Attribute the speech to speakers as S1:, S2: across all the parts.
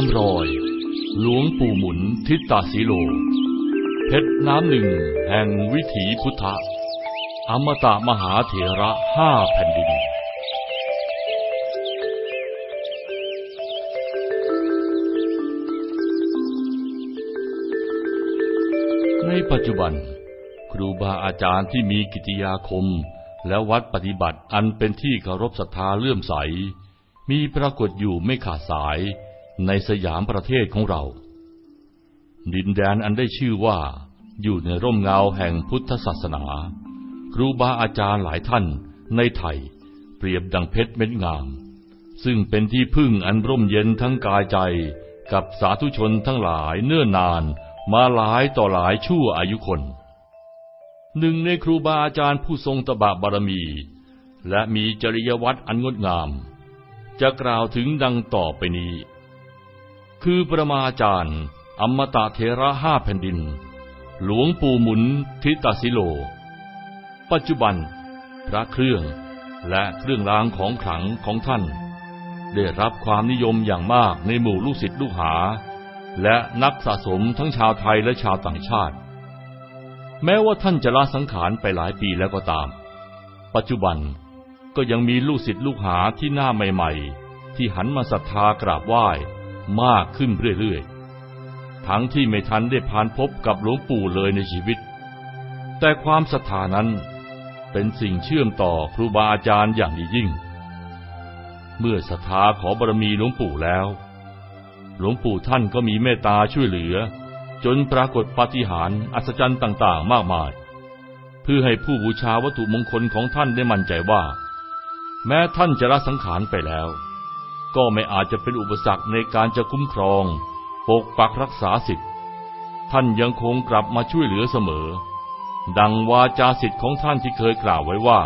S1: ามรอย หลวงปู่หมุนทิตตาสีโล เพชรน้ำหนึ่งแห่งวิถีพุทธะอมตะมหาเถระห้าแผ่นดินในปัจจุบัน ครูบาอาจารย์ที่มีกิติยาคม และวัดปฏิบัติอันเป็นที่เคารพศรัทธาเลื่อมใส มีปรากฏอยู่ไม่ขาดสาย ในสยามประเทศของเรา ดินแดนอันได้ชื่อว่า อยู่ในร่มเงาแห่งพุทธศาสนา ครูบาอาจารย์หลายท่านในไทย เปรียบดังเพชรเม็ดงาม ซึ่งเป็นที่พึ่งอันร่มเย็นทั้งกายใจกับสาธุชนทั้งหลายเนื่อนนานมาหลายต่อหลายชั่วอายุคน หนึ่งในครูบาอาจารย์ผู้ทรงตบะบารมี และมีจริยวัตรอันงดงาม จะกล่าวถึงดังต่อไปนี้ คือประมาจารย์ อมตะเทระห้าแผ่นดิน หลวงปู่หมุนทิตาสิโล ปัจจุบัน พระเครื่องและเครื่องรางของขลังของท่าน ได้รับความนิยมอย่างมากในหมู่ลูกศิษย์ลูกหา และนักสะสมทั้งชาวไทยและชาวต่างชาติ แม้ว่าท่านจะละสังขารไปหลายปีแล้วก็ตาม ปัจจุบันก็ยังมีลูกศิษย์ลูกหาที่หน้าใหม่ ๆ ที่หันมาศรัทธากราบไหว้ มากขึ้นเรื่อยๆ ทั้งที่ไม่ทันได้ผ่านพบกับหลวงปู่เลยในชีวิต แต่ความศรัทธานั้นเป็นสิ่งเชื่อมต่อครูบาอาจารย์อย่างดียิ่ง เมื่อศรัทธาขอบารมีหลวงปู่แล้ว หลวงปู่ท่านก็มีเมตตาช่วยเหลือ จนปรากฏปาฏิหาริย์อัศจรรย์ต่างๆ มากมาย เพื่อให้ผู้บูชาวัตถุมงคลของท่านได้มั่นใจว่า แม้ท่านจะละสังขารไปแล้ว ก็ไม่อาจจะเป็นอุปสรรคในการจะคุ้มครอง ปกปักรักษาสิทธิ์ ท่านยังคงกลับมาช่วยเหลือเสมอ ดังวาจาสิทธิ์ของท่านที่เคยกล่าวไว้ว่า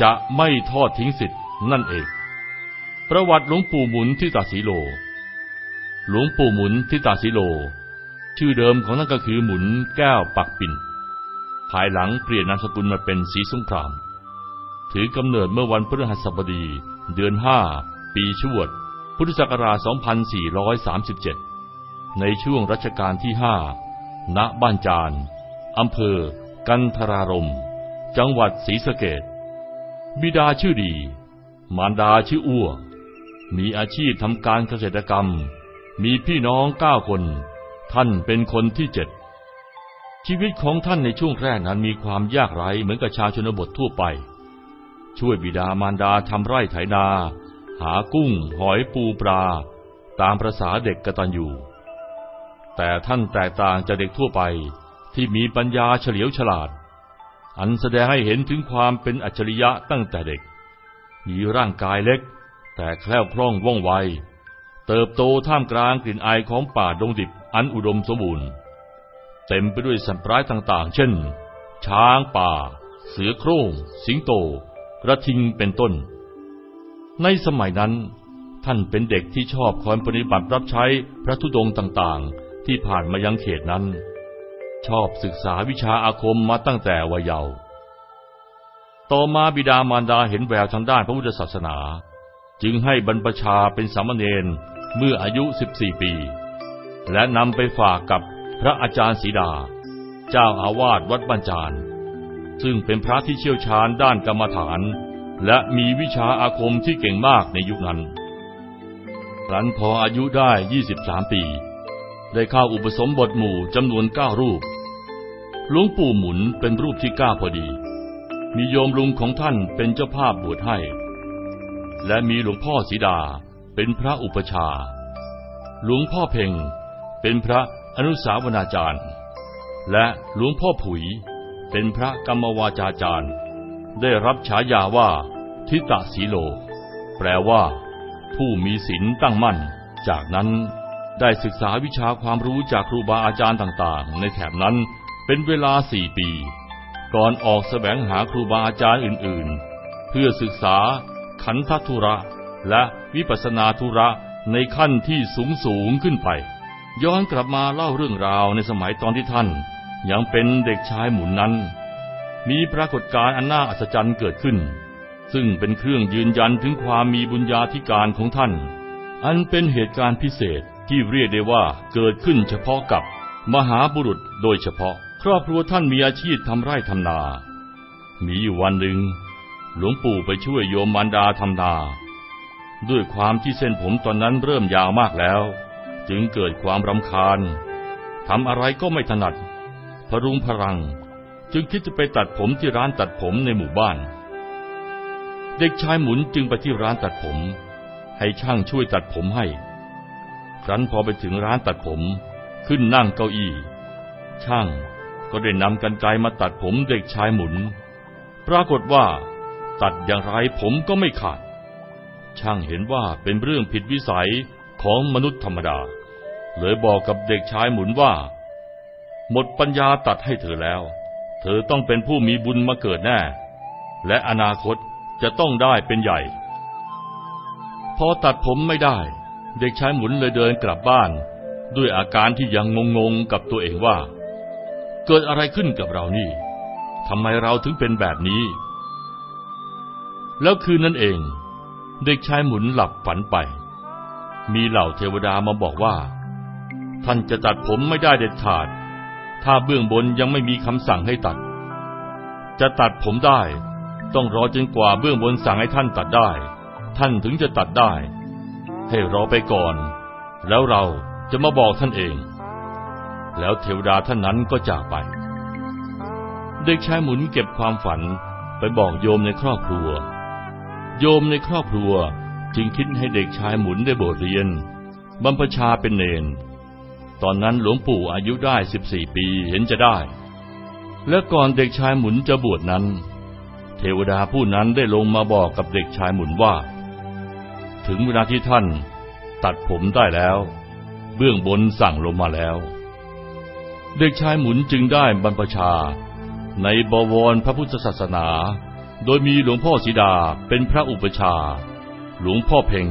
S1: จะไม่ทอดทิ้งสิทธิ์นั่นเอง ประวัติหลวงปู่หมุนทิตาสีโล หลวงปู่หมุนทิตาสีโล ชื่อเดิมของท่านก็คือหมุนแก้วปักปิ่น ภายหลังเปลี่ยนนามสกุลมาเป็นสีสงคราม ถือกำเนิดเมื่อวันพฤหัสบดีเดือนห้า ปีชวด พุทธศักราช 2437 ในช่วงรัชกาลที่ห้าณบ้านจาน อำเภอ กันทรารม จังหวัดศรีสะเกดบิดาชื่อดี มารดาชื่ออ้ว มีอาชีพทำการเกษตรกรรม มีพี่น้องเก้าคน ท่านเป็นคนที่เจ็ด ชีวิตของท่านในช่วงแรกนั้นมีความยากไร้เหมือนกับชาวชนบททั่วไป ช่วยบิดามารดาทำไร่ไถนา หากุ้งหอยปูปลา ตามประษาเด็กกระตัญญูแต่ท่านแตกต่างจากเด็กทั่วไปที่มีปัญญาเฉลียวฉลาด อันแสดงให้เห็นถึงความเป็นอัจฉริยะตั้งแต่เด็ก มีร่างกายเล็ก แต่แคล่วคล่องว่องไว เติบโตท่ามกลางกลิ่นอายของป่าดงดิบอันอุดมสมบูรณ์ เต็มไปด้วยสัตว์ร้ายต่างๆ เช่น ช้างป่า เสือโคร่ง สิงโต กระทิงเป็นต้น ในสมัยนั้น ท่านเป็นเด็กที่ชอบคอยปฏิบัติรับใช้พระธุดงค์ต่างๆ ที่ผ่านมายังเขตนั้น ชอบศึกษาวิชาอาคมมาตั้งแต่วัยเยาว์ต่อมาบิดามารดาเห็นแววทางด้านพระพุทธศาสนา จึงให้บรรพชาเป็นสามเณรเมื่ออายุ 14 ปี และนำไปฝากกับพระอาจารย์ศรีดา เจ้าอาวาสวัดบ้านจานซึ่งเป็นพระที่เชี่ยวชาญด้านกรรมฐาน และมีวิชาอาคมที่เก่งมากในยุคนั้นรันพออายุได้ 23 ปี ได้เข้าอุปสมบทหมู่จำนวนเก้ารูป หลวงปู่หมุนเป็นรูปที่เก้าพอดี มีโยมลุงของท่านเป็นเจ้าภาพบวชให้ และมีหลวงพ่อสีดาเป็นพระอุปชา หลวงพ่อเพ่งเป็นพระอนุสาวนาจารย์ และหลวงพ่อผุยเป็นพระกรรมวาจาจารย์ ได้รับฉายาว่า ทิตะสีโล แปลว่า ผู้มีศีลตั้งมั่น จากนั้นได้ศึกษาวิชาความรู้จากครูบาอาจารย์ต่างๆ ในแถบนั้นเป็นเวลาสี่ปี ก่อนออกแสวงหาครูบาอาจารย์อื่นๆ เพื่อศึกษาขันธทุระ และวิปัสสนาธุระในขั้นที่สูงสูงขึ้นไป ย้อนกลับมาเล่าเรื่องราวในสมัยตอนที่ท่าน ยังเป็นเด็กชายหมุนนั้น มีปรากฏการณ์อันน่าอัศจรรย์เกิดขึ้น ซึ่งเป็นเครื่องยืนยันถึงความมีบุญญาธิการของท่าน อันเป็นเหตุการณ์พิเศษที่เรียกได้ว่าเกิดขึ้นเฉพาะกับมหาบุรุษโดยเฉพาะ ครอบครัวท่านมีอาชีพทำไร่ทำนา มีอยู่วันหนึ่ง หลวงปู่ไปช่วยโยมมารดาทำนา ด้วยความที่เส้นผมตอนนั้นเริ่มยาวมากแล้ว จึงเกิดความรำคาญทำอะไรก็ไม่ถนัดพรุงพรัง จึงคิดจะไปตัดผมที่ร้านตัดผมในหมู่บ้าน เด็กชายหมุนจึงไปที่ร้านตัดผม ให้ช่างช่วยตัดผมให้ ครั้นพอไปถึงร้านตัดผมขึ้นนั่งเก้าอี้ ช่างก็ได้นำกันไกมาตัดผมเด็กชายหมุน ปรากฏว่า ตัดอย่างไรผมก็ไม่ขาด ช่างเห็นว่าเป็นเรื่องผิดวิสัยของมนุษย์ธรรมดา เลยบอกกับเด็กชายหมุนว่า หมดปัญญาตัดให้เธอแล้ว เธอต้องเป็นผู้มีบุญมาเกิดแน่ และอนาคตจะต้องได้เป็นใหญ่ พอตัดผมไม่ได้ เด็กชายหมุนเลยเดินกลับบ้าน ด้วยอาการที่ยังงงๆกับตัวเองว่า เกิดอะไรขึ้นกับเรานี่ทำไมเราถึงเป็นแบบนี้ แล้วคืนนั้นเอง เด็กชายหมุนหลับฝันไป มีเหล่าเทวดามาบอกว่า ท่านจะตัดผมไม่ได้เด็ดขาด ถ้าเบื้องบนยังไม่มีคำสั่งให้ตัด จะตัดผมได้ ต้องรอจนกว่าเบื้องบนสั่งให้ท่านตัดได้ ท่านถึงจะตัดได้ ให้รอไปก่อน แล้วเราจะมาบอกท่านเอง แล้วเทวดาท่านนั้นก็จากไป เด็กชายหมุนเก็บความฝันไปบอกโยมในครอบครัว โยมในครอบครัวจึงคิดให้เด็กชายหมุนได้บทเรียนบรรพชาเป็นเนน ตอนนั้นหลวงปู่อายุได้สิบสี่ปีเห็นจะได้ และก่อนเด็กชายหมุนจะบวชนั้น เทวดาผู้นั้นได้ลงมาบอกกับเด็กชายหมุนว่า ถึงเวลาที่ท่านตัดผมได้แล้ว เบื้องบนสั่งลงมาแล้ว เด็กชายหมุนจึงได้บรรพชา ในบวรพระพุทธศาสนา โดยมีหลวงพ่อสีดาเป็นพระอุปชา หลวงพ่อเพ่ง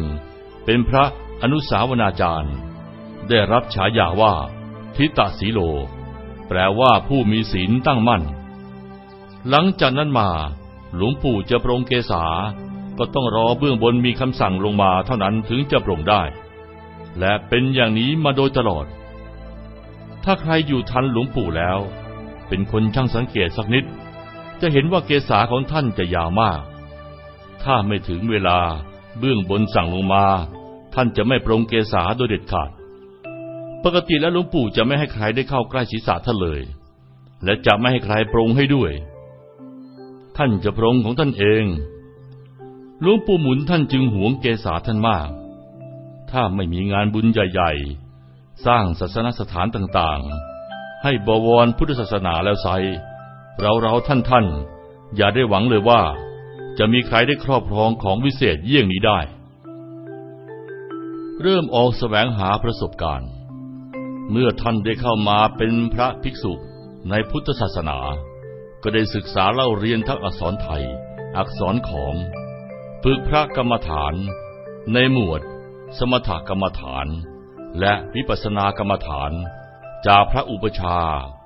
S1: เป็นพระอนุสาวนาจารย์ ได้รับฉายาว่า ทิตาสีโล แปลว่าผู้มีศีลตั้งมั่น หลังจากนั้นมา หลวงปู่จะปรงเกษา ก็ต้องรอเบื้องบนมีคำสั่งลงมาเท่านั้นถึงจะปรงได้ และเป็นอย่างนี้มาโดยตลอด ถ้าใครอยู่ทันหลวงปู่แล้ว เป็นคนช่างสังเกตสักนิด จะเห็นว่าเกษาของท่านจะยาวมาก ถ้าไม่ถึงเวลาเบื้องบนสั่งลงมา ท่านจะไม่ปรงเกษาโดยเด็ดขาด ปกติแล้วหลวงปู่จะไม่ให้ใครได้เข้าใกล้ศีรษะท่านเลย และจะไม่ให้ใครปรงให้ด้วย ท่านจะปรงของท่านเองหลวงปู่หมุนท่านจึงหวงเกษาท่านมาก ถ้าไม่มีงานบุญใหญ่ๆ สร้างศาสนสถานต่างๆ ให้บวรพุทธศาสนาแล้วไซเราเราท่านท่านอย่าได้หวังเลยว่า จะมีใครได้ครอบครองของวิเศษเยี่ยงนี้ได้ เริ่มออกแสวงหาประสบการณ์ เมื่อท่านได้เข้ามาเป็นพระภิกษุในพุทธศาสนา ก็ได้ศึกษาเล่าเรียนทั้งอักษรไทย อักษรของฝึกพระกรรมฐาน ในหมวด สมถกรรมฐาน และวิปัสสนากรรมฐาน จากพระอุปชา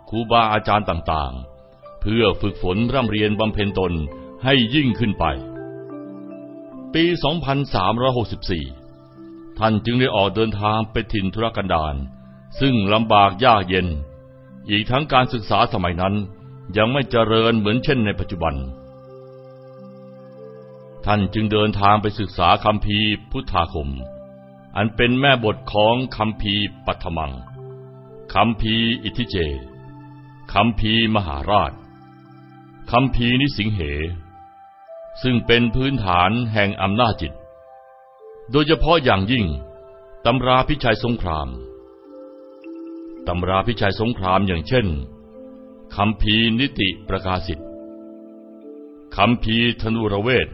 S1: ครูบาอาจารย์ต่างๆ เพื่อฝึกฝนร่ำเรียนบำเพ็ญตนให้ยิ่งขึ้นไป ปี 2364 ท่านจึงได้ออกเดินทางไปถิ่นธุรกันดาร ซึ่งลำบากยากเย็น อีกทั้งการศึกษาสมัยนั้นยังไม่เจริญเหมือนเช่นในปัจจุบัน ท่านจึงเดินทางไปศึกษาคำพีพุทธาคม อันเป็นแม่บทของคำพีปัทมังคำพีอิทิเจคำพีมหาราชคำพีนิสิงเห ซึ่งเป็นพื้นฐานแห่งอำนาจจิต โดยเฉพาะอย่างยิ่งตำราพิชัยสงคราม ตำราพิชัยสงครามอย่างเช่นคำพีนิติประกาศิตคำพีธนุระเวท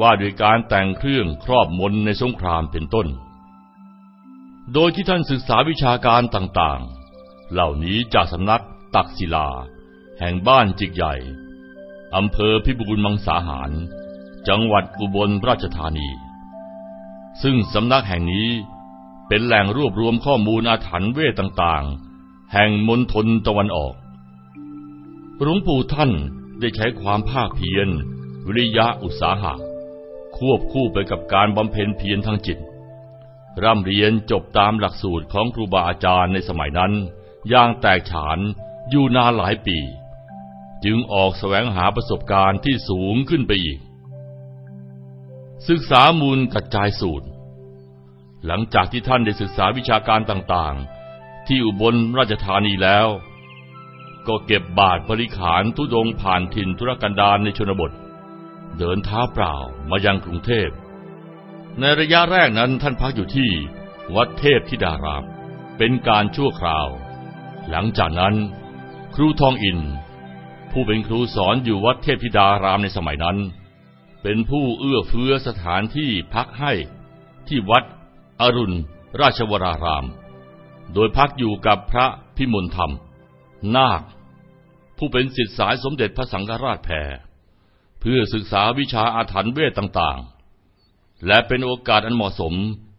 S1: ว่าด้วยการแต่งเครื่องครอบมนในสงครามเป็นต้น โดยที่ท่านศึกษาวิชาการต่างๆ เหล่านี้จากสำนักตักศิลา แห่งบ้านจิกใหญ่อำเภอพิบูลมังสาหาร จังหวัดอุบลราชธานี ซึ่งสำนักแห่งนี้ เป็นแหล่งรวบรวมข้อมูลอาถรรพ์เวทต่างๆ แห่งมณฑลตะวันออก หลวงปู่ท่านได้ใช้ความภาคเพียร วิริยะอุตสาหะ ควบคู่ไปกับการบำเพ็ญเพียรทางจิต ร่ำเรียนจบตามหลักสูตรของครูบาอาจารย์ในสมัยนั้น อย่างแตกฉานอยู่นานหลายปี จึงออกแสวงหาประสบการณ์ที่สูงขึ้นไปอีก ศึกษามูลกระจายสูตร หลังจากที่ท่านได้ศึกษาวิชาการต่างๆ ที่อุบลราชธานีแล้ว ก็เก็บบาทบริขารทุดงผ่านถิ่นธุรกันดารในชนบท เดินเท้าเปล่ามายังกรุงเทพ ในระยะแรกนั้นท่านพักอยู่ที่วัดเทพธิดาราม เป็นการชั่วคราว หลังจากนั้น ครูทองอิน ผู้เป็นครูสอนอยู่วัดเทพธิดารามในสมัยนั้น เป็นผู้เอื้อเฟื้อสถานที่พักให้ที่วัด อรุณ ราชวราราม โดยพักอยู่กับพระพิมลธรรม นาค ผู้เป็นศิษย์สายสมเด็จพระสังฆราชแพรเพื่อศึกษาวิชาอาถรรพ์เวทต่างๆ และเป็นโอกาสอันเหมาะสม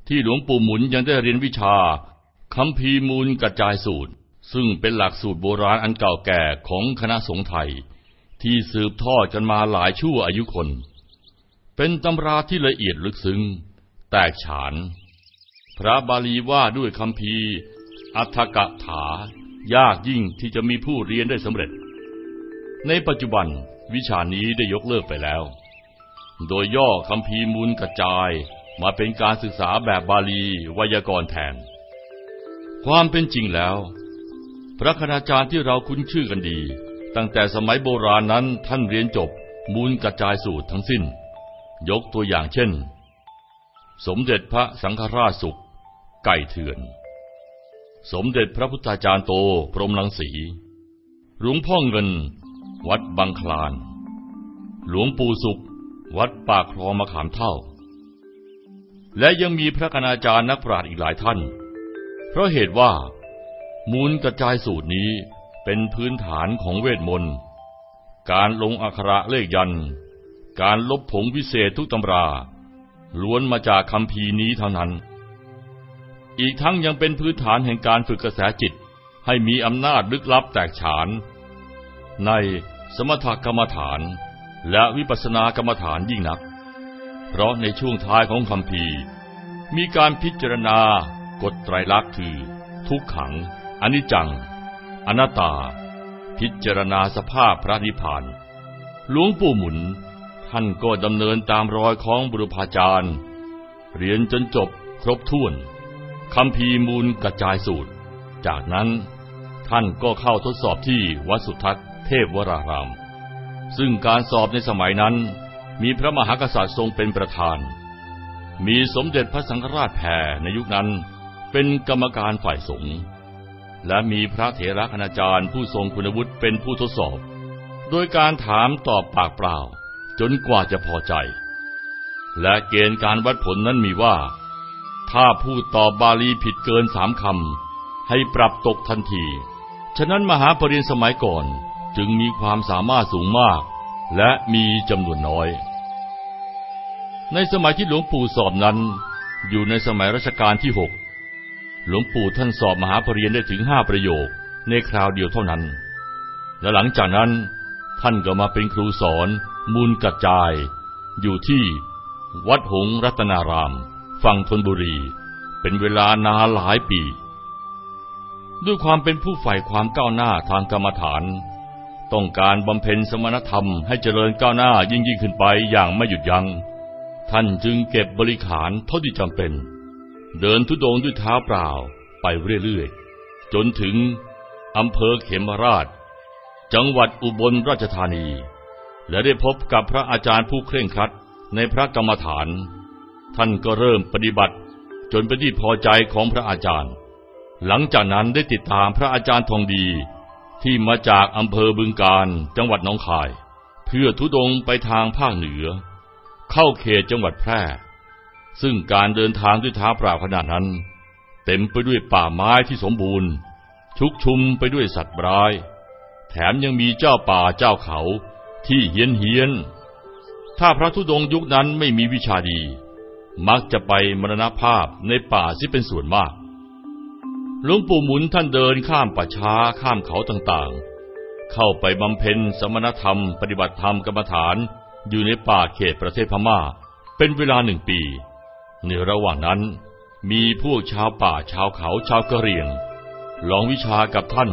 S1: ที่หลวงปู่หมุนยังได้เรียนวิชาคำพีมูลกระจายสูตร ซึ่งเป็นหลักสูตรโบราณอันเก่าแก่ของคณะสงฆ์ไทย ที่สืบทอดกันมาหลายชั่วอายุคน เป็นตำราที่ละเอียดลึกซึ้ง แตกฉาน พระบาลีว่าด้วยคำพีอัฏกถายากยิ่งที่จะมีผู้เรียนได้สำเร็จ ในปัจจุบันวิชานี้ได้ยกเลิกไปแล้ว โดยย่อคำพีมูลกระจายมาเป็นการศึกษาแบบบาลีไวยากรณ์แทน ความเป็นจริงแล้ว พระคณาจารย์ที่เราคุ้นชื่อกันดี ตั้งแต่สมัยโบราณนั้นท่านเรียนจบมูลกระจายสูตรทั้งสิ้น ยกตัวอย่างเช่น สมเด็จพระสังฆราชสุข ไก่เถื่อน สมเด็จพระพุทธาจารย์โตพรหมลังสี หลวงพ่อเงิน วัดบางคลาน หลวงปู่สุข วัดปากคลองมะขามเท่า และยังมีพระคณาจารย์นักปราชญ์อีกหลายท่าน เพราะเหตุว่า มูลกระจายสูตรนี้เป็นพื้นฐานของเวทมนต์ การลงอักขระเลขยัน การลบผงวิเศษทุกตำรา ล้วนมาจากคำพีนี้เท่านั้น อีกทั้งยังเป็นพื้นฐานแห่งการฝึกกระแสจิต ให้มีอำนาจลึกลับแตกฉาน ในสมถกรรมฐาน และวิปัสสนากรรมฐานยิ่งนัก เพราะในช่วงท้ายของคำพีมีการพิจารณากฎไตรลักษณ์คือ ทุกขัง อนิจจัง อนัตตา พิจารณาสภาพพระนิพพาน หลวงปู่หมุน ท่านก็ดำเนินตามรอยของบุรุพาจารย์ เรียนจนจบครบถ้วน คำพีมูลกระจายสูตร จากนั้นท่านก็เข้าทดสอบที่วัดสุทัศน์เทพวราราม ซึ่งการสอบในสมัยนั้น มีพระมหากษัตริย์ทรงเป็นประธาน มีสมเด็จพระสังฆราชแพรในยุคนั้นเป็นกรรมการฝ่ายสงฆ์และมีพระเถระคณาจารย์ผู้ทรงคุณวุฒิเป็นผู้ทดสอบ โดยการถามตอบปากเปล่า จนกว่าจะพอใจ และเกณฑ์การวัดผลนั้นมีว่า ถ้าผู้ตอบบาลีผิดเกินสามคำ ให้ปรับตกทันที ฉะนั้นมหาปริญสมัยก่อนจึงมีความสามารถสูงมาก และมีจำนวนน้อย ในสมัยที่หลวงปู่สอบนั้น อยู่ในสมัยรัชกาลที่หกหลวงปู่ท่านสอบมหาปริญได้ถึงห้าประโยคในคราวเดียวเท่านั้น และหลังจากนั้นท่านก็มาเป็นครูสอน มูลกระจาย อยู่ที่ วัดหงรัตนาราม ฝั่งธนบุรี เป็นเวลานานหลายปี ด้วยความเป็นผู้ใฝ่ความก้าวหน้าทางกรรมฐาน ต้องการบำเพ็ญสมณธรรมให้เจริญก้าวหน้ายิ่งยิ่งขึ้นไปอย่างไม่หยุดยัง้งท่านจึงเก็บบริขารเท่าที่จำเป็น เดินทุดงด้วยเท้าเปล่าไปเรื่อยๆ จนถึงอำเภอเขมราช จังหวัดอุบลราชธานี และได้พบกับพระอาจารย์ผู้เคร่งครัดในพระกรรมฐาน ท่านก็เริ่มปฏิบัติ จนเป็นที่พอใจของพระอาจารย์ หลังจากนั้นได้ติดตามพระอาจารย์ทองดี ที่มาจากอำเภอบึงการจังหวัดหนองคาย เพื่อทุดงไปทางภาคเหนือ เข้าเขตจังหวัดแพร่ ซึ่งการเดินทางด้วยเท้าเปล่าขนาดนั้น เต็มไปด้วยป่าไม้ที่สมบูรณ์ ชุกชุมไปด้วยสัตว์ร้าย แถมยังมีเจ้าป่าเจ้าเขาที่เฮี้ยนเฮียนถ้าพระธุดงยุคนั้นไม่มีวิชาดี มักจะไปมรณภาพในป่าที่เป็นส่วนมาก หลวงปู่หมุนท่านเดินข้ามป่าช้าข้ามเขาต่างๆ เข้าไปบำเพ็ญสมณธรรม ปฏิบัติธรรมกรรมฐานอยู่ในป่าเขตประเทศพม่า เป็นเวลาหนึ่งปี ในระหว่างนั้น มีพวกชาวป่าชาวเขาชาวกะเหรี่ยง ลองวิชากับท่าน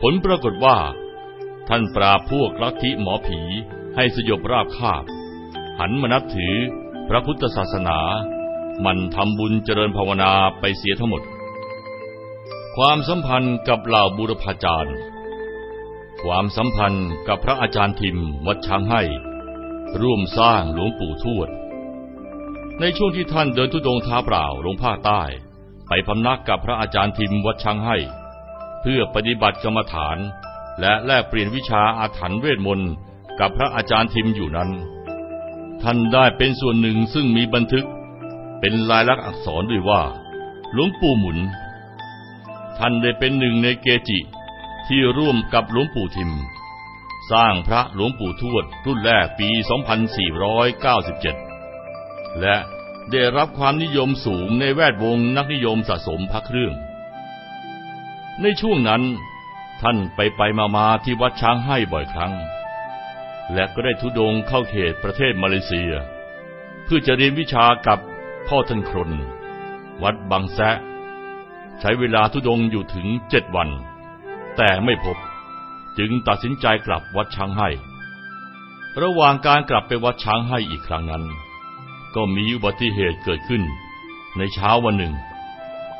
S1: ผลปรากฏว่า ท่านปราบพวกลัทธิหมอผีให้สยบราบคาบ หันมานับถือ พระพุทธศาสนามันทำบุญเจริญภาวนาไปเสียทั้งหมด ความสัมพันธ์กับเหล่าบุรพาจารย์ ความสัมพันธ์กับพระอาจารย์ทิมวัดช้างให้ ร่วมสร้างหลวงปู่ทวด ในช่วงที่ท่านเดินทุดงท้าเปล่าลงภาคใต้ ไปพำนักกับพระอาจารย์ทิมวัดช้างให้ เพื่อปฏิบัติกรรมฐาน และแลกเปลี่ยนวิชาอาถรรพ์เวทมนต์กับพระอาจารย์ทิมอยู่นั้น ท่านได้เป็นส่วนหนึ่งซึ่งมีบันทึก เป็นลายลักษณ์อักษรด้วยว่า หลวงปู่หมุน ท่านได้เป็นหนึ่งในเกจิ ที่ร่วมกับหลวงปู่ทิม สร้างพระหลวงปู่ทวดรุ่นแรกปี 2497 และได้รับความนิยมสูงในแวดวงนักนิยมสะสมพระเครื่อง ในช่วงนั้น ท่านไปไปมามาที่วัดช้างให้บ่อยครั้ง และก็ได้ทุดงเข้าเขตประเทศมาเลเซีย เพื่อจะเรียนวิชากับพ่อท่านครนวัดบางแซะ ใช้เวลาทุดงอยู่ถึงเจ็ดวัน แต่ไม่พบจึงตัดสินใจกลับวัดช้างให้ ระหว่างการกลับไปวัดช้างให้อีกครั้งนั้น ก็มีอุบัติเหตุเกิดขึ้น ในเช้าวันหนึ่ง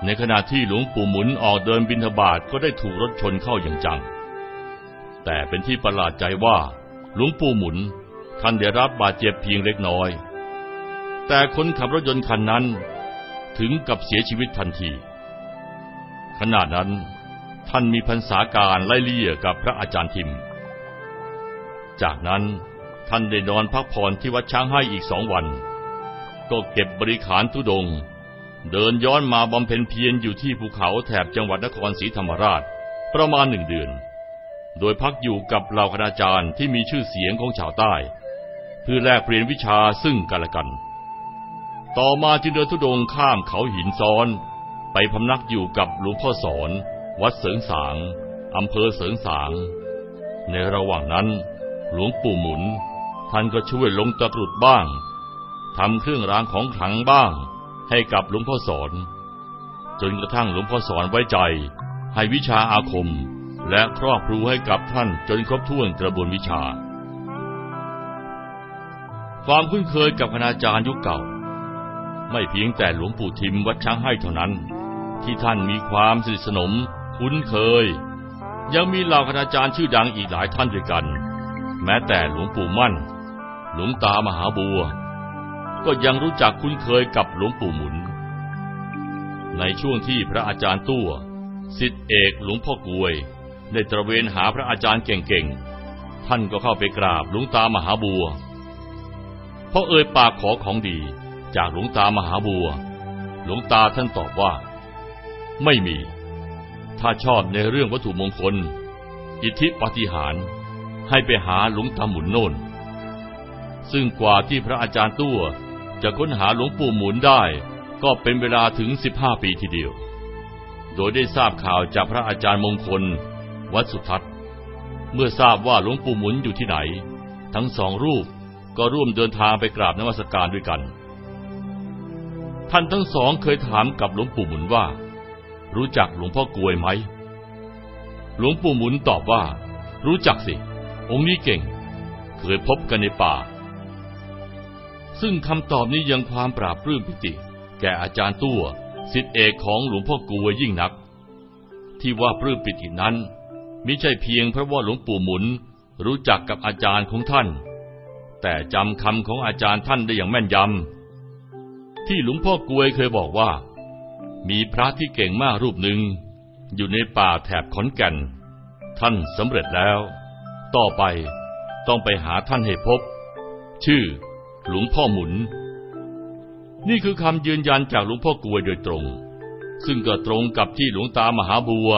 S1: ในขณะที่หลวงปู่หมุนออกเดินบิณฑบาตก็ได้ถูกรถชนเข้าอย่างจัง แต่เป็นที่ประหลาดใจว่า หลวงปู่หมุน ท่านได้รับบาดเจ็บเพียงเล็กน้อย แต่คนขับรถยนต์คันนั้น ถึงกับเสียชีวิตทันที ขณะนั้น ท่านมีพรรษาการไล่เลี่ยกับพระอาจารย์ทิม จากนั้นท่านได้นอนพักผ่อนที่วัดช้างให้อีกสองวัน ก็เก็บบริขารทุดง เดินย้อนมาบำเพ็ญเพียรอยู่ที่ภูเขาแถบจังหวัดนครศรีธรรมราช ประมาณหนึ่งเดือน โดยพักอยู่กับเหล่าคณาจารย์ที่มีชื่อเสียงของชาวใต้ เพื่อแลกเปลี่ยนวิชาซึ่งกันและกัน ต่อมาจึงเดินทุดงข้ามเขาหินซ้อน ไปพำนักอยู่กับหลวงพ่อสอน วัดเสริงสางอำเภอเสริงสาง ในระหว่างนั้น หลวงปู่หมุน ท่านก็ช่วยลงตะกรุดบ้างทำเครื่องรางของขลังบ้าง ให้กับหลวงพ่อสอน จนกระทั่งหลวงพ่อสอนไว้ใจ ให้วิชาอาคม และครอบครูให้กับท่านจนครบถ้วนกระบวนวิชา ความคุ้นเคยกับคณาจารย์ยุคเก่า ไม่เพียงแต่หลวงปู่ทิมวัดช้างให้เท่านั้น ที่ท่านมีความสนิทสนม คุ้นเคย ยังมีเหล่าคณาจารย์ชื่อดังอีกหลายท่านด้วยกัน แม้แต่หลวงปู่มั่น หลวงตามหาบัว ก็ยังรู้จักคุ้นเคยกับหลวงปู่หมุน ในช่วงที่พระอาจารย์ตัวสิทธิเอกหลวงพ่อกวย ได้ตระเวนหาพระอาจารย์เก่งๆ ท่านก็เข้าไปกราบหลวงตามหาบัวเพราะเอ่ยปากขอของดีจากหลวงตามหาบัว หลวงตาท่านตอบว่า ไม่มี ถ้าชอบในเรื่องวัตถุมงคล อิทธิปฏิหารให้ไปหาหลวงตาหมุนโน่น ซึ่งกว่าที่พระอาจารย์ตัวจะค้นหาหลวงปู่หมุนได้ ก็เป็นเวลาถึง 15 ปีทีเดียว โดยได้ทราบข่าวจากพระอาจารย์มงคล วัดสุทัศน์ เมื่อทราบว่าหลวงปู่หมุนอยู่ที่ไหน ทั้งสองรูปก็ร่วมเดินทางไปกราบนมัสการด้วยกัน ท่านทั้งสองเคยถามกับหลวงปู่หมุนว่า รู้จักหลวงพ่อกวยไหม หลวงปู่หมุนตอบว่า รู้จักสิ องค์นี้เก่ง เคยพบกันในป่า ซึ่งคำตอบนี้ยังความปราบปลื้มปิติ แก่อาจารย์ตัวสิทธิเอกของหลวงพ่อกวยยิ่งนักที่ว่าปลื้มปิตินั้น มิใช่เพียงเพราะว่าหลวงปู่หมุนรู้จักกับอาจารย์ของท่าน แต่จำคำของอาจารย์ท่านได้อย่างแม่นยำ ที่หลวงพ่อกวยเคยบอกว่า มีพระที่เก่งมากรูปหนึ่ง อยู่ในป่าแถบขอนแก่น ท่านสำเร็จแล้ว ต่อไปต้องไปหาท่านให้พบ ชื่อ หลวงพ่อหมุน นี่คือคำยืนยันจากหลวงพ่อกวยโดยตรง ซึ่งก็ตรงกับที่หลวงตามหาบัว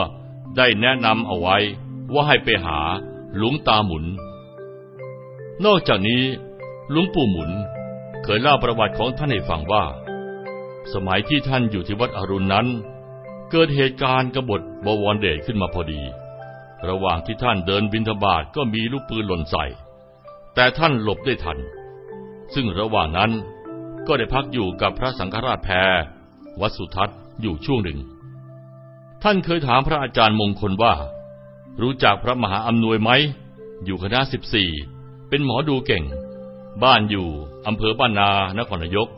S1: ได้แนะนำเอาไว้ว่าให้ไปหาหลวงตาหมุน นอกจากนี้หลวงปู่หมุนเคยเล่าประวัติของท่านให้ฟังว่า สมัยที่ท่านอยู่ที่วัดอรุณนั้น เกิดเหตุการณ์กบฏบวรเดชขึ้นมาพอดี ระหว่างที่ท่านเดินบิณฑบาตก็มีลูกปืนหล่นใส่ แต่ท่านหลบได้ทัน ซึ่งระหว่างนั้นก็ได้พักอยู่กับพระสังฆราชแพรวัดสุทัศน์อยู่ช่วงหนึ่ง ท่านเคยถามพระอาจารย์มงคลว่า รู้จักพระมหาอำนวยไหม อยู่คณะสิบสี่เป็นหมอดูเก่ง บ้านอยู่อำเภอบ้านนานครนายก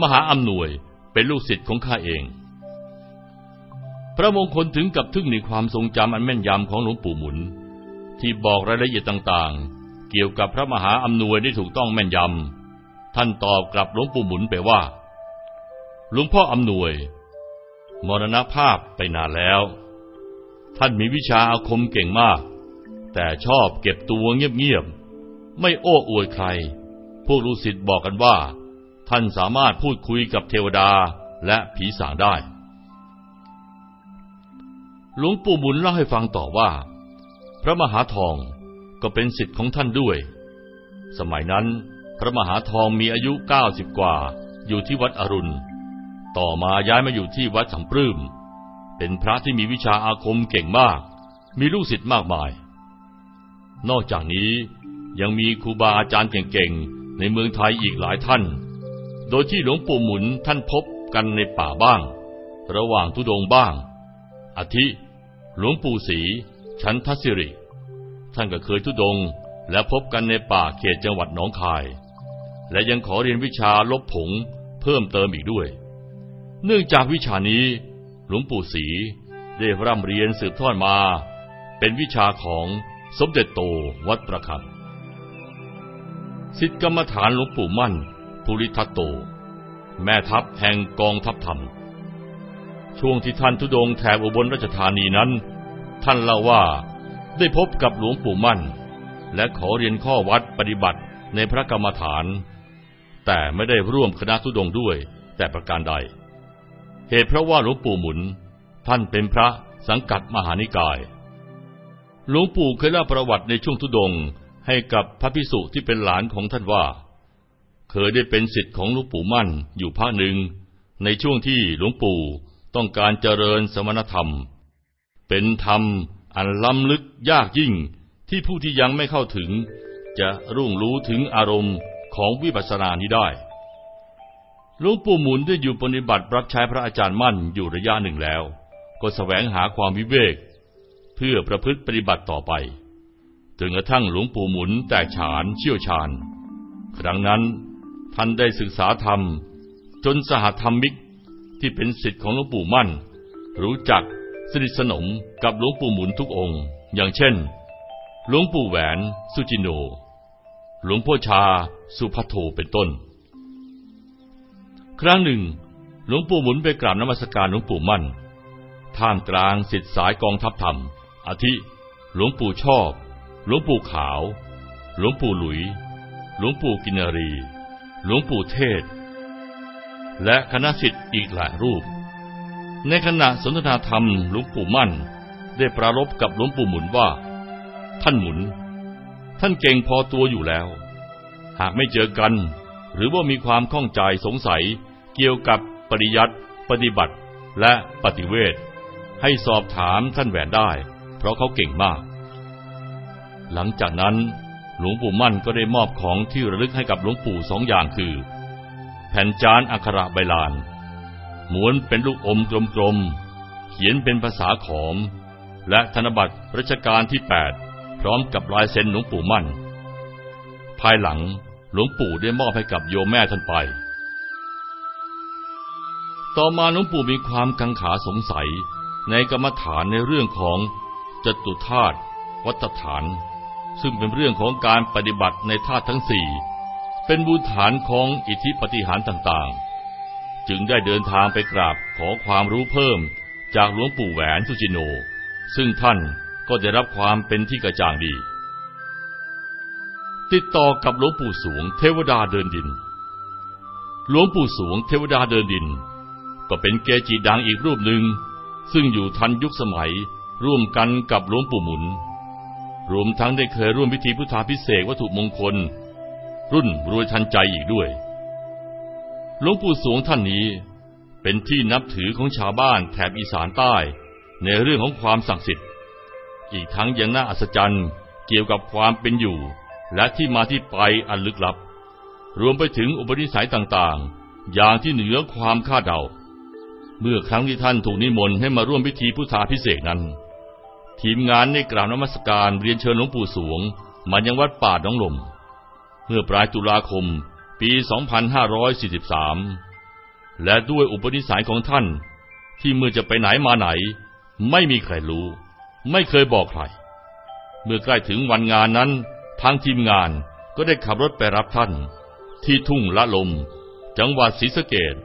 S1: มหาอำนวยเป็นลูกศิษย์ของข้าเอง พระมงคลถึงกับทึ่งในความทรงจำอันแม่นยำของหลวงปู่หมุน ที่บอกรายละเอียดต่างๆ เกี่ยวกับพระมหาอำนวยได้ถูกต้องแม่นยำท่านตอบกลับหลวงปู่หมุนไปว่า หลวงพ่ออำนวย มรณภาพไปนานแล้ว ท่านมีวิชาอาคมเก่งมาก แต่ชอบเก็บตัวเงียบๆ ไม่โอ้อวดใคร พวกลูกศิษย์บอกกันว่า ท่านสามารถพูดคุยกับเทวดาและผีสางได้ หลวงปู่บุญเล่าให้ฟังต่อว่า พระมหาทองก็เป็นสิทธิ์ของท่านด้วย สมัยนั้นพระมหาทองมีอายุเก้าสิบกว่า อยู่ที่วัดอรุณ ต่อมาย้ายมาอยู่ที่วัดสัมปลื้ม เป็นพระที่มีวิชาอาคมเก่งมาก มีลูกศิษย์มากมาย นอกจากนี้ยังมีครูบาอาจารย์เก่งๆ ในเมืองไทยอีกหลายท่าน โดยที่หลวงปู่หมุนท่านพบกันในป่าบ้าง ระหว่างทุดงบ้าง อาทิ หลวงปู่ศรีชันทศิริ ท่านก็เคยทุดงและพบกันในป่าเขตจังหวัดหนองคาย และยังขอเรียนวิชาลบผงเพิ่มเติมอีกด้วย เนื่องจากวิชานี้ หลวงปู่ศรีได้ร่ำเรียนสืบทอดมา เป็นวิชาของสมเด็จโตวัดประคับสิทธิกรรมฐานหลวงปู่มั่นภูริทัตโต แม่ทัพแห่งกองทัพธรรม ช่วงที่ท่านทุดงแถบอุบลราชธานีนั้น ท่านเล่าว่าได้พบกับหลวงปู่มั่น และขอเรียนข้อวัดปฏิบัติในพระกรรมฐาน แต่ไม่ได้ร่วมคณะทุดงด้วยแต่ประการใด เหตุเพราะว่าหลวงปู่หมุน ท่านเป็นพระสังกัดมหานิกาย หลวงปู่เคยเล่าประวัติในช่วงทุดงให้กับพระพิสุที่เป็นหลานของท่านว่า เคยได้เป็นสิทธิ์ของหลวงปู่มั่นอยู่ภาคหนึ่ง ในช่วงที่หลวงปู่ต้องการเจริญสมณธรรม เป็นธรรมอันล้ำลึกยากยิ่งที่ผู้ที่ยังไม่เข้าถึง จะรุ่งรู้ถึงอารมณ์ของวิปัสสนานี้ได้ หลวงปู่หมุนได้อยู่ปฏิบัติรับใช้พระอาจารย์มั่นอยู่ระยะหนึ่งแล้ว ก็สแสวงหาความวิเวก เพื่อประพฤติปฏิบัติต่อไปจนกระทั่งหลวงปู่หมุนแตกฉานเชี่ยวชาญ ครั้งนั้นท่านได้ศึกษาธรรม จนสหธรรมิกที่เป็นสิทธิ์ของหลวงปู่มั่น รู้จักสนิทสนมกับหลวงปู่หมุนทุกองค์ อย่างเช่น หลวงปู่แหวน สุจิโน หลวงพ่อชา สุพัทโทเป็นต้น ครั้งหนึ่ง หลวงปู่หมุนไปกราบนมัสการหลวงปู่มั่น ท่ามกลางสิทธิสายกองทัพธรรม อาทิ หลวงปู่ชอบ หลวงปู่ขาว หลวงปู่หลุย หลวงปู่กินรี หลวงปู่เทศ และคณะสิทธิ์อีกหลายรูป ในขณะสนทนาธรรมหลวงปู่มั่น ได้ปรารบกับหลวงปู่หมุนว่า ท่านหมุน ท่านเก่งพอตัวอยู่แล้ว หากไม่เจอกัน หรือว่ามีความข้องใจสงสัย เกี่ยวกับปริยัติปฏิบัติ และปฏิเวทให้สอบถามท่านแหวนได้ เพราะเขาเก่งมาก หลังจากนั้นหลวงปู่มั่นก็ได้มอบของที่ระลึกให้กับหลวงปู่สองอย่างคือ แผ่นจานอักขระใบลานม้วนเป็นลูกอมกลมๆ เขียนเป็นภาษาขอม และธนบัตรรัชกาลที่แปดพร้อมกับลายเซ็นหลวงปู่มั่น ภายหลัง หลวงปู่ได้มอบให้กับโยมแม่ท่านไป ต่อมาหลวงปู่มีความกังขาสงสัยในกรรมฐานในเรื่องของจตุธาตุวัฏฐาน ซึ่งเป็นเรื่องของการปฏิบัติในธาตุทั้งสี่เป็นบูฐานของอิทธิปฏิหารต่างๆ จึงได้เดินทางไปกราบขอความรู้เพิ่มจากหลวงปู่แหวนสุจิโน ซึ่งท่านก็ได้รับความเป็นที่กระจ่างดี ติดต่อกับหลวงปู่สวงเทวดาเดินดิน หลวงปู่สวงเทวดาเดินดิน ก็เป็นเกจิดังอีกรูปหนึ่ง ซึ่งอยู่ทันยุคสมัยร่วมกันกับหลวงปู่หมุน รวมทั้งได้เคยร่วมพิธีพุทธาพิเศษวัตถุมงคล รุ่นรวยทันใจอีกด้วย หลวงปู่สวงท่านนี้เป็นที่นับถือของชาวบ้านแถบอีสานใต้ในเรื่องของความศักดิ์สิทธิ์ อีกทั้งยังน่าอัศจรรย์เกี่ยวกับความเป็นอยู่ และที่มาที่ไปอันลึกลับ รวมไปถึงอุปนิสัยต่างๆ อย่างที่เหนือความคาดเดา เมื่อครั้งที่ท่านถูกนิมนต์ให้มาร่วมพิธีพุทธาพิเศษนั้น ทีมงานได้กราบนมัสการเรียนเชิญหลวงปู่สวงมายังวัดป่าน้องลม เมื่อปลายตุลาคมปี 2543 และด้วยอุปนิสัยของท่าน ที่เมื่อจะไปไหนมาไหน ไม่มีใครรู้ ไม่เคยบอกใคร เมื่อใกล้ถึงวันงานนั้น ทางทีมงานก็ได้ขับรถไปรับท่าน ที่ทุ่งละลม จังหวัดศรีสะเกด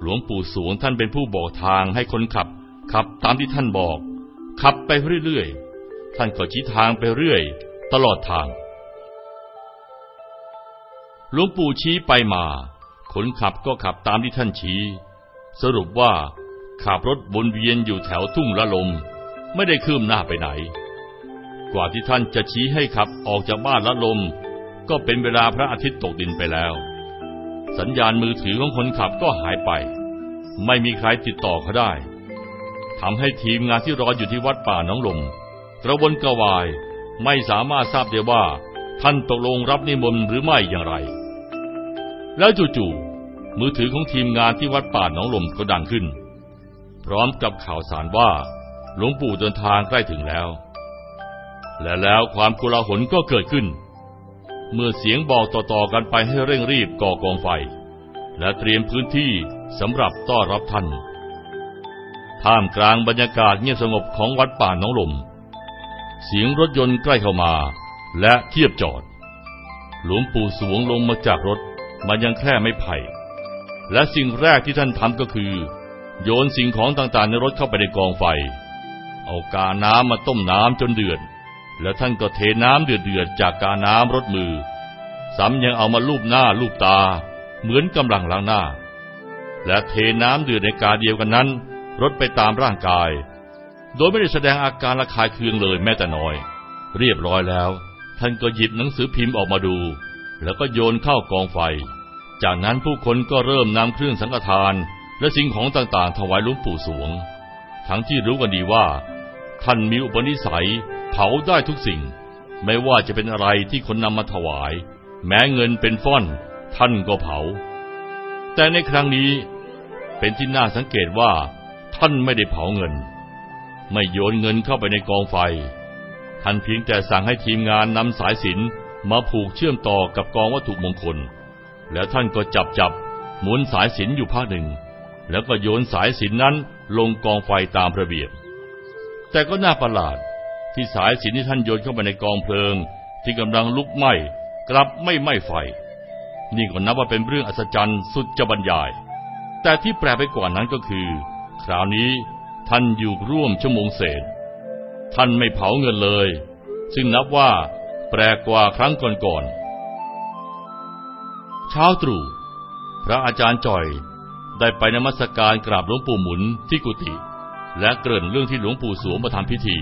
S1: หลวงปู่สวงท่านเป็นผู้บอกทางให้คนขับ ขับตามที่ท่านบอก ขับไปเรื่อยๆ ท่านก็ชี้ทางไปเรื่อย ตลอดทาง หลวงปู่ชี้ไปมา คนขับก็ขับตามที่ท่านชี้ สรุปว่าขับรถวนเวียนอยู่แถวทุ่งละลม ไม่ได้คืบหน้าไปไหน กว่าที่ท่านจะชี้ให้ขับออกจากบ้านละลม ก็เป็นเวลาพระอาทิตย์ตกดินไปแล้ว สัญญาณมือถือของคนขับก็หายไป ไม่มีใครติดต่อเขาได้ทำให้ทีมงานที่รออยู่ที่วัดป่าน้องลมกระวนกระวายไม่สามารถทราบได้ว่า ท่านตกลงรับนิมนต์หรือไม่อย่างไร แล้วจู่ๆมือถือของทีมงานที่วัดป่าน้องลมก็ดังขึ้น พร้อมกับข่าวสารว่า หลวงปู่เดินทางใกล้ถึงแล้ว และแล้วความกุลาหลก็เกิดขึ้น เมื่อเสียงบอกต่อๆกันไปให้เร่งรีบก่อกองไฟ และเตรียมพื้นที่สำหรับต้อนรับท่าน ท่ามกลางบรรยากาศเงียบสงบของวัดป่าน้องลม เสียงรถยนต์ใกล้เข้ามาและเทียบจอด หลวงปู่สวงลงมาจากรถมายังแคร่ไม้ไผ่ และสิ่งแรกที่ท่านทำก็คือ โยนสิ่งของต่างๆในรถเข้าไปในกองไฟ เอากาน้ำมาต้มน้ำจนเดือด แล้วท่านก็เทน้ำเดือดๆจากกาน้ำรถมือ ซ้ำยังเอามาลูบหน้าลูบตา เหมือนกำลังล้างหน้า และเทน้ำเดือดในกาเดียวกันนั้นรดไปตามร่างกาย โดยไม่ได้แสดงอาการระคายเคืองเลยแม้แต่น้อย เรียบร้อยแล้ว ท่านก็หยิบหนังสือพิมพ์ออกมาดู แล้วก็โยนเข้ากองไฟ จากนั้นผู้คนก็เริ่มนำเครื่องสังฆทาน และสิ่งของต่างๆถวายหลวงปู่สวง ทั้งที่รู้กันดีว่า ท่านมีอุปนิสัย เผาได้ทุกสิ่ง ไม่ว่าจะเป็นอะไรที่คนนำมาถวาย แม้เงินเป็นฟ่อนท่านก็เผา แต่ในครั้งนี้เป็นที่น่าสังเกตว่า ท่านไม่ได้เผาเงิน ไม่โยนเงินเข้าไปในกองไฟ ท่านเพียงแต่สั่งให้ทีมงานนำสายสินมาผูกเชื่อมต่อกับกองวัตถุมงคล แล้วท่านก็จับจับหมุนสายสินอยู่ภาคหนึ่ง แล้วก็โยนสายสินนั้นลงกองไฟตามระเบียบ แต่ก็น่าประหลาด ที่สายสินที่ท่านโยนเข้าไปในกองเพลิง ที่กำลังลุกไหม้กลับไม่ไหม้ไฟ นี่ก็นับว่าเป็นเรื่องอัศจรรย์สุดจะบรรยาย แต่ที่แปลไปกว่านั้นก็คือ คราวนี้ท่านอยู่ร่วมชั่วโมงเศษ ท่านไม่เผาเงินเลย ซึ่งนับว่าแปลกกว่าครั้งก่อนๆเช้าตรู่พระอาจารย์จ่อยได้ไปนมัสการกราบหลวงปู่หมุนที่กุฏิและเกริ่นเรื่องที่หลวงปู่สวงมาทำพิธี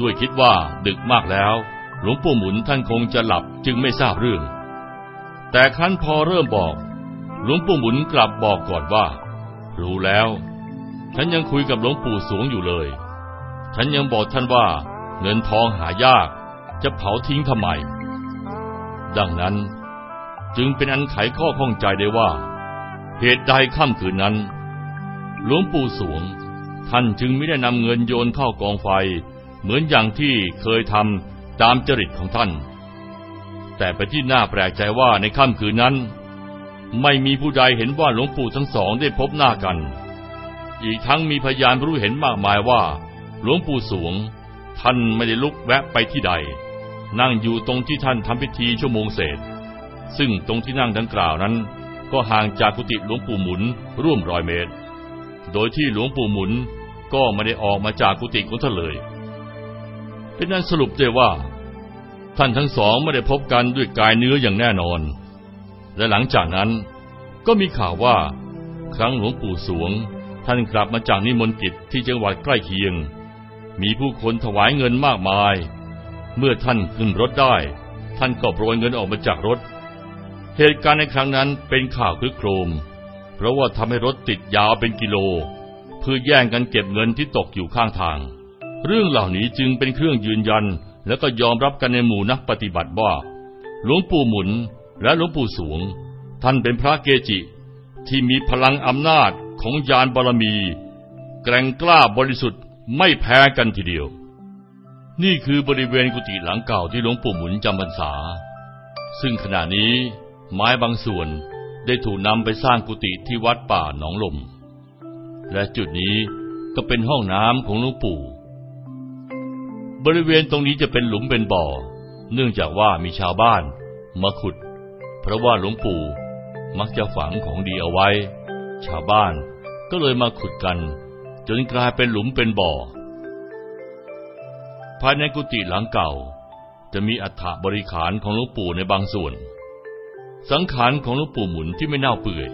S1: ด้วยคิดว่าดึกมากแล้ว หลวงปู่หมุนท่านคงจะหลับจึงไม่ทราบเรื่อง แต่ครั้นพอเริ่มบอก หลวงปู่หมุนกลับบอกก่อนว่า รู้แล้ว ฉันยังคุยกับหลวงปู่สวงอยู่เลย ฉันยังบอกท่านว่าเงินทองหายาก จะเผาทิ้งทำไม ดังนั้นจึงเป็นอันไขข้อข้องใจได้ว่า เหตุใดค่ำคืนนั้น หลวงปู่สวง ท่านจึงไม่ได้นำเงินโยนเข้ากองไฟ เหมือนอย่างที่เคยทำตามจริตของท่าน แต่ไปที่น่าแปลกใจว่าในค่ำคืนนั้น ไม่มีผู้ใดเห็นว่าหลวงปู่ทั้งสองได้พบหน้ากัน อีกทั้งมีพยานรู้เห็นมากมายว่า หลวงปู่สวง ท่านไม่ได้ลุกแวะไปที่ใด นั่งอยู่ตรงที่ท่านทำพิธีชั่วโมงเศษ ซึ่งตรงที่นั่งดังกล่าวนั้น ก็ห่างจากกุฏิหลวงปู่หมุนร่วมร้อยเมตร โดยที่หลวงปู่หมุนก็ไม่ได้ออกมาจากกุฏิของท่านเลย เป็นนั้นสรุปได้ว่า ท่านทั้งสองไม่ได้พบกันด้วยกายเนื้ออย่างแน่นอน และหลังจากนั้นก็มีข่าวว่า ครั้งหลวงปู่สวง ท่านกลับมาจากนิมนต์กิจที่จังหวัดใกล้เคียง มีผู้คนถวายเงินมากมาย เมื่อท่านขึ้นรถได้ ท่านก็โปรยเงินออกมาจากรถ เหตุการณ์ในครั้งนั้นเป็นข่าวคึกโครม เพราะว่าทำให้รถติดยาวเป็นกิโล เพื่อแย่งกันเก็บเงินที่ตกอยู่ข้างทาง เรื่องเหล่านี้จึงเป็นเครื่องยืนยัน และก็ยอมรับกันในหมู่นักปฏิบัติว่า หลวงปู่หมุนและหลวงปู่สวง ท่านเป็นพระเกจิ ที่มีพลังอำนาจของยานบารมี แกร่งกล้าบริสุทธิ์ไม่แพ้กันทีเดียว นี่คือบริเวณกุฏิหลังเก่าที่หลวงปู่หมุนจำพรรษา ซึ่งขณะนี้ไม้บางส่วนได้ถูกนำไปสร้างกุฏิที่วัดป่าหนองลม และจุดนี้ก็เป็นห้องน้ำของหลวงปู่ บริเวณตรงนี้จะเป็นหลุมเป็นบ่อ เนื่องจากว่ามีชาวบ้านมาขุด เพราะว่าหลวงปู่มักจะฝังของดีเอาไว้ ชาวบ้านก็เลยมาขุดกัน จนกลายเป็นหลุมเป็นบ่อ ภายในกุฏิหลังเก่า จะมีอัฐบริขารของหลวงปู่ในบางส่วน สังขารของหลวงปู่หมุนที่ไม่เน่าเปื่อย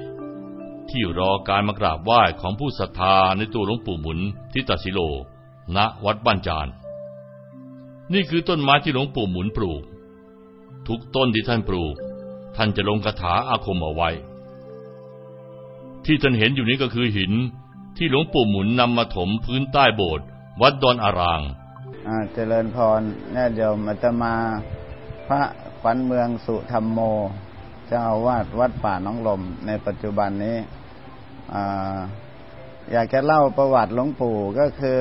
S1: ที่รอการมากราบไหว้ของผู้ศรัทธาในตัวหลวงปู่หมุนที่ตัสิโล ณวัดบ้านจาน นี่คือต้นไม้ที่หลวงปู่หมุนปลูก ทุกต้นที่ท่านปลูก ท่านจะลงคาถาอาคมเอาไว้ ที่ท่านเห็นอยู่นี้ก็คือหินที่หลวงปู่หมุนนำมาถมพื้นใต้โบสถ์วัดดอนอาราง
S2: เจริญพรแน่โยวมาตมาพระขวัญเมืองสุธรรมโมเจ้าอาวาสวัดป่าน้องลม ในปัจจุบันนี้ออยากจะเล่าประวัติหลวงปู่ก็คือ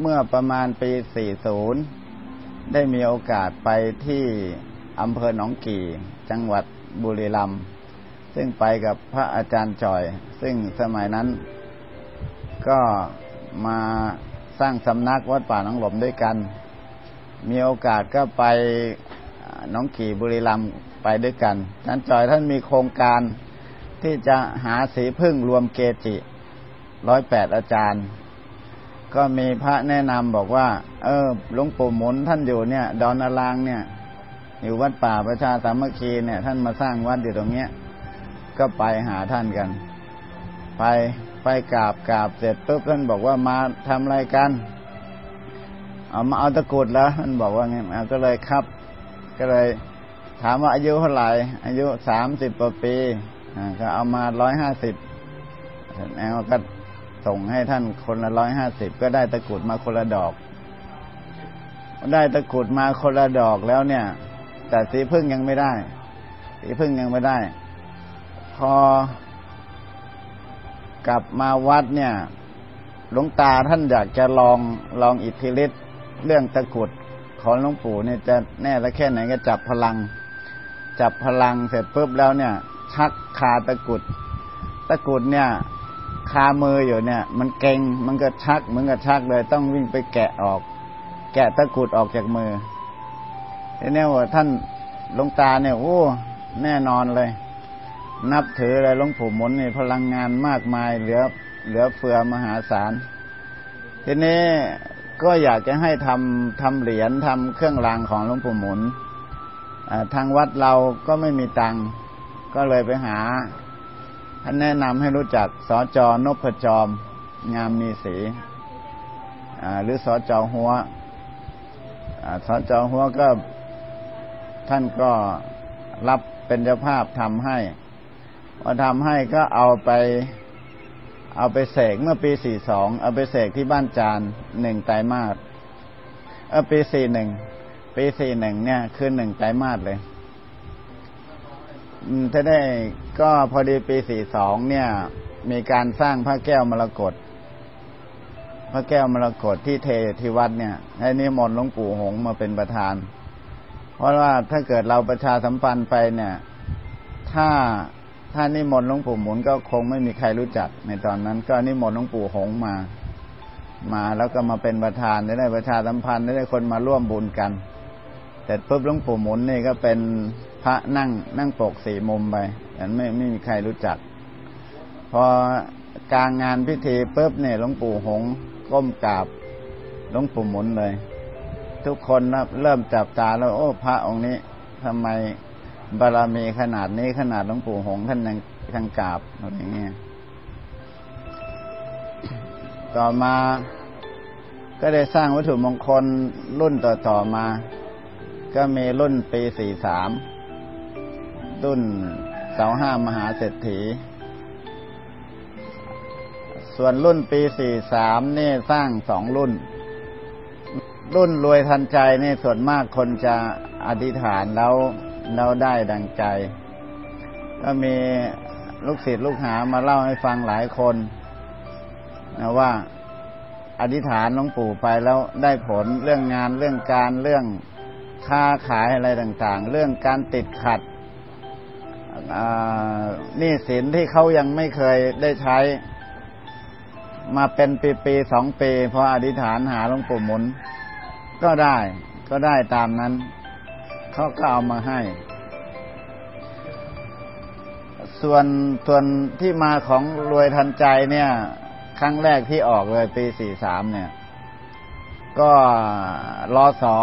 S2: เมื่อประมาณปี 40 ได้มีโอกาสไปที่อำเภอหนองกี่ จังหวัดบุรีรัมย์ซึ่งไปกับพระอาจารย์จอย ซึ่งสมัยนั้นก็มาสร้างสำนักวัดป่าหนองหลมด้วยกัน มีโอกาสก็ไปหน้องขี่บุรีรัมย์ไปด้วยกันท่านจอยท่านมีโครงการที่จะหาสีพึ่งรวมเกจิร้อยแปดอาจารย์ ก็มีพระแนะนำบอกว่า เออหลวงปู่หมุนท่านอยู่เนี่ย ดอนอารางเนี่ย อยู่วัดป่าประชาสามัคคีเนี่ย ท่านมาสร้างวัดอยู่ตรงเนี้ย ก็ไปหาท่านกัน ไปไปกราบกราบเสร็จปุ๊บท่านบอกว่ามาทำอะไรกันเอามาเอาตะกรุดแล้วท่านบอกว่าไงเอาก็เลยครับ ก็เลยถามว่าอายุเท่าไหร่อายุสามสิบปีอ่าก็เอามาร้อยห้าสิบแล้วก็ ส่งให้ท่านคนละร้อยห้าสิบก็ได้ตะกรุดมาคนละดอก ได้ตะกรุดมาคนละดอกแล้วเนี่ย แต่สีพึ่งยังไม่ได้ สีพึ่งยังไม่ได้ พอกลับมาวัดเนี่ย หลวงตาท่านอยากจะลองลองอิทธิฤทธิ์เรื่องตะกรุดของหลวงปู่เนี่ยจะแน่ละแค่ไหนก็จับพลัง จับพลังเสร็จปุ๊บแล้วเนี่ย ชักคาตะกรุดตะกรุดเนี่ย คามืออยู่เนี่ย มันเก่งมันก็ชักเหมือนกับชักเลย ต้องวิ่งไปแกะออก แกะตะกรุดออกจากมือทีนี้ว่าท่านหลวงตาเนี่ยโอ้แน่นอนเลย นับถืออะไรหลวงปู่หมุนนี่พลังงานมากมาย เหลือเหลือเฟือมหาศาลทีนี้ก็อยากจะให้ทำทำเหรียญทำเครื่องรางของหลวงปู่หมุนทางวัดเราก็ไม่มีตังก็เลยไปหา ท่านแนะนำให้รู้จักสอจอนพจอม งามมีสีหรือสอจอหัวสอจอหัวก็ท่านก็รับเป็นเจ้าภาพทำให้พอทำให้ก็เอาไป เอาไปเสกเมื่อปีสี่สองเอาไปเสกที่บ้านจานหนึ่งไตรมาสเออปีสี่หนึ่งปีสี่หนึ่งเนี่ย คือหนึ่งไตรมาสเลย ถ้าได้ก็พอดีปีสี่สองเนี่ย มีการสร้างพระแก้วมรกตพระแก้วมรกตที่เทที่วัดเนี่ยให้นิมนต์หลวงปู่หงมาเป็นประธาน เพราะว่าถ้าเกิดเราประชาสัมพันธ์ไปเนี่ย ถ้าถ้านิมนต์หลวงปู่หมุนก็คงไม่มีใครรู้จักในตอนนั้น ก็นิมนต์หลวงปู่หงมา มาแล้วก็มาเป็นประธานได้ได้ประชาสัมพันธ์ได้คนมาร่วมบุญกัน เสร็จปุ๊บหลวงปู่หมุนนี่ก็เป็นพระนั่งนั่งปกสี่มุมไปอันไม่ไม่มีใครรู้จัก พอกลางงานพิธีปุ๊บเนี่ยหลวงปู่หงก้มกราบหลวงปู่หมุนเลย ทุกคนเริ่มจับตาแล้ว โอ้พระองค์นี้ทำไมบารมีขนาดนี้ขนาดหลวงปู่หงท่านยังทางกราบอย่างเงี้ยต่อมาก็ได้สร้างวัตถุมงคลรุ่นต่อๆมา ก็มีรุ่นปีสี่สามรุ่นเสาห้ามหาเศรษฐี ส่วนรุ่นปีสี่สามนี่สร้างสองรุ่น รุ่นรวยทันใจนี่ส่วนมากคนจะอธิษฐานแล้วแล้วได้ดังใจ ก็มีลูกศิษย์ลูกหามาเล่าให้ฟังหลายคนนะว่าอธิษฐานหลวงปู่ไปแล้วได้ผลเรื่องงานเรื่องการเรื่อง ค้าขายอะไรต่าง ๆ เรื่องการติดขัดหนี้สินที่เขายังไม่เคยได้ใช้ มาเป็นปีๆสองปีพออธิษฐานหาหลวงปู่หมุน ก็ได้ก็ได้ตามนั้น เขาก็เอามาให้ ส่วนส่วนที่มาของรวยทันใจเนี่ย ครั้งแรกที่ออกเลยปีสี่สามเนี่ย ก็รอสอ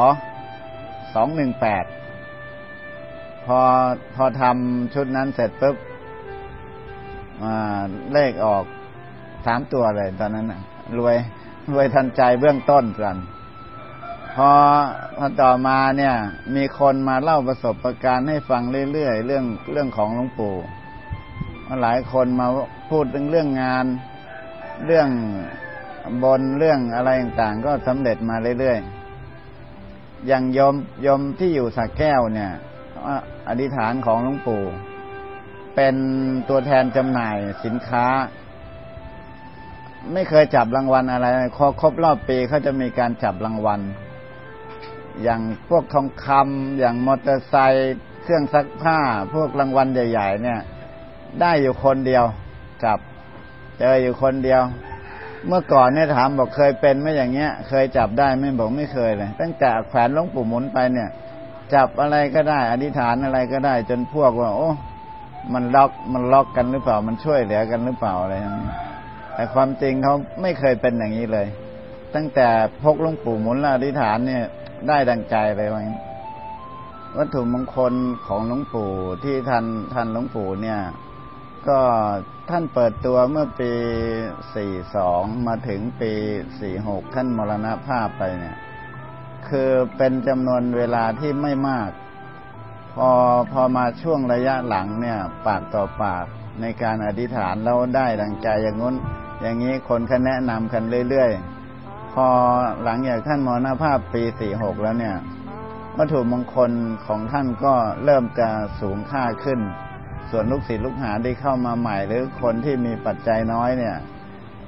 S2: สองหนึ่งแปดพอพอทำชุดนั้นเสร็จปุ๊บเลขออกสามตัวเลยตอนนั้นรวยรวยทันใจเบื้องต้นกันพอพอต่อมาเนี่ย มีคนมาเล่าประสบะการณ์ให้ฟังเรื่อยๆเรื่องเรื่องของหลวงปู่หลายคนมาพูดถึงเรื่องงาน เรื่องบนเรื่องอะไรต่างๆ ก็สำเร็จมาเรื่อยๆ อย่างยมยมที่อยู่สักแก้วเนี่ยอธิษฐานของหลวงปู่ เป็นตัวแทนจำหน่ายสินค้า ไม่เคยจับรางวัลอะไรพอครบรอบปีเขาจะมีการจับรางวัล อย่างพวกทองคำอย่างมอเตอร์ไซค์เครื่องซักผ้า พวกรางวัลใหญ่ ๆ เนี่ย ได้อยู่คนเดียวจับ เจออยู่คนเดียว เมื่อก่อนเนี่ยถามบอกเคยเป็นไหมอย่างเงี้ย เคยจับได้ไหมบอกไม่เคยเลย ตั้งแต่แขวนหลวงปู่หมุนไปเนี่ย จับอะไรก็ได้ อธิษฐานอะไรก็ได้ จนพวกว่า โอ้ มันล็อกมันล็อกกันหรือเปล่า มันช่วยเหลือกันหรือเปล่าอะไรอย่างนี้แต่ความจริงเขาไม่เคยเป็นอย่างนี้เลย ตั้งแต่พกหลวงปู่หมุนและอธิษฐานเนี่ย ได้ดังใจเลยว่าวัตถุมงคลของหลวงปู่ที่ท่านท่านหลวงปู่เนี่ย ก็ ท่านเปิดตัวเมื่อปีสี่สองมาถึงปีสี่หกท่านมรณภาพไปเนี่ย คือเป็นจำนวนเวลาที่ไม่มาก พอพอมาช่วงระยะหลังเนี่ย ปากต่อปากในการอธิษฐานเราได้ดังใจอย่างงู้น อย่างนี้คนก็แนะนำกันเรื่อยๆ พอหลังจากท่านมรณภาพปีสี่หกแล้วเนี่ย วัตถุมงคลของท่านก็เริ่มจะสูงค่าขึ้น ส่วนลูกศิษย์ลูกหาที่เข้ามาใหม่ หรือคนที่มีปัจจัยน้อยเนี่ย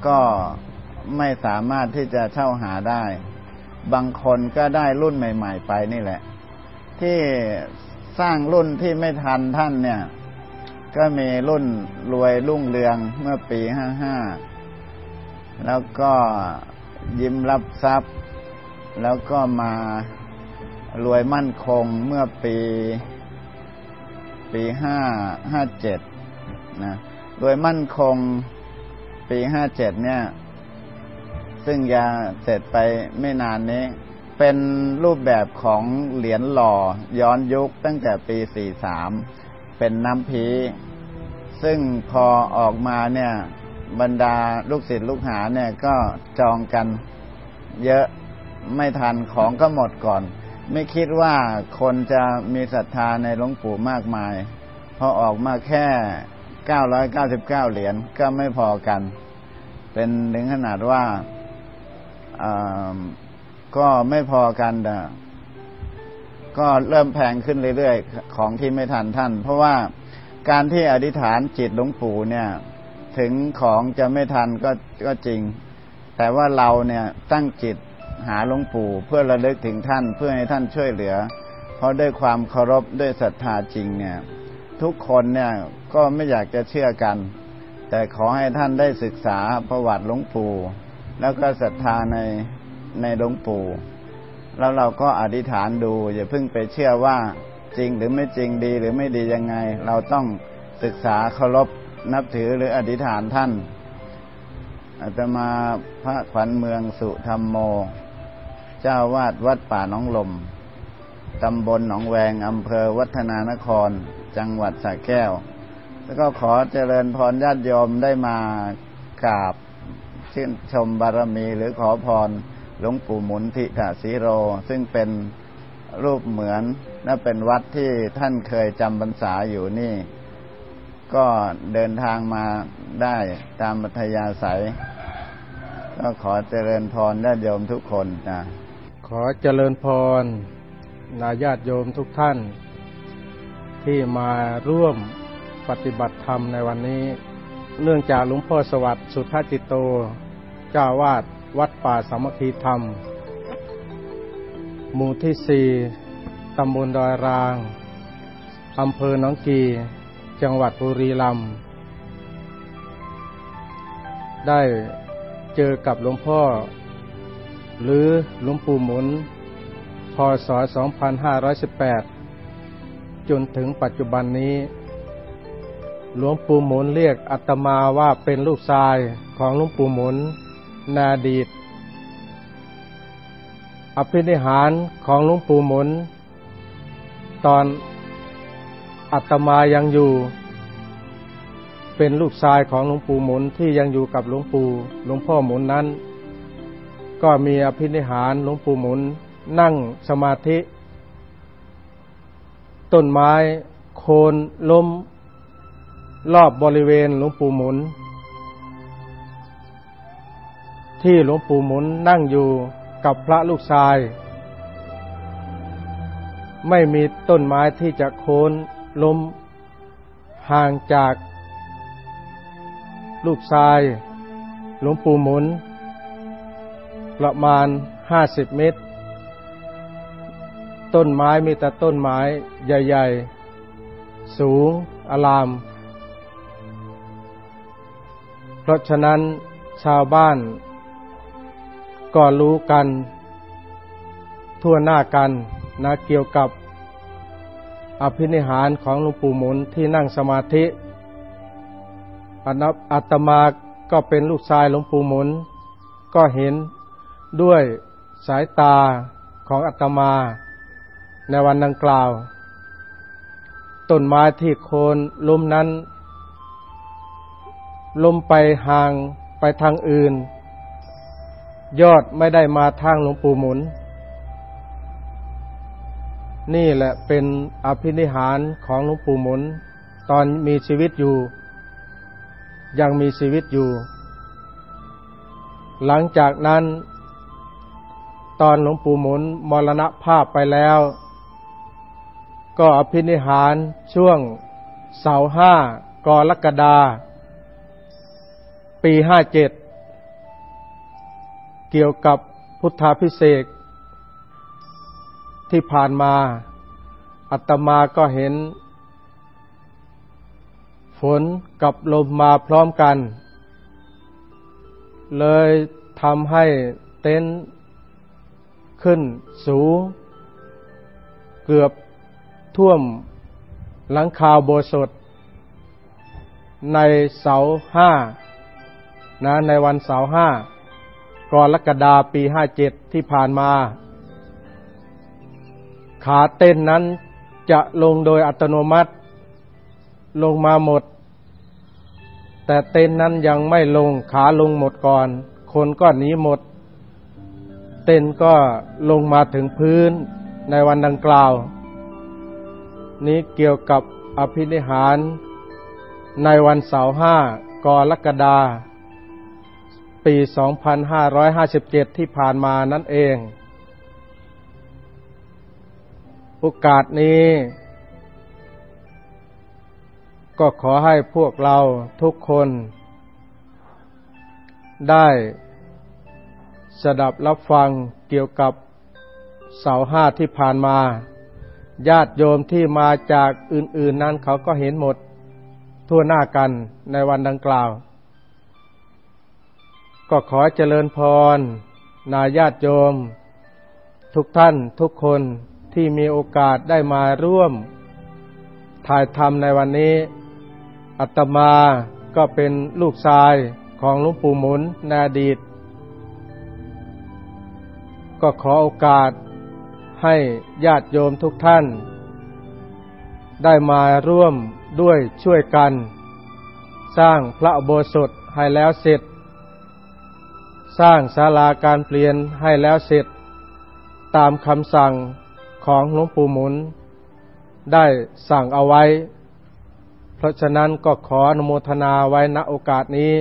S2: ก็ไม่สามารถที่จะเช่าหาได้ บางคนก็ได้รุ่นใหม่ ๆ ไปนี่แหละ ที่สร้างรุ่นที่ไม่ทันท่านเนี่ย ก็มีรุ่นรวยรุ่งเรืองเมื่อปีห้าห้าแล้วก็ยิ้มรับทรัพย์ แล้วก็มารวยมั่นคงเมื่อปี ปีห้าห้าเจ็ดนะรวยมั่นคงปีห้าเจ็ดเนี่ย ซึ่งยาเสร็จไปไม่นานนี้ เป็นรูปแบบของเหรียญหล่อย้อนยุคตั้งแต่ปี43เป็นน้ำพีซึ่งพอออกมาเนี่ย บรรดาลูกศิษย์ลูกหาเนี่ยก็จองกันเยอะไม่ทันของก็หมดก่อน ไม่คิดว่าคนจะมีศรัทธาในหลวงปู่มากมาย พอออกมาแค่ 999 เหรียญก็ไม่พอกัน เป็นถึงขนาดว่าก็ไม่พอกันก็เริ่มแพงขึ้นเรื่อยๆ ของที่ไม่ทันท่าน เพราะว่าการที่อธิษฐานจิตหลวงปู่เนี่ย ถึงของจะไม่ทันก็ก็จริง แต่ว่าเราเนี่ยตั้งจิต หาหลวงปู่ เพื่อระลึกถึงท่านเพื่อให้ท่านช่วยเหลือ เพราะด้วยความเคารพด้วยศรัทธาจริงเนี่ย ทุกคนเนี่ยก็ไม่อยากจะเชื่อกัน แต่ขอให้ท่านได้ศึกษาประวัติหลวงปู่ แล้วก็ศรัทธาในในหลวงปู่ แล้วเราก็อธิษฐานดูอย่าเพิ่งไปเชื่อว่าจริงหรือไม่จริงดีหรือไม่ดียังไง เราต้องศึกษาเคารพนับถือหรืออธิษฐานท่านอาตมาพระขวัญเมืองสุธรรมโม เจ้าวาดวัดป่าน้องลม ตำบลหนองแวง อำเภอวัฒนานคร จังหวัดสระแก้ว แล้วก็ขอเจริญพรญาติโยมได้มากราบชื่นชมบารมีหรือขอพรหลวงปู่หมุนทิกะสีโร ซึ่งเป็นรูปเหมือนและเป็นวัดที่ท่านเคยจำพรรษาอยู่นี่ ก็เดินทางมาได้ตามมัธยาศัย ก็ขอเจริญพรญาติโยมทุกคนนะ
S3: ขอเจริญพร นาญาติโยมทุกท่าน ที่มาร่วม
S4: ปฏิบัติธรรมในวันนี้ เนื่องจากหลวงพ่อสวัสดิ์สุทธจิตโต เจ้าวาดวัดป่าสามัคคีธรรม หมู่ที่สี่ตำบลดอยราง อำเภอหนองกี จังหวัดบุรีรัมย์ได้เจอกับหลวงพ่อ หรือหลวงปู่หมุน พศ 2518 จนถึงปัจจุบันนี้ หลวงปู่หมุนเรียกอัตมาว่าเป็นลูกชายของหลวงปู่หมุน นาดีต อภินิหารของหลวงปู่หมุน ตอนอัตมายังอยู่ เป็นลูกชายของหลวงปู่หมุนที่ยังอยู่กับหลวงปู่หลวงพ่อหมุนนั้น ก็มีอภินิหารหลวงปู่หมุนนั่งสมาธิ ต้นไม้โคนล้ม รอบบริเวณหลวงปู่หมุน ที่หลวงปู่หมุนนั่งอยู่กับพระลูกชาย ไม่มีต้นไม้ที่จะโคนล้มห่างจาก ลูกชาย หลวงปู่หมุน ประมาณห้าสิบเมตร ต้นไม้มีแต่ต้นไม้ใหญ่ ๆ สูงอลาม เพราะฉะนั้นชาวบ้านก็รู้กันทั่วหน้ากันนะเกี่ยวกับอภินิหารของหลวงปู่หมุนที่นั่งสมาธิอนับอาตมาก็เป็นลูกชายหลวงปู่หมุน ก็เห็น ด้วยสายตาของอาตมาในวันดังกล่าว ต้นไม้ที่โคนล้มนั้นล้มไปห่างไปทางอื่น ยอดไม่ได้มาทางหลวงปู่หมุน นี่แหละเป็นอภินิหารของหลวงปู่หมุน ตอนมีชีวิตอยู่ ยังมีชีวิตอยู่ หลังจากนั้น ตอนหลวงปู่หมุนมรณภาพไปแล้ว ก็อภินิหารช่วงเสาห้ากรกฎาปีห้าเจ็ดเกี่ยวกับพุทธาพิเศษที่ผ่านมาอัตมาก็เห็น ฝนกับลมมาพร้อมกัน เลยทำให้เต็นท์ ขึ้นสูง เกือบท่วมหลังคาโบสถในเสาห้านะในวันเสาห้ากรกฎาปีห้าเจ็ดที่ผ่านมา ขาเต้นนั้นจะลงโดยอัตโนมัติ ลงมาหมด แต่เต้นนั้นยังไม่ลงขาลงหมดก่อน คนก็หนีหมด เต้นก็ลงมาถึงพื้นในวันดังกล่าว นี้เกี่ยวกับอภินิหารในวันเสาร์ห้ากรกฎาปี 2557 ที่ผ่านมานั่นเอง โอกาสนี้ ก็ขอให้พวกเราทุกคนได้ สดับรับฟังเกี่ยวกับเสาห้าที่ผ่านมา ญาติโยมที่มาจากอื่น ๆ นั้นเขาก็เห็นหมดทั่วหน้ากันในวันดังกล่าว ก็ขอเจริญพร นาญาติโยม ทุกท่านทุกคนที่มีโอกาสได้มาร่วม ถ่ายทำในวันนี้ อัตมาก็เป็นลูกชายของหลวงปู่หมุนในอดีต ก็ขอโอกาสให้ญาติโยมทุกท่าน ได้มาร่วมด้วยช่วยกัน สร้างพระโบสถให้แล้วเสร็จ สร้างศาลาการเปลี่ยนให้แล้วเสร็จ ตามคำสั่งของหลวงปู่หมุน ได้สั่งเอาไว้ เพราะฉะนั้นก็ขออนุโมทนาไว้ณโอกาสนี้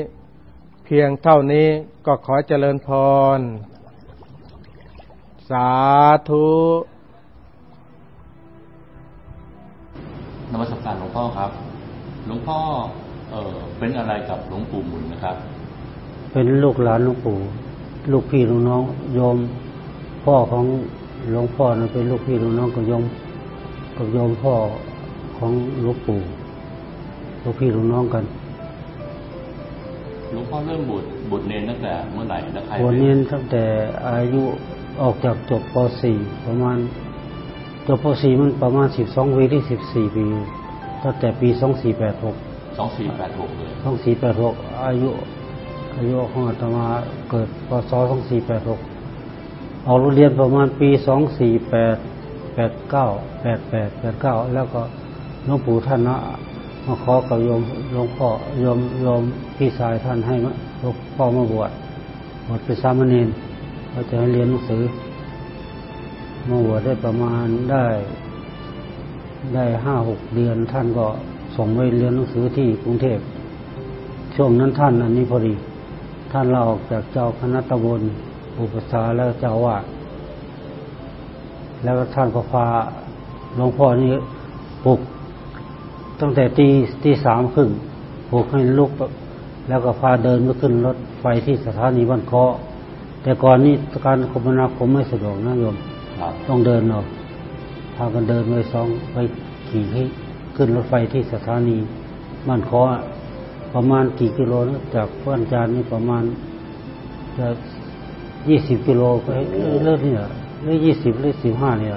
S4: เพียงเท่านี้ก็ขอเจริญพร สาธุ
S1: นมัสการหลวงพ่อครับ หลวงพ่อเออเป็นอะไรกับหลวงปู่หมุนนะครับ
S5: เป็นลูกหลานหลวงปู่ ลูกพี่ลูกน้องโยม พ่อของหลวงพ่อนะเป็นลูกพี่ลูกน้องกับโยมกับโยมพ่อของหลวงปู่ลูกพี่ลูกน้องกัน
S1: หลวงพ่อเริ่มบวชบวชเนรตั้งแต่เมื่อไหร่และใคร
S5: บวช
S1: ป็
S5: เนียนตั้งแต่อายุ ออกจากจบป .4 ประมาณจบป .4 มันประมาณ 12ปีที่14 ปีตั้งแต่ปี 2486
S1: สองสี่แปดหกเลย
S5: 2486 อายุ อายุของอาตมาเกิดพศ2486 ออกโรงเรียนประมาณปี 248 89 88 89 แล้วก็หลวงปู่ท่านนะมาขอกับโยมหลวงพ่อโยมโยมพี่ชายท่านให้มาหลวงพ่อมาบวชบวชเป็นสามเณร เราจะให้เรียนหนังสือมาบวชได้ประมาณได้ได้ห้าหกเดือน ท่านก็ส่งไปเรียนหนังสือที่กรุงเทพช่วงนั้นท่านอันนี้พอดี ท่านเลาออกจากเจ้าคณะตำบลอุปสาแล้วเจ้าวาดแล้วท่านก็พาหลวงพ่อนี่ปลุก ตั้งแต่ตีตีสามครึ่งปลุกให้ลุก แล้วก็พาเดินมาขึ้นรถไฟที่สถานีบ้านเคาะ แต่ก่อนนี้การคมนาคมไม่สะดวกนะโยม
S1: ครับ
S5: ต้องเดินเนาะพากันเดินไปสองไปขี่ให้ขึ้นรถไฟที่สถานีบ้านเคาะประมาณกี่กิโลนะจากบ้านจานนี่ประมาณจะยี่สิบกิโลก็เลิกเนี่ยหรือยี่สิบหรือสิบห้าเนี่ย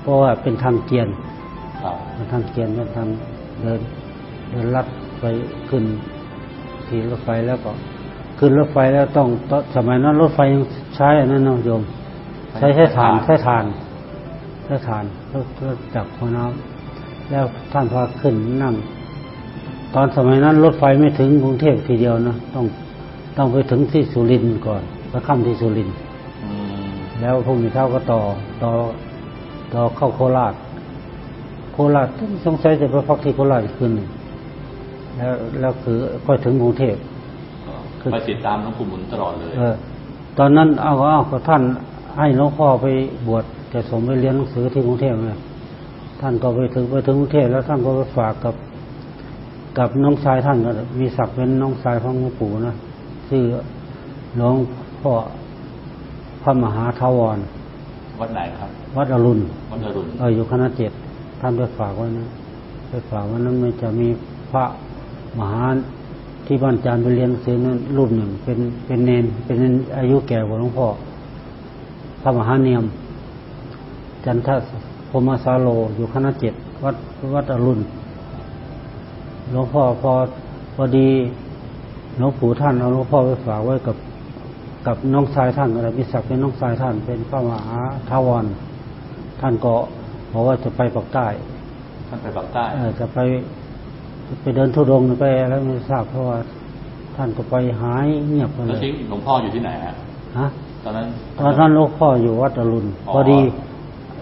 S5: เพราะว่าเป็นทางเกียน
S1: ครับ
S5: เป็นทางเกียนเป็นทางเดินเดินลัดไปขึ้นที่รถไฟแล้วก็ ขึ้นรถไฟแล้วต้องตอนสมัยนั้นรถไฟยังใช้อันนั้นเนาะโยม ใช้ใช้ถ่านใช้ถ่านใช้ถ่านรถรถจักรหัวน้ำแล้วท่านพาขึ้นนั่ง ตอนสมัยนั้นรถไฟไม่ถึงกรุงเทพทีเดียวนะต้องต้องไปถึงที่สุรินทร์ก่อนแล้วข้ามที่สุรินทร์
S1: อืม
S5: แล้วพรุ่งนี้เช้าก็ต่อต่อต่อเข้าโคราช โคราชสงสัยจะไปพักที่โคราชอีกคืนหนึ่งแล้วแล้วคือก็ถึงกรุงเทพคือ
S1: ไปติดตามหลวงปู่หมุนตลอดเลย
S5: เออ ตอนนั้นเอาเอาก็ท่านให้หลวงพ่อไปบวชจะส่งไปเรียนหนังสือที่กรุงเทพเนี่ยท่านก็ไปถึงไปถึงกรุงเทพแล้วท่านก็ไปฝากกับกับน้องชายท่านก็มีศักดิ์เป็นน้องชายของหลวงปู่นะชื่อหลวงพ่อพระมหาทาวร
S1: วัดไหนครับ
S5: วัดอรุณ
S1: วัดอรุณ
S5: เอออยู่คณะเจ็ดท่านไปฝากไว้นะไปฝากไว่านั้นมันจะมีพระมหา ที่บ้านจานไปเรียนหนังสือนั้นรูปหนึ่ง เป็นเป็นเนนเป็นอายุแก่กว่าหลวงพ่อพระมหาเนียม จันทพรหมสาโลอยู่คณะเจ็ดวัดวัดอรุณหลวงพ่อพอพอดีหลวงปู่ท่านเอาหลวงพ่อไปฝากไว้กับกับน้องชายท่านอะไรมีศักดิ์เป็นน้องชายท่านเป็นพระมหาทาวรท่านก็บอกว่าจะไปปากใต้
S1: ท่านไปปากใต้
S5: เออจะไปจะ ไปเดินทุดงค์ไปอะไรไม่ทราบเพราะว่าท่านก็ไปหายเงียบไปเล
S1: แล้ว
S5: ย
S1: ที่หลวงพ่ออยู่ที่ไหนฮะ
S5: ฮะ
S1: ตอนนั้น
S5: ตอนนั้นหลวงพ่ออยู่วัดอรุณ
S1: อ๋อ
S5: พอดี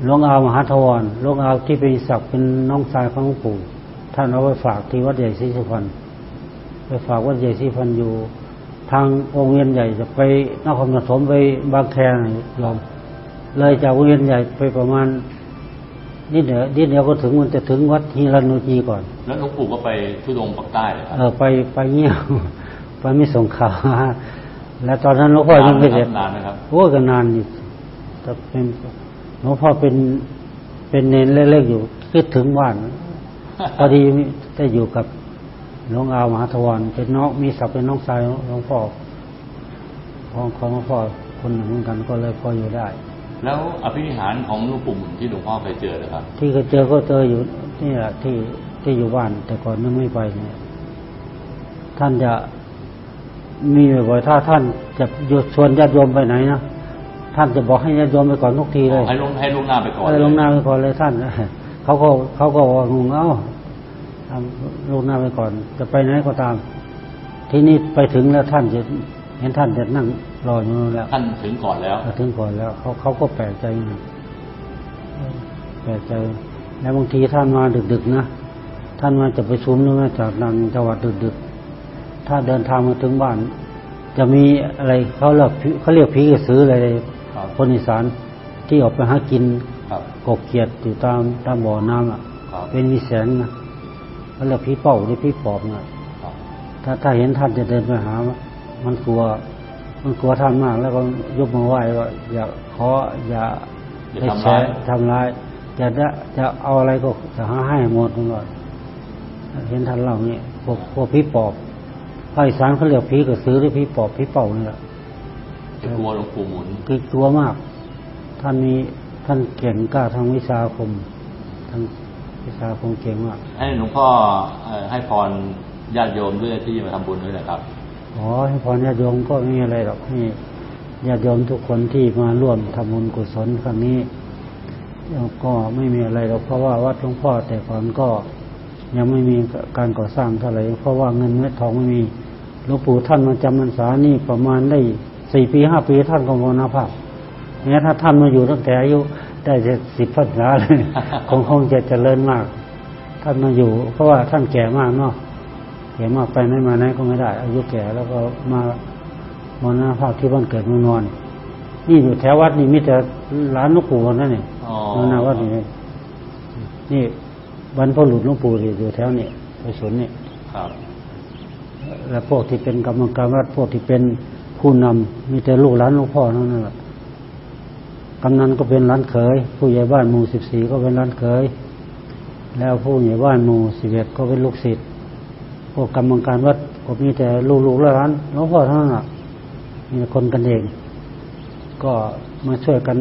S5: หลวงอาวมหาทวรหลวงอาวที่เป็นศักดิ์เป็นน้องชายของหลวงปู่ท่านเอาไปฝากที่วัดใหญ่ศรีสุพรรณไปฝากวัดใหญ่ศรีสุพรรณอยู่ ทางวงเวียนใหญ่จะไปนครปฐมไปบางแคหน่อยยอมเลยจากวงเวียนใหญ่ไปประมาณ นิดเดียวนิดเดียวก็ถึงมันจะถึงวัดฮีรันโนจีก่อน
S1: แล้วหลวงปู่ก็ไปทุดงค์ปากใต้เลยครับ
S5: เออไปไปเงี่ยวไปไม่ส่งข่าวแล้วตอนนั้นหลวงพ่อยังไม่เสร็จ
S1: นานไหมครับ
S5: โอ้ก็นานอยู่แต่เป็นหลวงพ่อเป็นเป็นเนนเล็กๆอยู่คิดถึงบ้านพอดีได้อยู่กับหลวงอาวมหาทวรเป็นน้องมีศักดิ์เป็นน้องชายหลวงพ่อของของหลวงพ่อคนหนึ่งเหมือนกันก็เลยพออยู่ได้
S1: แล้วอภินิหารของหลวงปู่หมุนที่หลวงพ่อเคยเจอนะครับ
S5: ที่เคยเจอก็เจออยู่นี่แหละที่ที่อยู่บ้าน แต่ก่อนนั้นไม่ไปเนี่ยท่านจะมีบ่อยๆถ้าท่านจะชวนญาติโยมไปไหนนะท่านจะบอกให้ญาติโยมไปก่อนทุกทีเลย
S1: ให้ลงให้ลงหน้าไปก่อน
S5: เออลงหน้าไปก่อนเลยท่านเขาก็เขาก็ว่างงเอ้าทำลงหน้าไปก่อน จะไปไหนก็ตาม ที่นี่ไปถึงแล้วท่านจะ เห็นท่านจะนั่งรออยู่นั่นแล้ว
S1: ท่านถึงก่อนแล้ว
S5: มาถึงก่อนแล้ว เขาเขาก็แปลกใจนะแปลกใจ แล้วบางทีท่านมาดึกๆนะท่านมาจะไปชุมนึกจากนังจังหวัดดึกๆ ถ้าเดินทางมาถึงบ้าน จะมีอะไรเขาเรียกผีเขาเรียกผีกระสืออะไร
S1: ครับ
S5: คนอีสานที่ออกไปหากิน
S1: ครับ
S5: กบเขียดอยู่ตามตามบ่อน้ำอะ
S1: ครับ
S5: เป็นวิแสงนะเขาเรียกผีเป่าหรือผีปอบเนี่ยถ้าถ้าเห็นท่านจะเดินไปหา มันกลัว มันกลัวท่านมาก แล้วก็ยกมือไหว้ว่าอย่าขออย่า
S1: อย่า
S5: ไป
S1: ทำ
S5: แฉ
S1: ร้าย
S5: ทำร้ายจะได้จะเอาอะไรก็จะหาให้หมดมันก่อนเห็นท่านเล่าเนี่ยพวกพวกผีปอบภาคอีสานเขาเรียกผีกระสือหรือผีปอบผีเป่าเนี่ย
S1: จะกลัวหลวงปู่หมุน
S5: คือกลัวมาก ท่านนี้ท่านเก่งกล้าทางวิชาอาคมทางวิชาอาคมเก่งมาก
S1: ให้หลวงพ่อเอ่อให้พรญาติโยมด้วยที่มาทำบุญด้วยนะครับ
S5: ขอให้พรญาติโยมก็ไม่มีอะไรหรอกให้ญาติโยมทุกคนที่มาร่วมทำบุญกุศลครั้งนี้ก็ไม่มีอะไรหรอกเพราะว่าวัดหลวงพ่อแต่ก่อนก็ยังไม่มีการก่อสร้างเท่าไหร่เพราะว่าเงินเม็ดทองไม่มีหลวงปู่ท่านมาจำพรรษานี่ประมาณได้สี่ปีห้าปีท่านก็มรณภาพเนี่ยถ้าท่านมาอยู่ตั้งแต่อายุได้จะสิบพรรษาเลยคงคงจะเจริญมาก ท่านมาอยู่ เพราะว่าท่านแก่มากเนาะ ก่มากไปไหนมาไหนก็ไม่ได้ อายุแก่แล้วก็มามรณภาพที่บ้านเกิดเมืองนอน นี่อยู่แถววัดนี่มีแต่ร้านหลูกปู่นั่นนี่
S1: อ๋อ
S5: มรณวัดนี่นี่บรรพบุรุษหลวงปู่ที่อยู่แถวนี่ไปสวนนี่
S1: ครับ
S5: และพวกที่เป็นกรรมการวัดพวกที่เป็นผู้นำมีแต่ลูกหลานหลวงพ่อเท่านั้นแหละกำนันก็เป็นร้านเขยผู้ใหญ่บ้านหมู่สิบสี่ก็เป็นร้านเขยแล้วผู้ใหญ่บ้านหมู่สิบเอ็ดก็เป็นลูกศิษย์ พวกกรรมการวัดก็มีแต่ลูกๆและร้านหลวงพ่อเท่านั้นแหละมีคนกันเอง ก็มาช่วยกัน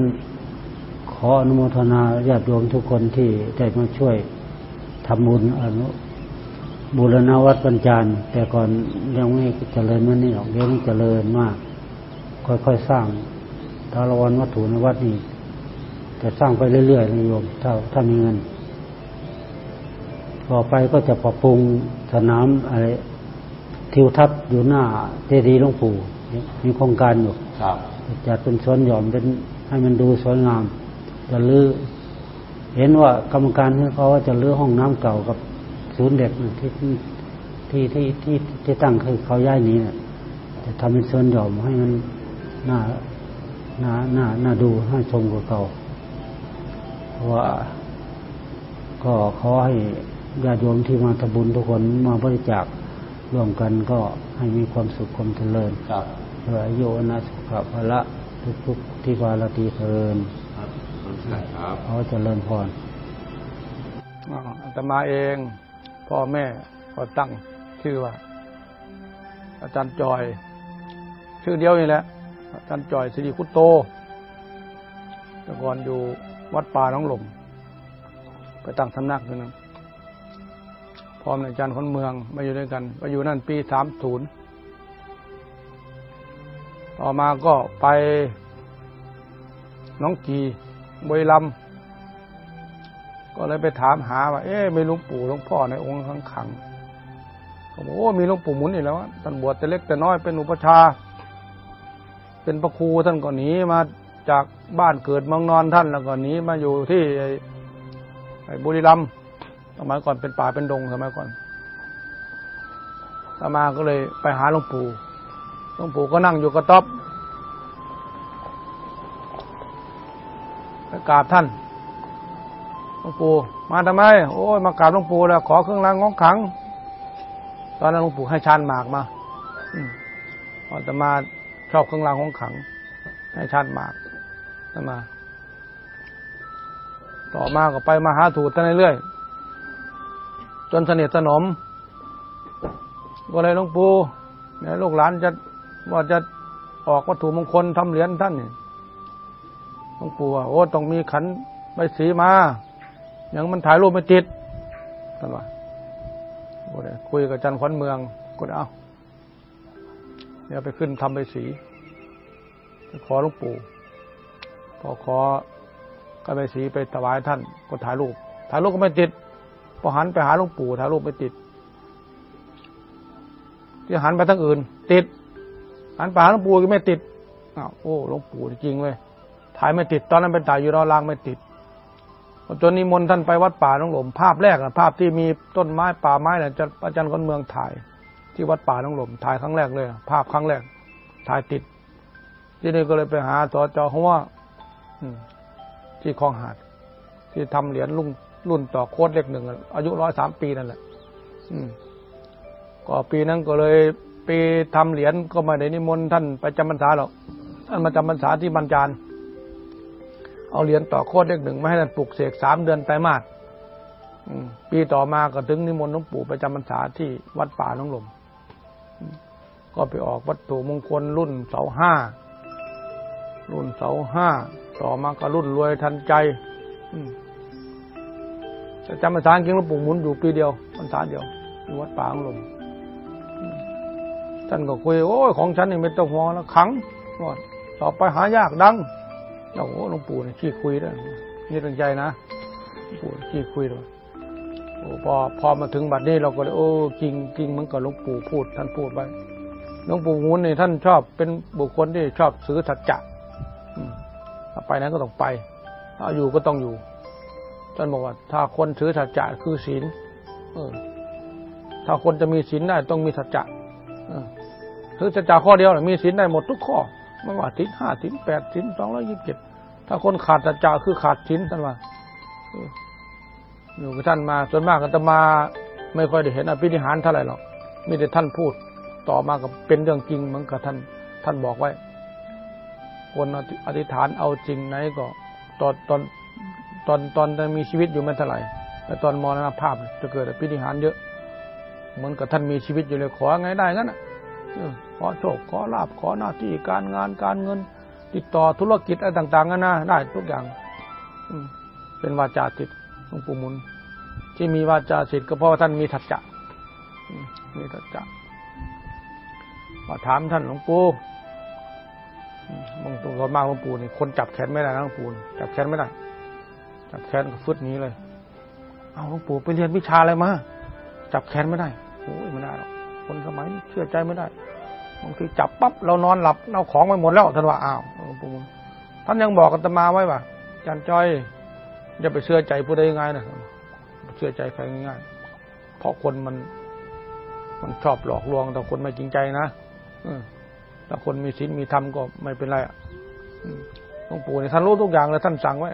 S5: ขออนุโมทนาญาติโยมทุกคนที่ได้มาช่วยทำบุญอนุบูรณวัดปัญจานแต่ก่อนยังไม่เจริญมันนี่หรอกเดี๋ยวนี้เจริญมาก ค่อยๆสร้างทารวันวัตถุในวัดนี่จะสร้างไปเรื่อยๆนะโยมถ้าถ้ามีเงิน ต่อไปก็จะปรับปรุงสนามอะไรทิวทัศน์อยู่หน้าเจดีย์หลวงปู่มีโครงการอยู่
S1: ครับ
S5: จัดเป็นสวนหย่อมเป็นให้มันดูสวยงาม จะลือเห็นว่ากรรมการที่เขาว่าจะลื้อห้องน้ำเก่ากับศูนย์เด็กน่ะที่ที่ที่ที่ที่ตั้งคือเขาย้ายหนี้น่ะจะทำเป็นสวนหย่อมให้มันน่าน่าน่าน่าดูน่าชมกว่าเก่าเพราะว่าก็ขอให้ ญาติโยมที่มาทำบุญทุกคนมาบริจาคร่วมกันก็ให้มีความสุขความเจริญ
S1: ครับ
S5: เพื่ออายุวนะสุขภาละทุกๆที่วาลตีเพลิน
S1: ครับครับ
S5: ขอเจริญพร
S3: อ่าอาตมาเอง พ่อแม่ก็ตั้งชื่อว่า อาจารย์จอย ชื่อเดียวนี่แหละอาจารย์จอยสิริคุตโตแต่ก่อนอยู่วัดป่าหน้องหลมไปตั้งสำนักอยู่นั่น พร้อมนอาจารย์คนเมืองมาอยู่ด้วยกันมาอยู่นั่นปีสามศูนย์ต่อมาก็ไปน้องกีบุรีรัมย์ก็เลยไปถามหาว่าเอ๊ะมีหลวงปู่หลวงพ่อในองค์ขังขังเขาบอกโอ้มีหลวงปู่หมุนอีกแล้วท่านบวชแต่เล็กแต่น้อยเป็นอุปชา เป็นพระครูท่านก็หนีมาจากบ้านเกิดเมืองนอนท่านแล้วก็หนีมาอยู่ที่บุรีรัมย์ มัยก่อนเป็นป่าเป็นดงสมัยก่อนตามาก็เลยไปหาหลวงปู่หลวงปู่ก็นั่งอยู่กระต๊อบไปกราบท่านหลวงปู่มาทำไม โอ้ยมากราบหลวงปู่แล้วขอเครื่องรางของขัง ตอนนั้นหลวงปู่ให้ชานหมากมาอืมอาตมาชอบเครื่องรางของขัง ให้ชานหมากตมา ต่อมาก็ไปมาหาถูกกันเรื่อย จนสนิทสนม ก็เลยหลวงปู่เนี่ยลูกหลานจะว่าจะออกวัตถุมงคลทำเหรียญท่านหลวงปู่ว่าโอ้ต้องมีขันใบสีมา อยังมันถ่ายรูปไม่ติดท่านว่าก็เลยคุยกับจันขวัญเมืองก็เอาเดี๋ยวไปขึ้นทำใบสีไปขอหลวงปู่พอขอก็ใบสีไปถวายท่านก็ถ่ายรูปถ่ายรูปก็ไม่ติด พอหันไปหาหลวงปู่ถ่ายรูปไม่ติด ที่หันไปทางอื่น ติด หันไปหาหลวงปู่ก็ไม่ติดอ้าวโอ้หลวงปู่จริงเว้ยถ่ายไม่ติด ตอนนั้นเป็นถ่ายอยู่รอรางไม่ติดจนนิมนต์ท่านไปวัดป่าหนองหลมภาพแรกนะภาพที่มีต้นไม้ป่าไม้เนี่ยจะอาจารย์คนเมืองถ่าย ที่วัดป่าหนองหลมถ่ายครั้งแรกเลย ภาพครั้งแรก ถ่ายติด ที่นี่ก็เลยไปหาสจหัวอืมที่คลองหาด ที่ทำเหรียญรุ่น รุ่นต่อโคตรเล็กหนึ่งอายุร้อยสามปีนั่นแหละอืมก็ปีนั้นก็เลยปีทำเหรียญก็มาในนิมนต์ท่านไปจำพรรษาหรอกท่านมาจำพรรษาที่บรรจารเอาเหรียญต่อโคตรเลขหนึ่งมาให้ท่านปลุกเสกสามเดือนไตรมาสปีต่อมาก็ถึงนิมนต์หลวงปู่ไปจำพรรษาที่วัดป่าน้องลม ก็ไปออกวัตถุมงคลรุ่นเสาห้า รุ่นเสาห้า ต่อมาก็รุ่นรวยทันใจ จะจำพรรษาจริงหลวงปู่หมุนอยู่ปีเดียวพรรษาเดียวที่วัดป่าน้องลมท่านก็คุยโอ้ยของฉันนี่ไม่ต้องห่วงแล้วขังว่าต่อไปหายากดังโอ้โหหลวงปู่เนี่ยขี้คุยด้วยนี่ตั้งใจนะปู่ขี้คุยด้วยโอ้พอพอมาถึงบัดนี้เราก็เลยโอ้จริงจริงเหมันก็หลวงปู่พูด ท่านพูดไปหลวงปู่หุนเนี่ยท่านชอบเป็นบุคคลที่ชอบซื้อสัจจะไปนั้นก็ต้องไปถ้าอยู่ก็ต้องอยู่ ท่านบอกว่า ถ้าคนถือสัจจะคือศีลถ้าคนจะมีศีลได้ต้องมีสัจจะถือสัจจะข้อเดียวมีศีลได้หมดทุกข้อไม่ว่าศีลห้าศีลแปดศีลสองร้อยยี่สิบเจ็ดถ้าคนขาดสัจจะคือขาดศีลท่านว่าอยู่กับท่านมาส่วนมากก็จะมาไม่ค่อยได้เห็นอภินิหารเท่าไหร่หรอกมีแต่ท่านพูดต่อมากับเป็นเรื่องจริงเหมือนกับท่าน ท่านบอกไว้คนอธิษฐานเอาจริงไหนก็ตอนตอน ตอนตอนมีชีวิตอยู่ไม่เท่าไหร่แต่ตอนมรณภาพจะเกิดอภินิหารเยอะ เหมือนกับท่านมีชีวิตอยู่เลยขอไงได้งั้นอะขอโชคขอลาบขอหน้าที่การงานการเงิน ติดต่อธุรกิจอะไรต่างๆกันนะได้ทุกอย่างเป็นวาจาติดหลวงปู่มุนที่มีวาจาสิทธิ์ก็เพราะว่าท่านมีถัจจะมีถัจจะมาถามท่านหลวงปู่บางตัวมากหลวงปู่นี่คนจับแขนไม่ได้นะหลวงปู่จับแขนไม่ได้ จับแขนก็ฟึดนี้เลย เอาหลวงปู่ไปเรียนวิชาอะไรมา จับแขนไม่ได้โอ้ยไม่ได้หรอกคนสมัยเชื่อใจไม่ได้บางทีจับปั๊บเรานอนหลับเอาของไปหมดแล้วท่านว่าอ้าวหลวงปู่ท่านยังบอกกันตมาไว้ว่าจันจอยอย่าไปเชื่อใจผู้ใดง่ายนะเชื่อใจใครง่ายเพราะคนมัน มันชอบหลอกลวง แต่คนไม่จริงใจนะถ้าคนมีศีลมีธรรมก็ไม่เป็นไรอะหลวงปู่เนี่ยท่านรู้ทุกอย่างเลยท่านสั่งไว้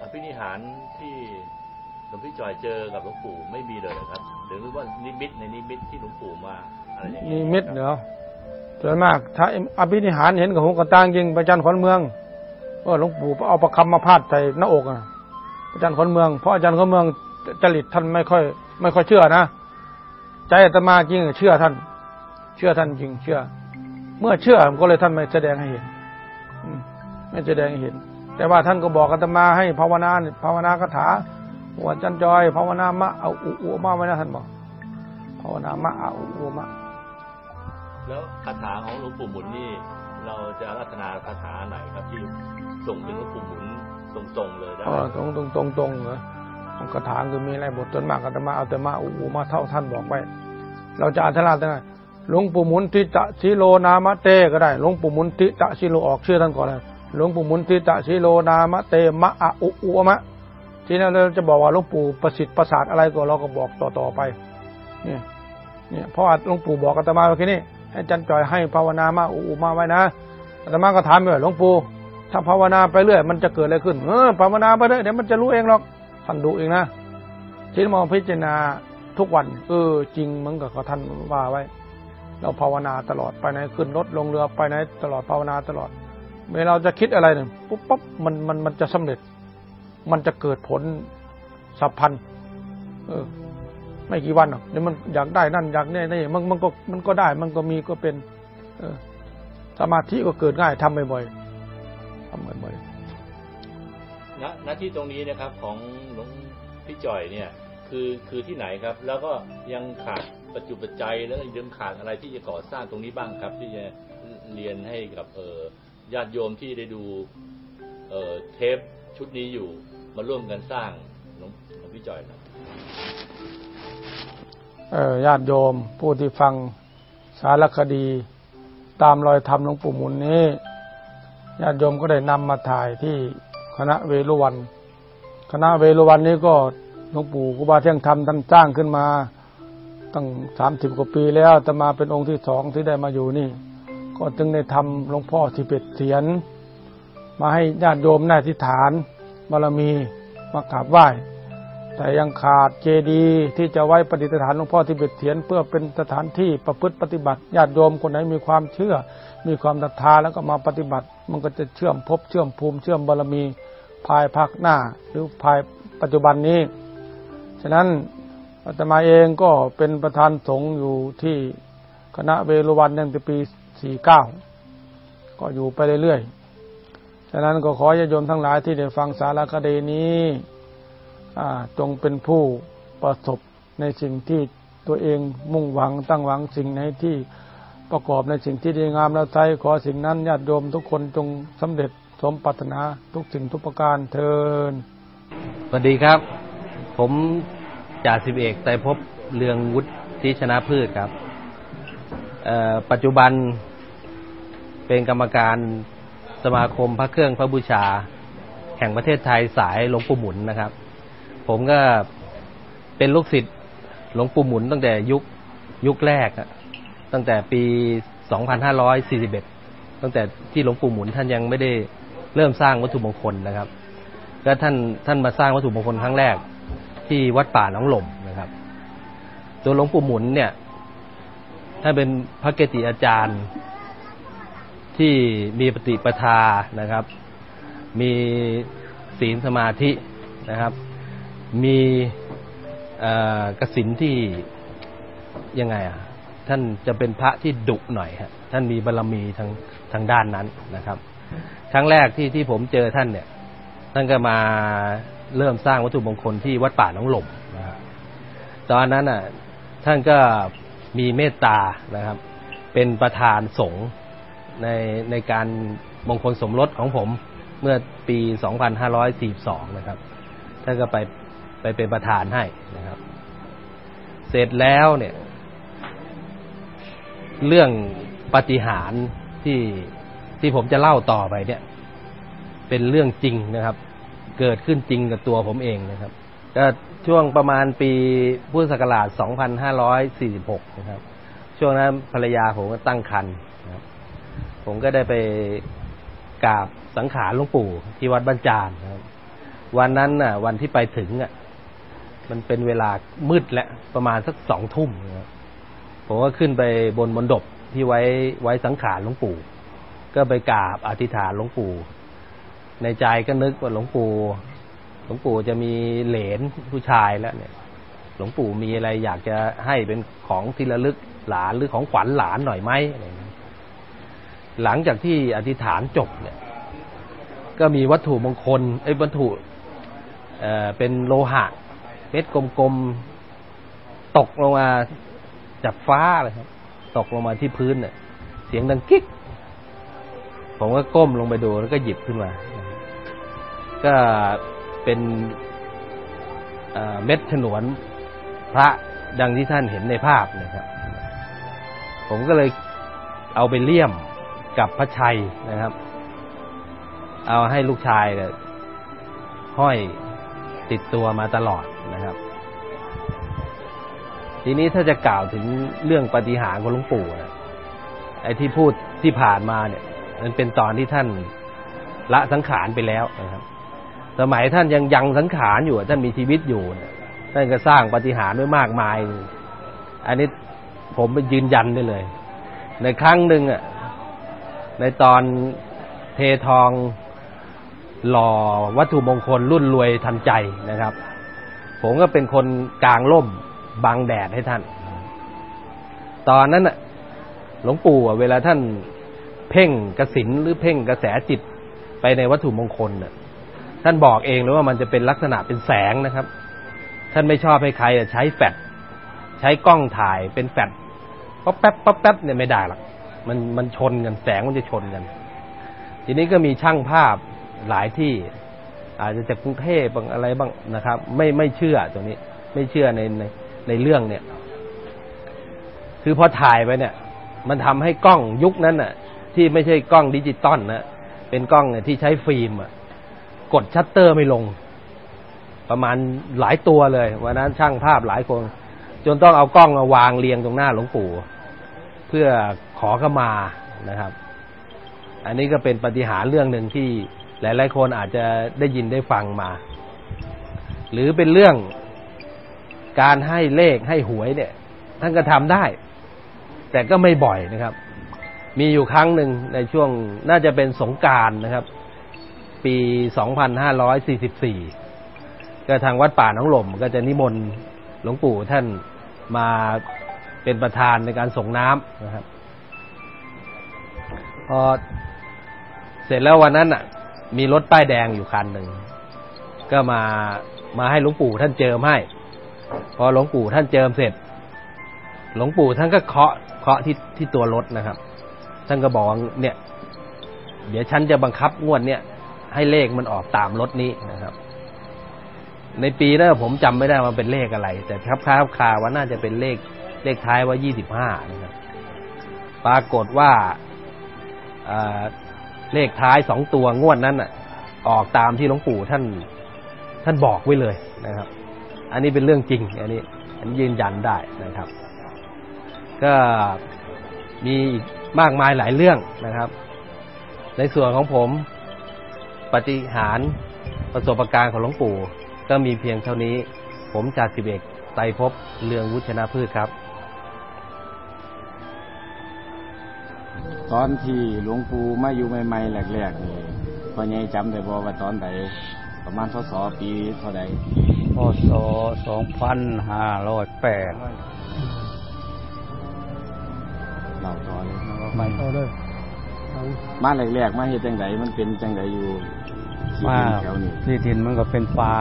S1: อภินิหารที่หลวงพี่จอยเจอกับหลวงปู่ไม่มีเลยครับ หรือว่านิมิตในนิมิตที่หลวงปู่มาอะไรอย่างนี้
S3: นิมิตเหรอส่วนมาก ถ้าอภินิหารเห็นกับหูกับตางยิงประจันขวัญเมืองว่าหลวงปู่เอาประคำมาพาดใส่หน้าอกอะประจันขวัญเมืองเพราะอาจารย์ขวัญเมืองจริตท่านไม่ค่อย ไม่ค่อยเชื่อนะใจอาตมาจริงเชื่อท่าน เชื่อท่านจริงเชื่อ เมื่อเชื่อก็เลยท่านไม่แสดงให้เห็น ไม่แสดงให้เห็น แต่ว่าท่านก็บอกอาตมาให้ภาวนาภาวนาคาถาหัวจันจอย ภาวนามะเอาอุอุมาไว้นะท่านบอกภาวนามะเอาอุอุมะ
S1: แล้วคาถาของหลวงปู่หมุนนี่ เราจะรัตนาคาถาไหนครับที่ส่งถึงหลวงปู่หมุนตรงๆเลยได้อ๋อ
S3: ตรงตรงตรงตรงเหรอคาถาคือมีอะไรบทจนมากอาตมาเอาแต่มาอุอุมาเท่าท่านบอกไปเราจะอ่านทลาดได้ หลวงปู่มุนทิตะชิโลนามะเตก็ได้หลวงปู่มุนทิตะชิโลออกชื่อท่านก่อนเลยหลวงปู่มุนทิตะชิโลนามะเตมะอะอุอุมะทีนั้นเราจะบอกว่าหลวงปู่ประสิทธิ์ประสาทอะไรก็เราก็บอกต่อๆไปเนี่ยเนี่ยเพราะหลวงปู่บอกอาตมาเมื่อกี้นี้ให้จันจ่อยให้ภาวนามาอุอุมาไว้นะอาตมาก็ถามเลยหลวงปู่ถ้าภาวนาไปเรื่อยมันจะเกิดอะไรขึ้นเออภาวนาไปเรื่อยเดี๋ยวมันจะรู้เองหรอกท่านดูเองนะที่มองพิจารณาทุกวัน เออ จริงเหมือนกับท่านว่าไว้ เราภาวนาตลอดไปไหนขึ้นรถลงเรือไปไหนตลอดภาวนาตลอด เมื่อเราจะคิดอะไรเนี่ยปุ๊บปั๊บมันมันมันจะสำเร็จ มันจะเกิดผลสัพพันเออ ไม่กี่วันหรอกเดี๋ยวมันอยากได้นั่นอยากนี่นี่มันมันก็มันก็ได้ มันก็มีก็เป็น เออสมาธิก็เกิดง่ายทำบ่อยๆทำบ่อย
S1: ๆณณที่ตรงนี้นะครับ ของหลวงพี่จ่อยเนี่ย คือคือที่ไหนครับ แล้วก็ยังขาด ปัจจุบันใจแล้วยังขาดอะไรที่จะก่อสร้างตรงนี้บ้างครับ ที่จะเรียนให้กับเออญาติโยมที่ได้ดูเออเทปชุดนี้อยู่มาร่วมกันสร้างหลวงหลวงพี่จอยนะ
S3: เออญาติโยมผู้ที่ฟังสารคดี ตามรอยธรรมหลวงปู่มุนนี้ญาติโยมก็ได้นำมาถ่ายที่คณะเวรุวัน คณะเวรุวันนี้ก็หลวงปู่กุบาเที่ยงธรรมท่านสร้างขึ้นมา ตั้งสามสิบกว่าปีแล้วแต่มาเป็นองค์ที่สองที่ได้มาอยู่นี่ ก็จึงได้ทำหลวงพ่อที่เป็ดเสียน มาให้ญาติโยมได้ทิฐานบารมีมากราบไหว้ แต่ยังขาดเจดีย์ที่จะไว้ประดิษฐานหลวงพ่อที่เบ็ดเถียน เพื่อเป็นสถานที่ประพฤติปฏิบัติญาติโยมคนไหนมีความเชื่อ มีความศรัทธาแล้วก็มาปฏิบัติ มันก็จะเชื่อมภพเชื่อมภูมิเชื่อมบารมีภายภาคหน้า หรือภายปัจจุบันนี้ ฉะนั้น อาตมาเองก็เป็นประธานสงฆ์อยู่ที่คณะเวรุวันตั้งแต่ปี 49 ก็อยู่ไปเรื่อยๆ ฉะนั้นก็ขอญาติโยมทั้งหลายที่ได้ฟังสารคดีนี้จงเป็นผู้ประสบในสิ่งที่ตัวเองมุ่งหวังตั้งหวังสิ่งไหนที่ประกอบในสิ่งที่ดีงามแล้วใจขอสิ่งนั้นญาติโยมทุกคนจงสำเร็จสมปรารถนาทุกสิ่งทุกประการเทิน
S6: สวัสดีครับ ผม จ่าสิบเอกไตรภพเรืองวุฒิชนะพืชครับ ปัจจุบันเป็นกรรมการสมาคมพระเครื่องพระบูชา แห่งประเทศไทยสายหลวงปู่หมุนนะครับ ผมก็เป็นลูกศิษย์หลวงปู่หมุนตั้งแต่ยุคยุคแรกตั้งแต่ปี 2541 ตั้งแต่ที่หลวงปู่หมุนท่านยังไม่ได้เริ่มสร้างวัตถุมงคลนะครับ ก็ท่านท่านมาสร้างวัตถุมงคลครั้งแรก ที่วัดป่าหนองหล่มนะครับ ตัวหลวงปู่หมุนเนี่ยท่านเป็นพระเกจิอาจารย์ที่มีปฏิปทานะครับ มีศีลสมาธินะครับ มีกสินที่ยังไงอะท่านจะเป็นพระที่ดุหน่อยฮะท่านมีบารรมีทางทางด้านนั้นนะครับ ครั้งแรกที่ที่ผมเจอท่านเนี่ย ท่านก็มา เริ่มสร้างวัตถุมงคลที่วัดป่าน้องหล่มนะครับตอนนั้นอะท่านก็มีเมตตานะครับ เป็นประธานสงฆ์ในในการมงคลสมรสของผมเมื่อปี 2542 นะครับ ท่านก็ไปไปเป็นประธานให้นะครับ เสร็จแล้วเนี่ย เรื่องปฏิหารที่ที่ผมจะเล่าต่อไปเนี่ย เป็นเรื่องจริงนะครับ เกิดขึ้นจริงกับตัวผมเองนะครับก็ช่วงประมาณปีพุทธศักราช 2546 นะครับ ช่วงนั้นภรรยาผมก็ตั้งครรภ์นะผมก็ได้ไปกราบสังขารหลวงปู่ที่วัดบ้านจานนะครับ วันนั้นน่ะ วันที่ไปถึงอะ มันเป็นเวลามืดแล้วประมาณสักสองทุ่มนะผมก็ขึ้นไปบนมณฑปที่ไว้ไว้สังขารหลวงปู่ ก็ไปกราบอธิษฐานหลวงปู่ ในใจก็นึกว่าหลวงปู่ หลวงปู่จะมีเหลนผู้ชายแล้วเนี่ย หลวงปู่มีอะไรอยากจะให้เป็นของที่ระลึกหลานหรือของขวัญหลานหน่อยไหมหลังจากที่อธิษฐานจบเนี่ย ก็มีวัตถุมงคลไอ้วัตถุเอ่อเป็นโลหะเม็ดกลมๆตกลงมาจากฟ้าเลยครับ ตกลงมาที่พื้นเนี่ยเสียงดังกิ๊กผมก็ก้มลงไปดูแล้วก็หยิบขึ้นมา ก็เป็นเม็ดฉนวนพระดังที่ท่านเห็นในภาพนะครับ ผมก็เลยเอาไปเลี่ยมกับพระชัยนะครับ เอาให้ลูกชายเนี่ยห้อยติดตัวมาตลอดนะครับ ทีนี้ถ้าจะกล่าวถึงเรื่องปฏิหารของหลวงปู่นะไอ้ที่พูดที่ผ่านมาเนี่ย มันเป็นตอนที่ท่านละสังขารไปแล้วนะครับ สมัยท่านยังยังสังขารอยู่ท่านมีชีวิตอยู่ท่านก็สร้างปฏิหารไว้มากมาย อันนี้ผมไปยืนยันได้เลย ในครั้งหนึ่งอะในตอนเททองหล่อวัตถุมงคลรุ่นรวยทันใจนะครับ ผมก็เป็นคนกลางร่มบังแดดให้ท่าน ตอนนั้นน่ะหลวงปู่เวลาท่านเพ่งกระสินหรือเพ่งกระแสจิตไปในวัตถุมงคลน่ะ ท่านบอกเองเลยว่ามันจะเป็นลักษณะเป็นแสงนะครับ ท่านไม่ชอบให้ใครใช้แฟลชใช้กล้องถ่ายเป็นแฟลชป๊อปแป๊บป๊อปแป๊บเนี่ยไม่ได้หรอกมันมันชนกันแสงมันจะชนกัน ทีนี้ก็มีช่างภาพหลายที่ อาจจะจากกรุงเทพบ้างอะไรบ้างนะครับ ไม่ไม่เชื่อตรงนี้ ไม่เชื่อในในในเรื่องเนี่ย คือพอถ่ายไปเนี่ย มันทำให้กล้องยุคนั้นน่ะ ที่ไม่ใช่กล้องดิจิตอลนะเป็นกล้องที่ใช้ฟิล์มอะ กดชัตเตอร์ไม่ลง ประมาณหลายตัวเลยวันนั้นช่างภาพหลายคน จนต้องเอากล้องมาวางเรียงตรงหน้าหลวงปู่ เพื่อขอเข้ามานะครับ อันนี้ก็เป็นปาฏิหาริย์เรื่องหนึ่งที่หลาย ๆ คนอาจจะได้ยินได้ฟังมา หรือเป็นเรื่องการให้เลขให้หวยเนี่ย ท่านก็ทำได้ แต่ก็ไม่บ่อยนะครับ มีอยู่ครั้งหนึ่งในช่วงน่าจะเป็นสงการนะครับ ปี 2544 ก็ทางวัดป่าน้องหล่มก็จะนิมนต์หลวงปู่ท่านมาเป็นประธานในการส่งน้ำนะครับ พอเสร็จแล้ววันนั้นอะ มีรถป้ายแดงอยู่คันหนึ่ง ก็มามาให้หลวงปู่ท่านเจิมให้ พอหลวงปู่ท่านเจิมเสร็จ หลวงปู่ท่านก็เคาะเคาะที่ที่ตัวรถนะครับ ท่านก็บอกเนี่ย เดี๋ยวฉันจะบังคับงวดเนี่ย ให้เลขมันออกตามรถนี้นะครับ ในปีนั้นผมจำไม่ได้ว่าเป็นเลขอะไร แต่ครับค้าคาว่าน่าจะเป็นเลขเลขท้ายว่ายี่สิบห้านะครับ ปรากฏว่าเลขท้ายสองตัวงวดนั้นอะออกตามที่หลวงปู่ท่านท่านบอกไว้เลยนะครับ อันนี้เป็นเรื่องจริง อันนี้อันยืนยันได้นะครับ ก็มีอีกมากมายหลายเรื่องนะครับ ในส่วนของผม ปฏิหารประสบการณ์ของหลวงปู่ ก็มีเพียงเท่านี้ ผมจ่าสิบเอกไตรภพเรืองวุชนาพืชครับ
S7: ตอนที่หลวงปู่มาอยู่ใหม่ๆแรกๆนี่พ่อใหญ่จำได้บ่ว่าตอนใดประมาณศปีเท่าใด
S8: พศสองพันห้าร้อยแปด
S7: เราตอน
S9: ไปต่อเลย
S7: มาแรกๆมาเฮ็ดจังไดมันเป็นจังไดอยู่ที่
S8: มา
S7: ดินแถวนี้
S8: ที่ดินมันก็เป็นป่า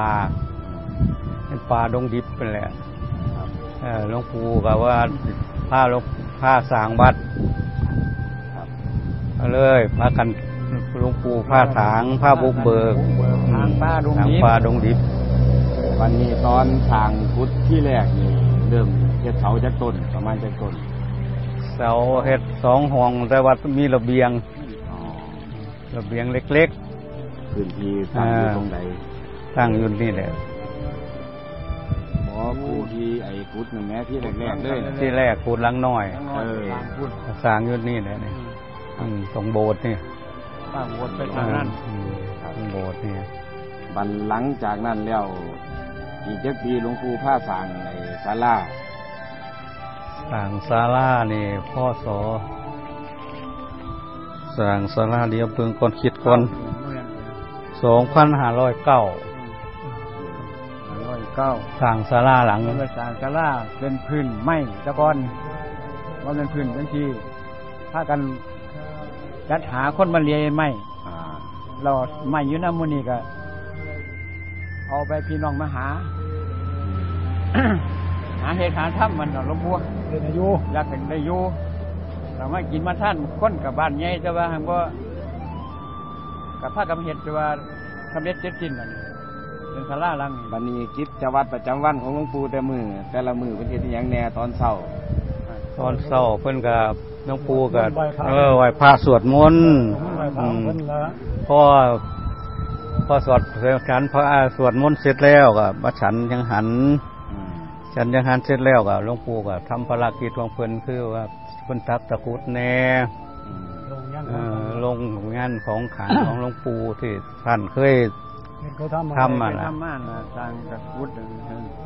S8: เป็นป่าดงดิบไปแหละ
S7: ครับ
S8: เออหลวงปู่กับว่าผ้าหลวงผ้าสร้างวัด
S7: ครับ
S8: เอาเลยพากันหลวงปู่ผ้าถางผ้าบุกเบิก
S7: ทางป่าดง
S8: ทาง
S7: ดิบ
S8: ป่าดงดิบ
S7: วันนี้ตอนทางพุทธที่แรกนี่เริ่มเฮ็ดเสาจากต้นประมาณจากต้น
S8: เสาเฮ็ดสองห้องแต่ว่ามีระเบียง
S7: อ๋อ
S8: ระเบียงเล็ก
S7: พื้นที่ตั้งอยู่ตรงใด
S8: ๆตั้งอยู่นี่แหละ
S7: หมอผู้ที่ไอ้พุทธนั่นแหละที่แรกๆเลยนะ
S8: ที่แรกพูดหลังน้อย
S7: เออ
S8: สร้างอยู่นี่แหละนี่อืมตรงโบสถ์นี่
S9: ตั้งวนไปทางนั้น
S8: อืมตรงโบสถ์นี่
S7: บันหลังจากนั้นแล้วอีกจักปีหลวงปู่ผ้าสร้างไอ้ศาลา
S8: สร้างศาลานี่พ่อสอสร้างศาลาเดียวเพิ่งก่อนคิดก่อน สองพันห้าร้อยเก้า
S10: ร้อยเก้า
S8: สร้างศาลาหลัง
S10: เมื่อสร้างกะล่าเป็นพื้นไม้ตะกอนว่าเป็นพื้นบางทีถ้ากันจัดหาคนมาเลียไม้
S7: อ่า
S10: เราไม้อยู่น้ำมูนี่ก็เอาไปพี่น้องมาหา หาเหตุหาถ้ำมันเนาะหลวงพ่อ
S9: เป็นอายุ
S10: อยากเป็นได้อยู่เรามากินมาท่านคนกับบ้านใหญ่แต่ว่าหังก็กับผ้ากับเห็ดแต่ว่า ทำเล็ดเจ็ดสิ้นนั่นเป็นสาราหลังนี่
S7: บันนี้กิจวัตรประจำวันของหลวงปู่แต่มือแต่ละมือเป็นเฮ็ดอหย่างแหน่ตอนเช้า
S8: ตอนเศร้าเพิ่นกับน้องปูกับเออไหว้พระสวดมนต์
S9: ไหว้พระ
S8: อืม
S9: เพิ่นละ
S8: พอพอสวดฉันพระสวดมนต์เสร็จแล้วก็มาฉันยังหัน
S7: อืม
S8: ฉันยังหันเสร็จแล้วก็หลวงปู่ก็ทำภารกิจของเพิ่นคือว่าเพิ่นทักตะกรุดแน่
S7: อืม
S9: ลงยัน
S8: เอ่อ ลงงานของขลังของหลวงปู่ที่ท่านเคย
S9: เห็นเขาทำ
S8: ทำ
S10: ไป
S8: อะ
S10: ทำม่านน่ะทางกับวุฒิ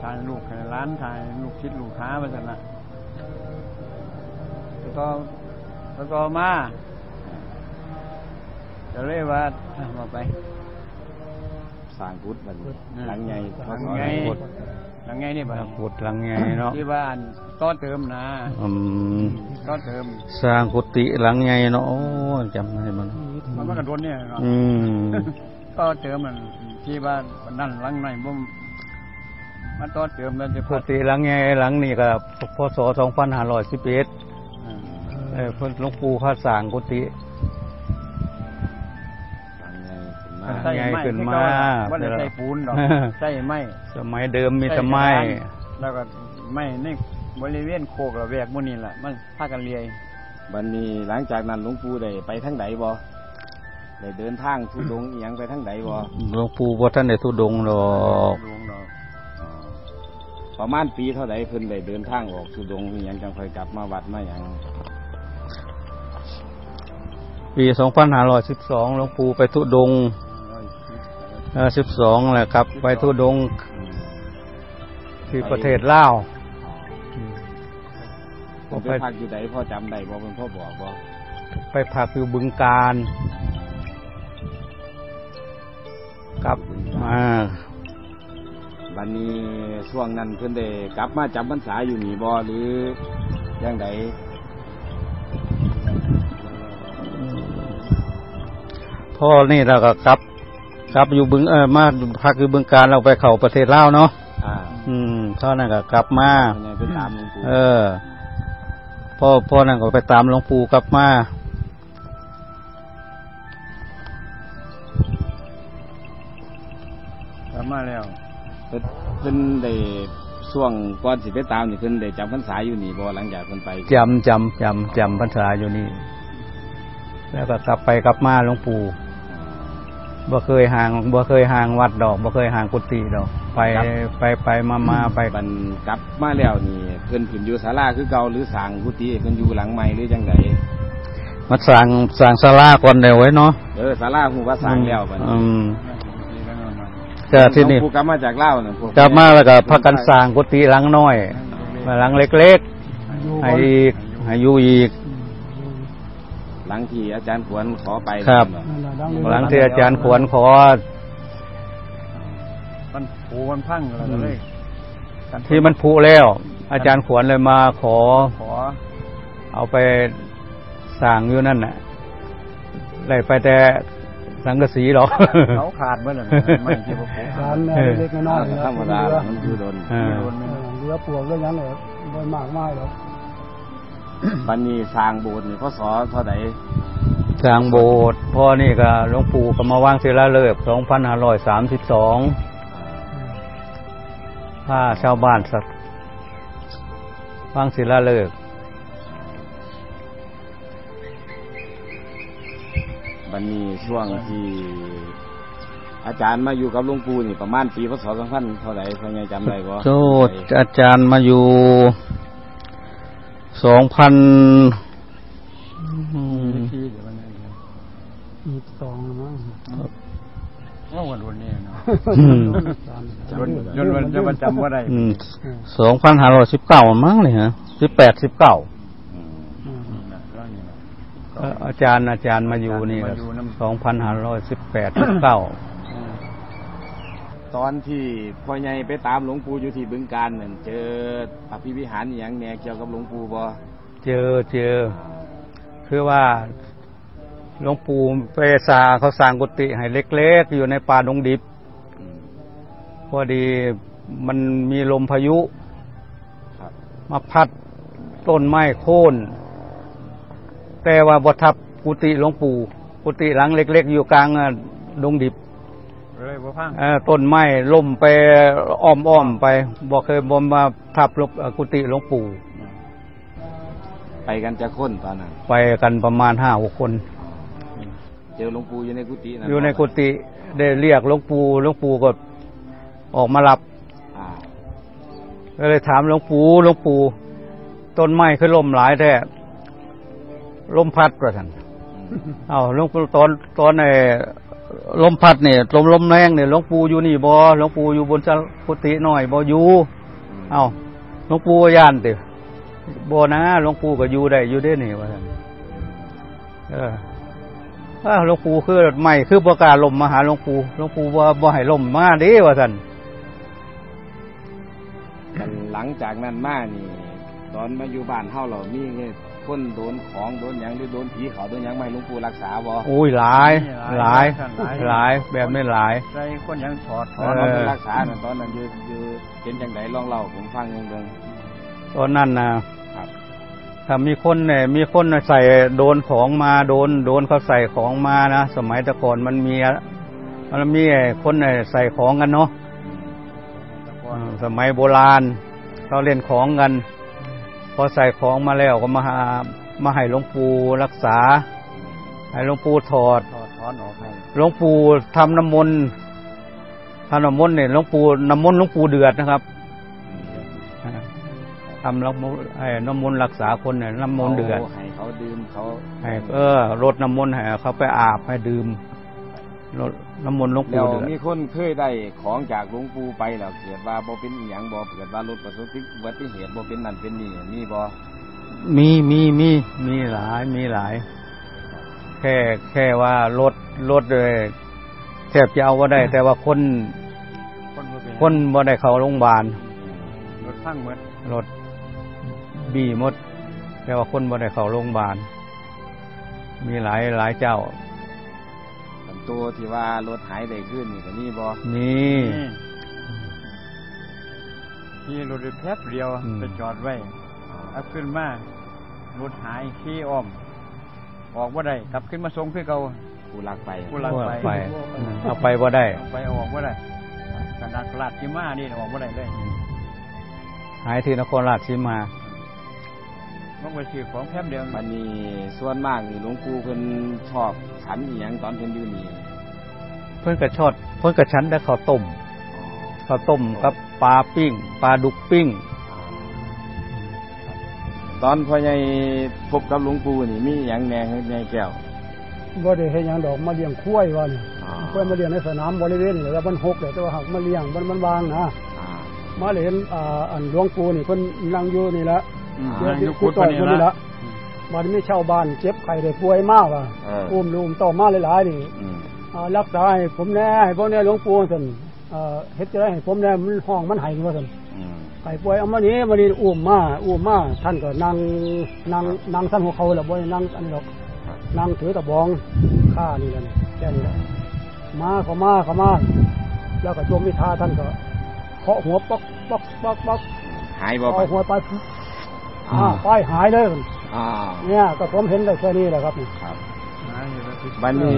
S10: ทางลูกให้ร้านทางลูกคิดลูกค้าไปสั่นละแล้วก็แล้วก็มาจะเรียกว่าอะมาไป
S7: สร้างพุทธบัดนี้หลังใหญ่
S10: หลังไงห ลังไงนี่บ้า
S8: ตะกรุดหลังไงเนาะ
S10: ที่ว่าอันต้อเติมนะ
S8: อืม
S10: ต้อเติม
S8: สร้างกุฏิหลังไงเนาะโอ้ยจำได้มัน
S10: มันมันกระโดนเนี่ยเนาะ
S8: อืม
S10: ต้อเติมมันที่ว่านั่นหลังในบ่มมันต้อเติมมันจะ
S8: กุฏิหลังไงหลังนี่ก็พศ2511
S10: อืม
S8: เออเพิ่นหลวงปู่เขาสร้างกุฏิ
S7: ใหญ่ขึ้นมา
S10: ใส่
S8: ไง
S10: ไม้
S8: ขึ้น
S10: ที่
S8: มา
S10: เก่ว่าได้ใส่ปูนดอกใส่ไม้
S8: สมัยเดิมมีแต่ไม้
S10: แล้วก็ไม้ในบริเวณโคกระแวกหมู่นี่แหละมันพากันเลีย
S7: บัดนี้หลังจากนั้นหลวงปู่ได้ไปทางใดบ่ได้เดินทางทุดงค์อีหยังไปทางใดบ่
S8: หลวงปู่บ่ท่านได้ทุดงค์ดอก
S10: หลวงดอก
S7: อ๋อประมาณปีเท่าใดเพิ่นได้เดินทางออกทุดงค์อีหยังจังค่อยกลับมาวัดมาหยัง
S8: ปี 2512 หลวงปู่ไปทุดง ค์เออ12แหละครับ ไปทุดงค์
S7: อืม
S11: ที่ประเทศลาวอืม
S7: ผมไปพักอยู่ไหนพ่อจำได้บ่เป็นพ่อบอกบ่
S11: ไปพักอยู่บึงการกับอ่า
S7: บัดนี้ช่วงนั้นเพิ่นได้กลับมาจำพรรษาอยู่นี่บ่หรือยังไง
S8: พ่อนี่เราก็กลับ กลับอยู่บึงเออมาพักอยู่บึงการเราไปเข้าประเทศลาวเนาะ
S7: อ่า
S8: อืมเท่านั้นก็กลับมา
S7: เป็นไงไปตามหลวงปู่
S8: เออพ่อพ่อนั่นก็ไปตามหลวงปู่กลับมา
S10: กลับมาแล้ว
S7: เพิ่นเพิ่นได้ช่วงก่อนสิไปตามนี่เพิ่นได้จำพรรษาอยู่นี่บ่หลังจากเพิ่นไป
S8: จำจำจำจำพรรษาอยู่นี่ แล้วก็กลับไปกลับมาหลวงปู่ บ่เคยห่างบ่เคยห่างวัดดอกบ่เคยห่างกุฏิดอก ไปไปไปมามาไป
S7: บันกลับมาแล้วนี่เพิ่นขึ้นอยู่ศาลาคือเก่าหรือสร้างกุฏิเพิ่นอยู่หลังใหม่หรือจังได
S8: มาสั่งสั่งศาลาก่อนเดี๋ยวไว้เนาะ
S7: เออศาลาฮู้ว่าสร้างแล้วบัด
S8: อื
S7: นี้
S8: มก็ที่นี่
S7: หลวงปู่กลับมาจากลาวน่ะพว
S8: กลับมาแล้วก็พักกันสร้างกุฏิหลังน้อยหลังเล็กๆให้อีกให้อยู่อีก
S7: หลังที่อาจารย์ขวนขอไป
S8: ครับ
S7: นั่น
S8: หลังที่อาจารย์ขวนขอ
S10: มันผูมันพังแล้วก็เลยกัน
S8: ที่มันผุแล้ว อาจารย์ขวนเลยมาขอ
S10: ขอ
S8: เอาไปสร้างอยู่นั่นน่ะได้ไปแต่สังกะสีหรอก
S10: เขาขาดเมื่อไหร่ไม่ที่พวกผม
S9: ร้านแม่เล็กๆน้อยๆ
S7: ธรรมดาล่ะมันอยู่โดน
S8: อ่า
S9: เหลือปลวกเรื่องนั้นเลยโดยมากมายหรอก
S7: บัดนี้สร้างโบสถ์นี่พศเท่าใด
S8: สร้างโบสถ์พ่อนี่ก็หลวงปู่ก็มาวางศิลาฤกษ์2532ผ้าชาวบ้านสักวางศิลาฤกษ์
S7: บัดนี้ช่วงที่อาจารย์มาอยู่กับหลวงปู่นี่ประมาณปีพศ2000เท่าใดพ่อใหญ่จำได้บ่
S8: โทษอาจารย์มาอยู่ สองพัน
S10: ที่เดี๋ยวมันเนี่ย
S9: อีกสองมั้ง
S10: เมื่อวันวันนี้เนาะ
S8: อืม
S10: จนจนวันจะมาจำว่าได้
S8: สองพันห้าร้อยสิบเก้ามั้งเลยฮะสิบแปดสิบเก้าอาจารย์อาจารย์มาอยู่นี่สองพันห้าร้อยสิบแปดสิบเก้า
S7: ตอนที่พ่อใหญ่ไปตามหลวงปู่อยู่ที่บึงการนั่นเจออภิวิหารอย่างแน่เกี่ยวกับหลวงปู่บ่
S8: เจอเจอ คือว่าหลวงปู่ไปสร้างเขาสร้างกุฏิให้เล็กๆ อยู่ในป่าดงดิบ พอดีมันมีลมพายุมาพัดต้นไม้โค่น แต่ว่าบทับกุฏิหลวงปู่ กุฏิหลังเล็ก ๆ อยู่กลางอะดงดิบ
S10: เลยบ่พัง
S8: เอ่อต้นไม้ล่มไปอ้อมๆไปบอกเคยบอมมาทับหลวงเอ่อกุฏิหลวงปู่
S7: ไปกันจะค้นตอนนั้น
S8: ไปกันประมาณห้าหกคน
S7: เจอหลวงปู่อยู่ในกุฏินั่น
S8: อยู่ในกุฏิได้เรียกหลวงปู่หลวงปู่ก็ออกมารับ
S7: อ่า
S8: ก็เลยถามหลวงปู่หลวงปู่ต้นไม้คือลมหลายแท้ลมพัดประทัน
S7: อืม
S8: เอาหลวงปู่ตอนตอนไอ้ ลมพัดเนี่ยลมลมแรงเนี่ยหลวงปู่อยู่นี่บ่หลวงปู่อยู่บนศาลกุฏิหน่อยบ่อยู่เอาหลวงปู่ก็ย่านติบ่นะหลวงปู่ก็อยู่ได้อยู่ได้นี่ว่าซั่นเอออ้าวหลวงปู่คือไม่คือประกล้าศลมมาหาหลวงปู่หลวงปู่บ่บ่ให้ลมมาเด้ว่าซั่น
S7: มันหลังจากนั้นมานี่ ตอนมาอยู่บ้านเฮาเรามีเงี้ย คนโดนของโดนหยังหรือโดนผีเขาโดนหยังไม่หลวงปู่รักษาบ่
S8: โอ้ยหลาย หลาย หลายแบบนี้หลาย
S10: ใส่คนยังถอดถ
S7: ต
S10: อ
S7: อ
S10: ด
S7: นเราไป
S8: เออ
S7: รักษาน่ะตอนนั้นอยู่อยู่เป็นจังไดลองเล่าผมฟังเบิ่ง
S8: ตอนนั้นนะ
S7: ครับ
S8: ถ้ามีคนเนี่ยมีคนน่ะใส่โดนของมาโดน โดนเขาใส่ของมานะสมัยแต่ก่อนมันมีมันมีไอ้คนเนี่ยใส่ของกันเนาะเออสมัยโบราณเขาเล่นของกันพ อใส่ของมาแล้วก็มาหามาให้หลวงปู่รักษา ให้หลวงปู่ถอด
S10: ถอดถอนออกให้
S8: หลวงปู่ทำน้ำมนต์ทำน้ำมนต์เนี่ยหลวงปู่น้ำมนต์หลวงปู่เดือดนะครับทำน้ำมนต์ไอ้น้ำมนต์รักษาคนเนี่ยน้ำมนต์เดือด
S7: ขาให้เขาดื่มเขา
S8: ให้เออรดน้ำมนต์ให้เขาไปอาบให้ดื่มรถ น้ำมนต์หลวง
S7: แล้
S8: ปู่
S7: ว
S8: เดือด
S7: มีคนเคยได้ของจากหลวงปู่ไปแล้วเกิดว่าบ่เป็นอีหยังบ่เกิดว่ารถประสบอุบัติเหตุบ่เป็นนั่นเป็นนี่มีบ่
S8: มีมีมีมีหลายมีหลาย แค่แค่ว่ารถรถเลยแทบจะเอาว่าได้ แต่ว่าคน
S10: คนบ่เป็น
S8: คนบ่ได้เข้าโรงพยาบาล
S10: รถพังหมด
S8: รถบีหมด แต่ว่าคนบ่ได้เข้าโรงพยาบาลมีหลายหลายเจ้า
S7: อัน ตัวที่ว่ารถหายได้ขึ้นนี่ก็มีบ่
S8: มี
S10: ที่รถแป๊บเดียว
S8: อืม
S10: ไปจอดไว้เอาขึ้นมารถหายขี่อ้อม ออกว่าได้กลับขึ้นมาส่งคือเก่า
S7: ผู้ลักไป
S10: ผู้ลักไป
S8: ไปอืมเอาไปบ่ได้
S10: เอาไปเอาออกว่าได้ขนาดลาดที่มานี่ออกว่าได้เลย
S8: หายที่นครราชสีมา
S10: มันไปซื้อของแป๊บเดียว
S7: บัดนี้ส่วนมากนี่หลวงปู่เพิ่นชอบฉันอีหยังตอนเพิ่นอยู่นี่
S8: เพิ่นกระชอดเพิ่นกระชั้นได้ข้าวต้มข้าวต้มกับปลาปิ้งปลาดุกปิ้ง
S7: ตอนพ่อใหญ่พบกับหลวงปู่นี่มีอีหยังแหน่ให้แหน่แก้ว
S9: บ่ได้เฮ็ดหยังดอกมาเลี้ยงควายว่านี่ควายมาเลี้ยงในสนามบริเวณนี่แล้วมันหกเลยแต่ว่าหากมาเลี้ยงมันมันวางนะมาเลยเห็นอ่าอันหลวงปู่นี่เพิ่นนั่งอยู่นี่ละ
S10: อืม
S9: เดี๋ยว
S10: นั่งอยู่
S9: คุ
S10: กุ
S9: ด
S10: ด
S9: ต่อย
S10: นี่
S9: คน
S10: ละ
S9: นี้ละบัดนี้ชาวบ้านเจ็บไข้ได้ป่วยมากว่ะ
S7: เออ
S9: อุ้มลูกอุ้มเต่อมาหลายๆนี่
S7: อืม
S9: อ่ารักษาให้ผมแน่ให้พวกแน่หลวงปู่ซั่นเอ่อเฮ็ดจะได้ให้ผมแน่มันห้องมันไห้ว่าซั่น
S7: อืม
S9: ไข้ป่วยเอามานี้มานี้อุ้มมาอุ้มมาท่านก็นั่งนั่งนั่งสั่นหัวเขาแล้วบ่ได้นั่งอันนี้หรอกนั่งถือตะบองข้านี่แหละนี่แค่นี้แหละมาเขามาเขามาแล้วก็ช่วงวิทาท่านก็เคาะหัวป๊อกป๊อกป๊อกป๊อก
S7: หายบ่
S9: เอา
S7: ไป
S9: หัวไป อ่าป้ายหายเลย
S7: อ่า
S9: เนี่ยก็ผมเห็นได้แค่นี้แหละครับนี่
S7: ครับ
S10: หาอยู่แล้วที่
S7: บัดนี้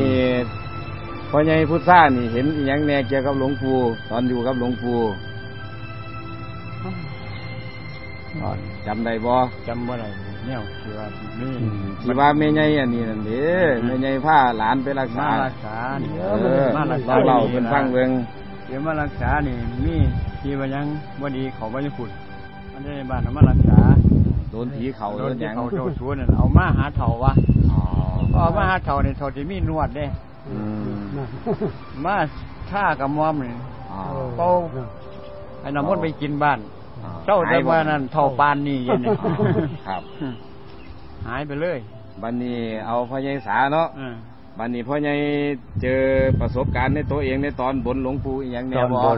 S7: พ่อใหญ่พุทธานี่เห็นอีหยังแหน่เกี่ยวกับหลวงปู่ตอนอยู่กับหลวงปู่จำได้บ่
S10: จำว่าอะไรเนี่ยคือว่านี่
S7: ที่ว่าแม่ใหญ่อันนี้นั่นเด้แม่ใหญ่พาหลานไปรักษา
S10: มารักษานี่
S7: เออ
S10: มารักษา
S7: เราเล่าเป็นฟังเบิ่ง
S10: เดี๋ยวมารักษานี่มีที่ว่ายังบ่ดีเขาบ่ได้ฝุ่นมันได้บ้านเอามารักษา
S7: โดนผีเขา
S10: โด
S7: โด
S10: น
S7: นห
S10: ที่
S7: ยัง
S10: เขาโจชูนั่นเอามาหาเถาวะ
S7: อ๋อ
S10: ก็เอามาหาเถานี่เถาที่มีนวดเด้
S7: อืม
S9: นะ
S10: มาท่ากับมอมนี่
S7: อ๋อ
S10: เป้าไอ้น้ำมันต์ไปกินบ้านเจ้าแต่ว่านั่นเท่าปานนี่เย็นนี่
S7: ครับ
S10: หายไปเลย
S7: บัดนี้เอาพ่อใหญ่สาเนาะ
S10: เออ
S7: บัดนี้พ่อใหญ่เจอประสบการณ์ในตัวเองในตอนบนหลวงปู่อีหยัง
S8: ต
S7: แน่
S8: อน
S7: บ่
S8: บน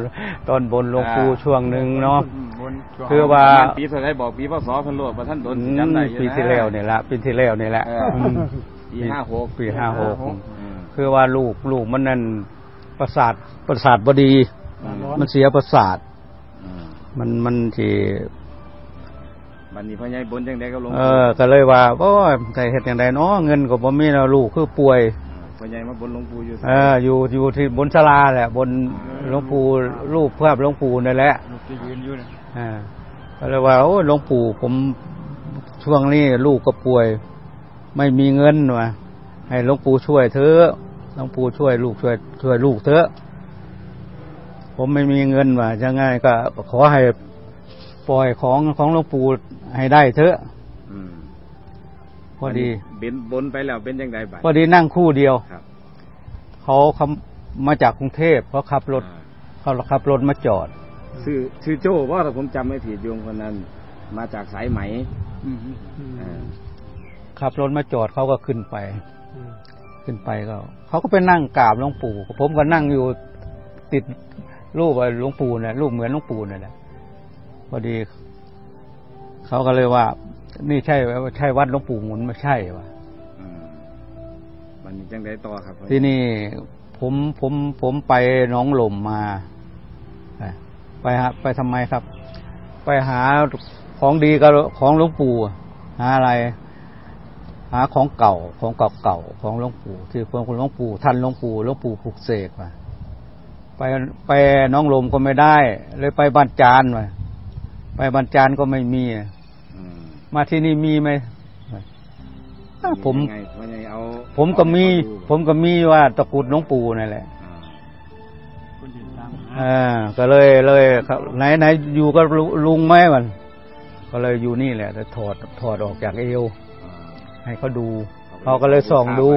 S8: ตอนบนหลวงปู่
S7: อ่า
S8: ช่วงหนึ่งเนาะ
S10: อืมบนช่วง
S8: คือว่า
S7: ประมณปีเท่าไหรบอกปีพศเพันโลดว่าท่านโดน
S8: อื
S7: จำได้
S8: ม
S7: อยู่นะ
S8: ปีที่แล้วนี่ละปีที่แล้วนี่แหละ
S7: เอออื
S8: ม
S7: ปีห้าหก
S8: ปีห้าหก
S7: อืม
S8: คือว่าลูกลูกมันนั่นประสาทประสาทบดี
S7: อืม
S8: มันเสียประสาท
S7: อืม
S8: มันมันที่
S7: บัดนี้พ่อใหญ่บนจังไดก็หลวง
S8: เอ
S7: ปู่
S8: อ ก็เลยว่าโอ้ยใครเฮ็ดอย่างไรเนาะเงินก็บ่มีแล้วลูกคือป่วย
S7: พ่อใหญ่มาบนหลวงปู่อยู่
S8: เอออยู่อยู่ที่บนศาลาแหละ บนหลวงปู่รูปภาพหลวงปู่นั่นแหละ
S10: ลูกที่ยืนอยู่นะ
S8: อ่าก็เลยว่าโอ้ยหลวงปู่ผมช่วงนี้ลูกก็ป่วย ไม่มีเงินว่ะให้หลวงปู่ช่วยเถอะหลวงปู่ช่วยลูกช่วยช่วยลูกเถอะ ผมไม่มีเงินว่ะยังไงก็ขอให้ปล่อยของของหลวงปู่ให้ได้เถอะ
S7: อืม
S8: พ อดี
S7: เบนบนไปแล้วเป็นจังไดบัด
S8: พอดีนั่งคู่เดียว
S7: ครับ
S8: เขาเขามาจากกรุงเทพเขาขับรถ
S7: อ่า
S8: เขาขับรถมาจอด
S7: ชื่อชื่อโจ้ว่าถ้าผมจำไม่ผิดโยมคนนั้น มาจากสายไหม
S10: อืม
S7: เออ
S8: ขับรถมาจอดเขาก็ขึ้นไปขึ้นไปก็เขาก็ไปนั่งกราบหลวงปู่ผมก็นั่งอยู่ติดรูปหลวงปู่เนี่ยรูปเหมือนหลวงปู่เนี่ยแหละพอดีเขาก็เลยว่า นี่ใช่ใช่วัดหลวงปู่หมุนไม่ใช่วะ
S7: อืมบัดนี้จังไดต่อครับพ่อ
S8: ที่นี่ผมผมผมไปหน้องหล่มมา ไปไปฮะไปทำไมครับ ไปหาของดีกับของหลวงปู่หาอะไร หาของเก่าของเก่าเก่าๆของหลวงปู่ที่ของหลวงปู่ท่านหลวงปู่หลวงปู่ปลุกเสกมาไปไปหน้องลมก็ไม่ได้ เลยไปบ้านจานมาไปบ้านจานก็ไม่มี
S7: อื ม
S8: มาที่นี่มีไหมอ้าวผม
S7: ยังไงพ่อใหญ่เอา
S8: ผมก็มี
S7: เอาดู
S8: ผมก็มีว่าตะกรุดหลวงปู่นั่นแหละ
S7: อ่า
S10: คนติดตามหา
S8: อ่าก็เลยเลยครับไหนไหนอยู่กับลุลุงไหมมัน ก็เลยอยู่นี่แหละแต่ถอดถอดออกจากเอว
S7: อ่า
S8: ให้เขาดู
S7: เขา
S8: เขาก็เลยส่องดู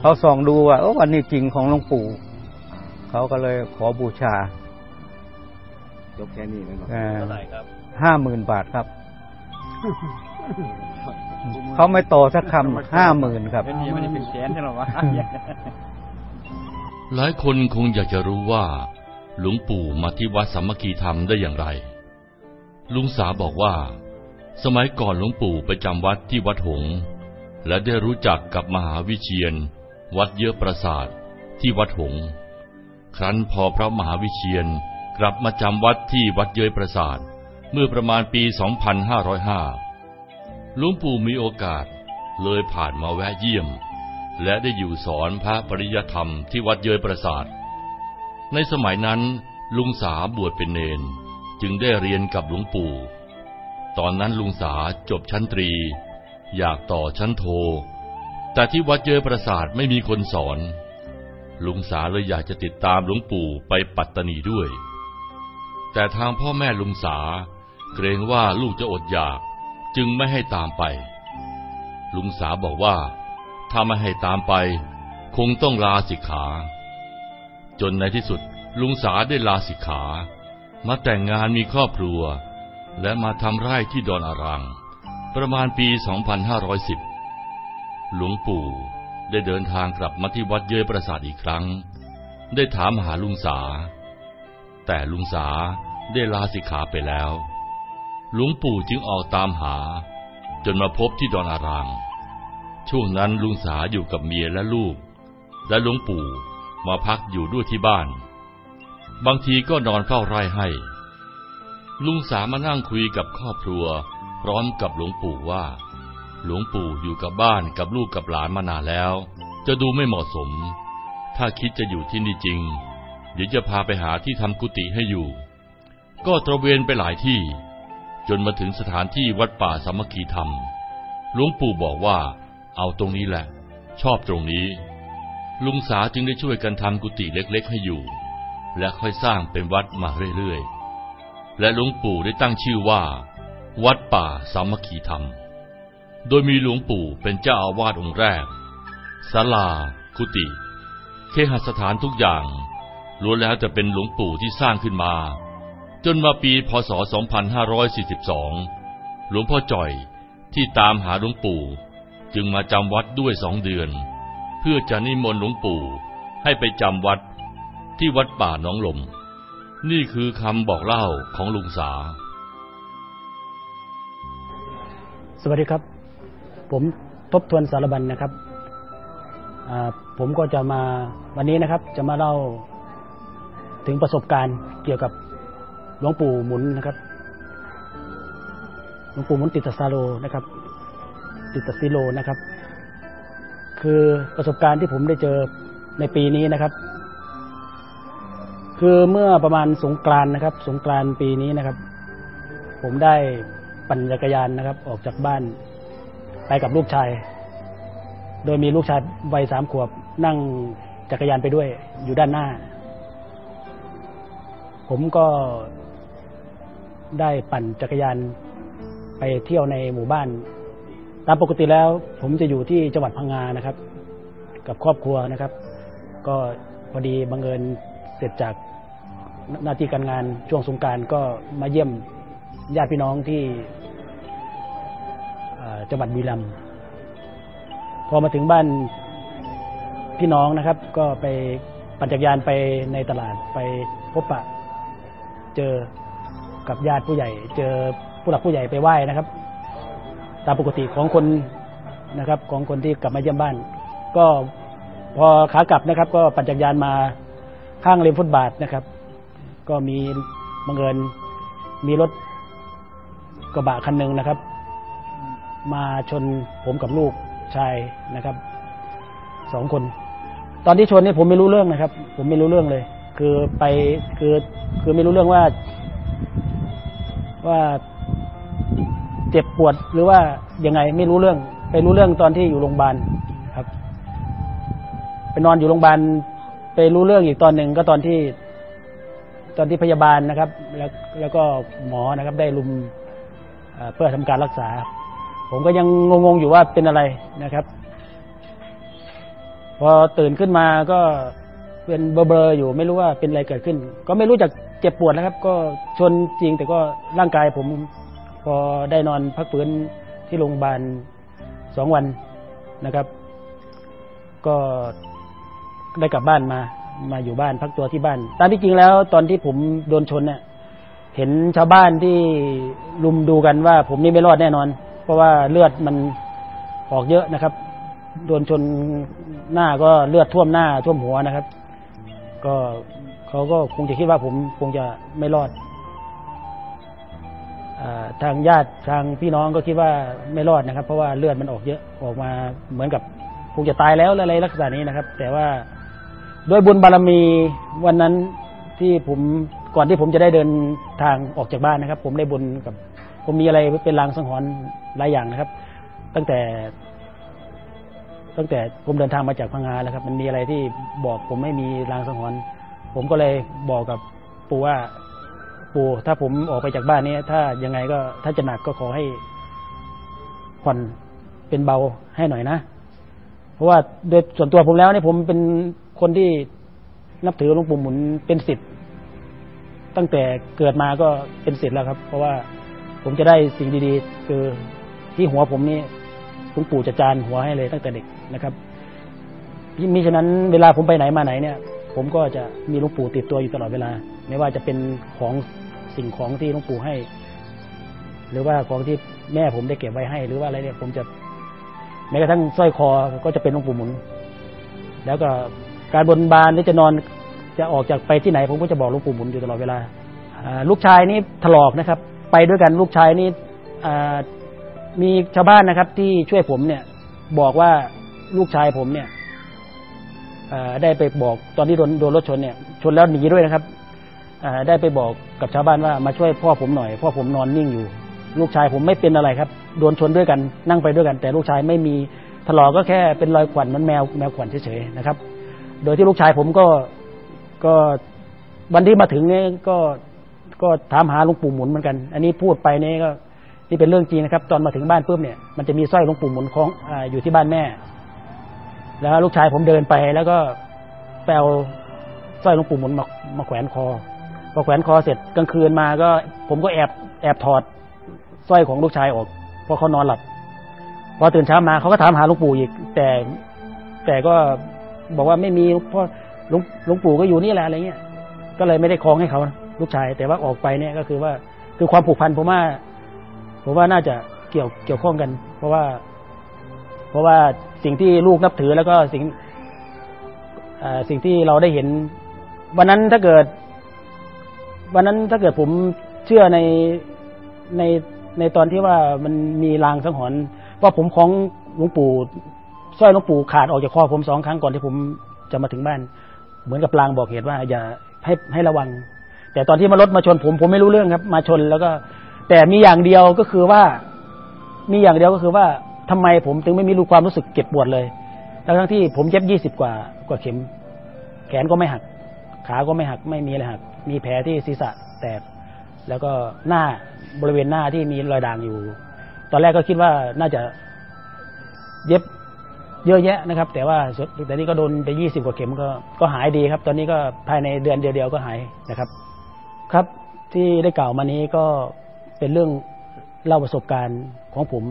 S8: เขาส่องดูว่าเออวันนี้จริงของหลวงปู่เขาก็เลยขอบูชา
S7: จบแค่นี้เลยเนาะ
S8: เอ่อ
S1: เท่าไหร่ครับ
S8: ห้าหมื่นบาทครับ เขาไม่ต่อสักคำห้าหมื่นครับ
S10: เป็นนี่มันจะเป็นแสนใช่หรอวะ
S1: หลายคนคงอยากจะรู้ว่า หลวงปู่มาที่วัดสามัคคีธรรมได้อย่างไร ลุงสาบอกว่า สมัยก่อนหลวงปู่ไปจำวัดที่วัดหงส์และได้รู้จักกับมหาวิเชียน วัดเยอะประสาทที่วัดหงส์ครั้นพอพระมหาวิเชียนกลับมาจำวัดที่วัดเยยประสาท เมื่อประมาณปี 2505 หลวงปู่มีโอกาสเลยผ่านมาแวะเยี่ยม และได้อยู่สอนพระปริยธรรมที่วัดเยยประสาท ในสมัยนั้นลุงสาบวชเป็นเนน จึงได้เรียนกับหลวงปู่ ตอนนั้นลุงสาจบชั้นตรี อยากต่อชั้นโท แต่ที่วัดเยยประสาทไม่มีคนสอน ลุงสาเลยอยากจะติดตามหลวงปู่ไปปัตตานีด้วย แต่ทางพ่อแม่ลุงสา เกรงว่าลูกจะอดอยาก จึงไม่ให้ตามไป ลุงสาบอกว่า ถ้าไม่ให้ตามไป คงต้องลาสิกขา จนในที่สุดลุงสาได้ลาสิกขา มาแต่งงานมีครอบครัว และมาทำไร่ที่ดอนอารางประมาณปี 2510 หลวงปู่ได้เดินทางกลับมาที่วัดเยยประสาทอีกครั้ง ได้ถามหาลุงสา แต่ลุงสาได้ลาสิกขาไปแล้ว หลวงปู่จึงออกตามหา จนมาพบที่ดอนอารางช่วงนั้นลุงสาอยู่กับเมียและลูก และหลวงปู่มาพักอยู่ด้วยที่บ้าน บางทีก็นอนเฝ้าไร่ให้ ลุงสามานั่งคุยกับครอบครัว พร้อมกับหลวงปู่ว่า หลวงปู่อยู่กับบ้านกับลูกกับหลานมานานแล้ว จะดูไม่เหมาะสม ถ้าคิดจะอยู่ที่นี่จริง เดี๋ยวจะพาไปหาที่ทำกุฏิให้อยู่ ก็ตระเวนไปหลายที่ จนมาถึงสถานที่วัดป่าสามัคคีธรรม หลวงปู่บอกว่า เอาตรงนี้แหละ ชอบตรงนี้ ลุงสาจึงได้ช่วยกันทำกุฏิเล็กๆ ให้อยู่ และค่อยสร้างเป็นวัดมาเรื่อยๆ และหลวงปู่ได้ตั้งชื่อว่า วัดป่าสามัคคีธรรม โดยมีหลวงปู่เป็นเจ้าอาวาสองค์แรกศาลา กุฏิเคหสถานทุกอย่างล้วนแล้วจะเป็นหลวงปู่ที่สร้างขึ้นมา จนมาปีพศ 2542 หลวงพ่อจ่อยที่ตามหาหลวงปู่ จึงมาจำวัดด้วยสองเดือน เพื่อจะนิมนต์หลวงปู่ให้ไปจำวัดที่วัดป่าหนองลม นี่คือคำบอกเล่าของลุงสา
S12: สวัสดีครับ ผมทบทวนสารบัญนะครับ ผมก็จะมาวันนี้นะครับจะมาเล่าถึงประสบการณ์เกี่ยวกับ หลวงปู่หมุนนะครับ หลวงปู่หมุนติตสาโลนะครับ ติตสิโลนะครับ คือประสบการณ์ที่ผมได้เจอในปีนี้นะครับ คือเมื่อประมาณสงกรานนะครับ สงกรานปีนี้นะครับ ผมได้ปั่นจักรยานนะครับ ออกจากบ้านไปกับลูกชาย โดยมีลูกชายวัยสามขวบนั่งจักรยานไปด้วยอยู่ด้านหน้า ผมก็ ได้ปั่นจักรยานไปเที่ยวในหมู่บ้าน ตามปกติแล้ว ผมจะอยู่ที่จังหวัดพังงานะครับ กับครอบครัวนะครับ ก็พอดีบังเอิญเสร็จจากหน้าที่การงานช่วงสงการก็มาเยี่ยมญาติพี่น้องที่จังหวัดบุรีรัมย์พอมาถึงบ้านพี่น้องนะครับ ก็ไปปั่นจักรยานไปในตลาดไปพบปะ เจอ กับญาติผู้ใหญ่ เจอผู้หลักผู้ใหญ่ไปไหว้นะครับ ตามปกติของคนนะครับ ของคนที่กลับมาเยี่ยมบ้าน ก็พอขากลับนะครับ ก็ปั่นจักรยานมาข้างริมฟุตบาทนะครับ ก็มีบังเอิญมีรถกระบะคันหนึ่งนะครับ มาชนผมกับลูกชายนะครับสองคน ตอนที่ชนนี่ผมไม่รู้เรื่องนะครับ ผมไม่รู้เรื่องเลย คือไปคือคือไม่รู้เรื่องว่า ว่าเจ็บปวดหรือว่ายังไงไม่รู้เรื่อง ไปรู้เรื่องตอนที่อยู่โรงพยาบาลครับไปนอนอยู่โรงพยาบาลไปรู้เรื่องอีกตอนหนึ่งก็ตอนที่ ตอนที่พยาบาลนะครับ แล้วแล้วก็หมอนะครับ ได้ลุมเพื่อทำการรักษา ผมก็ยังงงๆอยู่ว่าเป็นอะไรนะครับ พอตื่นขึ้นมาก็เป็นเบลอๆอยู่ ไม่รู้ว่าเป็นอะไรเกิดขึ้น ก็ไม่รู้จัก เจ็บปวดนะครับ ก็ชนจริงแต่ก็ร่างกายผมพอได้นอนพักฟื้นที่โรงพยาบาลสองวันนะครับ ก็ได้กลับบ้านมา มาอยู่บ้านพักตัวที่บ้าน ตามที่จริงแล้ว ตอนที่ผมโดนชนเนี่ยเห็นชาวบ้านที่ลุมดูกันว่าผมนี่ไม่รอดแน่นอน เพราะว่าเลือดมันออกเยอะนะครับ โดนชนหน้าก็เลือดท่วมหน้าท่วมหัวนะครับ ก็ เขาก็คงจะคิดว่าผมคงจะไม่รอดอทางญาติทางพี่น้องก็คิดว่าไม่รอดนะครับ เพราะว่าเลือดมันออกเยอะออกมาเหมือนกับคงจะตายแล้วอะไรลักษณะนี้นะครับ แต่ว่าด้วยบุญบารรมีวันนั้นที่ผมก่อนที่ผมจะได้เดินทางออกจากบ้านนะครับ ผมได้บุญกับ ผมมีอะไรเป็นลางสังหรณ์หลายอย่างนะครับ ตั้งแต่ ตั้งแต่ผมเดินทางมาจากพังงาแล้วครับ มันมีอะไรที่บอกผมไม่มีลางสังหรณ์ ผมก็เลยบอกกับปู่ว่าปู่ถ้าผมออกไปจากบ้านนี้ถ้ายังไงก็ถ้าจะหนักก็ขอให้ผ่อนเป็นเบาให้หน่อยนะ เพราะว่าโดยส่วนตัวผมแล้วเนี่ยผมเป็นคนที่นับถือหลวงปู่หมุนเป็นสิทธิ์ตั้งแต่เกิดมาก็เป็นสิทธิ์แล้วครับ เพราะว่าผมจะได้สิ่งดีๆ คือที่หัวผมนี่หลวงปู่จะจานหัวให้เลยตั้งแต่เด็กนะครับมิฉะนั้นเวลาผมไปไหนมาไหนเนี่ย ผมก็จะมีหลวงปู่ติดตัวอยู่ตลอดเวลา ไม่ว่าจะเป็นของสิ่งของที่หลวงปู่ให้ หรือว่าของที่แม่ผมได้เก็บไว้ให้ หรือว่าอะไรเนี่ย ผมจะแม้กระทั่งสร้อยคอก็จะเป็นหลวงปู่หมุน แล้วก็การบนบานที่จะนอนจะออกจากไปที่ไหน ผมก็จะบอกหลวงปู่หมุนอยู่ตลอดเวลาลูกชายนี่ถลอกนะครับ ไปด้วยกันลูกชายนี่มีชาวบ้านนะครับ ที่ช่วยผมเนี่ย บอกว่าลูกชายผมเนี่ย ได้ไปบอกตอนที่โดนโดนรถชนเนี่ย ชนแล้วหนีด้วยนะครับได้ไปบอกกับชาวบ้านว่ามาช่วยพ่อผมหน่อย พ่อผมนอนนิ่งอยู่ ลูกชายผมไม่เป็นอะไรครับ โดนชนด้วยกันนั่งไปด้วยกัน แต่ลูกชายไม่มีถลอกก็แค่เป็นรอยขวัญมันแมวแมวขวัญเฉยๆนะครับ โดยที่ลูกชายผมก็ก็วันที่มาถึงเนี่ยก็ก็ถามหาหลวงปู่หมุนเหมือนกัน อันนี้พูดไปเนี่ยก็นี่เป็นเรื่องจริงนะครับ ตอนมาถึงบ้านปุ๊บเนี่ยมันจะมีสร้อยหลวงปู่หมุนของออยู่ที่บ้านแม่ แล้วลูกชายผมเดินไปแล้วก็แปลสร้อยหลวงปู่หมุนมามาแขวนคอพอแขวนคอเสร็จกลางคืนมาก็ ผมก็แอบแอบถอดสร้อยของลูกชายออกเพราะเขานอนหลับ พอตื่นเช้ามาเขาก็ถามหาหลวงปู่อีก แต่แต่ก็บอกว่าไม่มีเพราะหลวงหลวงปู่ก็อยู่นี่แหละอะไรเงี้ย ก็เลยไม่ได้คล้องให้เขาลูกชาย แต่ว่าออกไปเนี่ยก็คือว่าคือความผูกพันผมว่าผมว่าน่าจะเกี่ยวเกี่ยวข้องกัน เพราะว่า เพราะว่า สิ่งที่ลูกนับถือแล้วก็สิ่งสิ่งที่เราได้เห็น วันนั้นถ้าเกิด วันนั้นถ้าเกิดผมเชื่อในในในตอนที่ว่ามันมีลางสังหรณ์ว่าผมของหลวงปู่สร้อยหลวงปู่ขาดออกจากคอผมสองครั้งก่อนที่ผมจะมาถึงบ้าน เหมือนกับลางบอกเหตุว่า อย่าให้ให้ระวัง แต่ตอนที่มารถมาชนผมผมไม่รู้เรื่องครับ มาชนแล้วก็ แต่มีอย่างเดียวก็คือว่า มีอย่างเดียวก็คือว่า ทำไมผมถึงไม่มีรู้ความรู้สึกเก็บปวดเลยทั้งที่ผมเย็บยี่สิบกว่ากว่าเข็ม แขนก็ไม่หัก ขาก็ไม่หักไม่มีอะไรหัก มีแผลที่ศีรษะแตก แล้วก็หน้าบริเวณหน้าที่มีรอยด่างอยู่ ตอนแรกก็คิดว่าน่าจะเย็บเยอะแยะนะครับ แต่ว่าแต่นี้ก็โดนไปยี่สิบกว่าเข็มก็ก็หายดีครับ ตอนนี้ก็ภายในเดือนเดียวๆก็หายนะครับ ครับที่ได้กล่าวมานี้ก็เป็นเรื่องเล่าประสบการณ์ของผม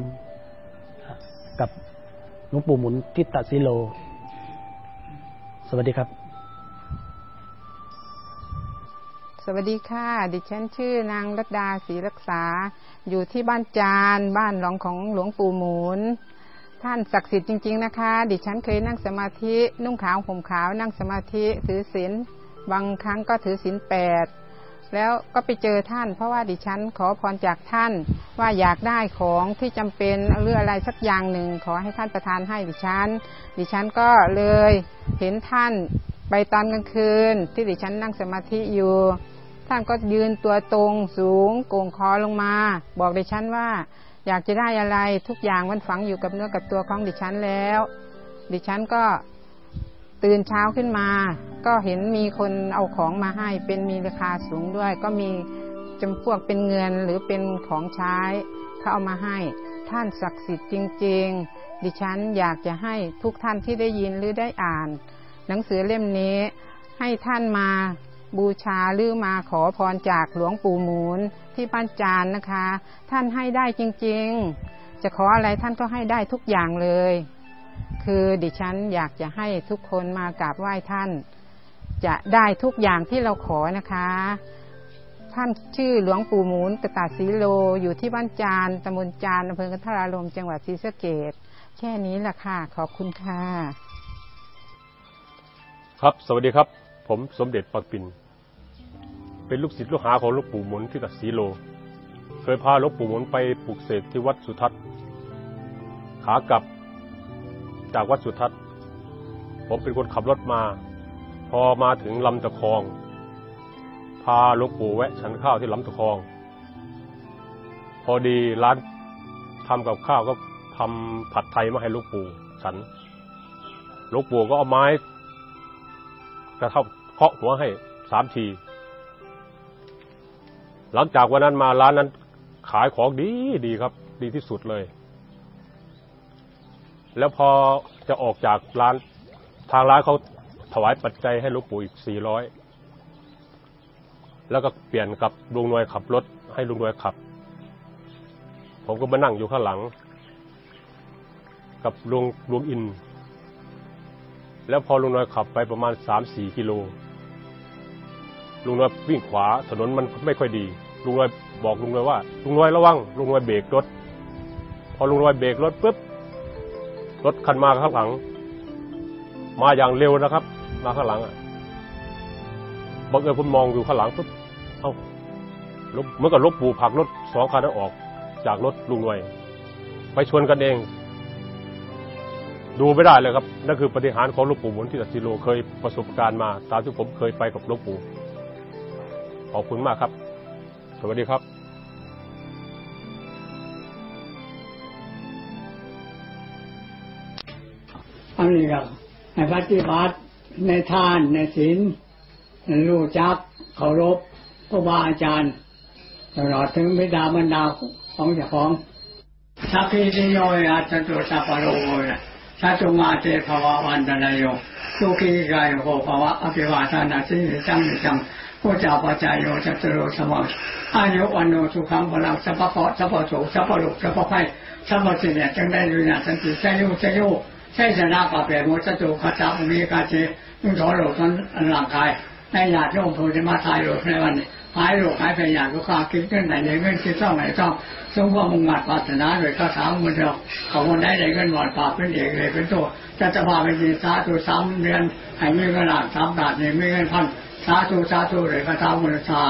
S12: กับหลวงปู่หมุนทิตตสิโล สวัสดีครับ
S13: สวัสดีค่ะ ดิฉันชื่อนางรัตดาศรีรักษา อยู่ที่บ้านจานบ้านหลองของหลวงปู่หมุนท่านศักดิ์สิทธิ์จริง ๆ นะคะ ดิฉันเคยนั่งสมาธิ นุ่งขาวห่มขาวนั่งสมาธิ ถือศีลบางครั้งก็ถือศีลแปด แล้วก็ไปเจอท่าน เพราะว่าดิฉันขอพรจากท่าน ว่าอยากได้ของที่จำเป็นหรืออะไรสักอย่างหนึ่งขอให้ท่านประทานให้ดิฉัน ดิฉันก็เลยเห็นท่านไปตอนกลางคืน ที่ดิฉันนั่งสมาธิอยู่ ท่านก็ยืนตัวตรงสูงโก่งคอลงมา บอกดิฉันว่า อยากจะได้อะไรทุกอย่างมันฝังอยู่กับเนื้อกับตัวของดิฉันแล้ว ดิฉันก็ ตื่นเช้าขึ้นมา ก็เห็นมีคนเอาของมาให้เป็นมีราคาสูงด้วย ก็มีจำพวกเป็นเงินหรือเป็นของใช้เขาเอามาให้ ท่านศักดิ์สิทธิ์จริง ๆ ดิฉันอยากจะให้ทุกท่านที่ได้ยินหรือได้อ่าน หนังสือเล่มนี้ให้ท่านมาบูชาหรือมาขอพรจากหลวงปู่หมูลที่บ้านจานนะคะ ท่านให้ได้จริง ๆ จะขออะไรท่านก็ให้ได้ทุกอย่างเลย คือดิฉันอยากจะให้ทุกคนมากราบไหว้ท่าน จะได้ทุกอย่างที่เราขอนะคะ ท่านชื่อหลวงปู่หมูลกตาสีโลอยู่ที่บ้านจานตำบลจานอำเภอกันทรารมจังหวัดศรีสะเกดแค่นี้แหละค่ะ ขอบคุณค่ะ
S14: ครับสวัสดีครับ ผมสมเด็จปักปินเป็นลูกศิษย์ลูกหาของหลวงปู่หมุนที่ตัดสีโล เคยพาหลวงปู่หมุนไปปลูกเสกที่วัดสุทัศน์ ขากลับ จากวัดสุทัศน์ ผมเป็นคนขับรถมา พอมาถึงลำตะคอง พาหลวงปู่แวะฉันข้าวที่ลำตะคอง พอดีร้านทำกับข้าวก็ทำผัดไทยมาให้หลวงปู่ฉันหลวงปู่ก็เอาไม้กระเทาเคาะหัวให้สามทีหลังจากวันนั้นมาร้านนั้นขายของดีดีครับ ดีที่สุดเลย แล้วพอจะออกจากร้านทางร้านเขาถวายปัจจัยให้หลวงปู่อีกสี่ร้อยแล้วก็เปลี่ยนกับลุงนวยขับรถ ให้ลุงนวยขับ ผมก็มานั่งอยู่ข้างหลัง กับลุงลุงอิน แล้วพอลุงน้อยขับไปประมาณสามสี่กิโลลุงน้อยวิ่งขวาถนนมันไม่ค่อยดี ลุงน้อยบอกลุงน้อยว่าลุงน้อยระวังลุงน้อยเบรกรถ พอลุงน้อยเบรกรถปุ๊บ รถคันมาข้างหลัง มาอย่างเร็วนะครับ มาข้างหลังอะบังเอิญผมมองอยู่ข้างหลังปุ๊บเอ้าเหมือนกับรถปูผักรถสองคันนั้นออก จากรถลุงน้อยไปชนกันเอง ดูไม่ได้เลยครับ นั่นคือปฏิหารของหลวงปู่หมุนที่ตัดสิโลเคยประสบการณ์มาตามที่ผมเคยไปกับหลวงปู่ขอบคุณมากครับ สวัสดีครับ
S15: อันนี้ก็ให้ปฏิบัติในทานในศีลรู้จักเคารพครูบาอาจารย์ตลอดถึงบิดามารดาของเจ้าของสัพพิติโยอาจตุสัพพโรโยสัตุมาเตภวะวันตนายโยสุขีกายโกภวะอภิวาทานาสิจังนิจังพุทธาปัจจายโยจัตโรสมังอายุวันโนสุขังพลังสัพพะสัพพะโสสัพพะลุกสัพพะไพสัพพะสิเนี่ยจังได้ดูนาสันติใจโยใจโย ใช่ชนะปะเปรโมจตุขจับมีกาเจมุ่งถอโลกนั้นร่างกายในญาติโยมผู้ที่มาทายโลกในวันนี้หายโรคหายไปอย่างทุกข้าคิดขึ้นไหนในเงินคิดต้องไหนต้องทรงว่ามุ่งมั่นปรารถนาโดยข้าถามมือเดียวเขาคนได้ในเงินหวานปากเป็นเอกเลยเป็นตัวจะจะพาไปดีสาธุสามเดือนให้มีเงินหลักสามบาทเนี่ยมีเงินพันสาธุสาธุเลยข้าถามมือชา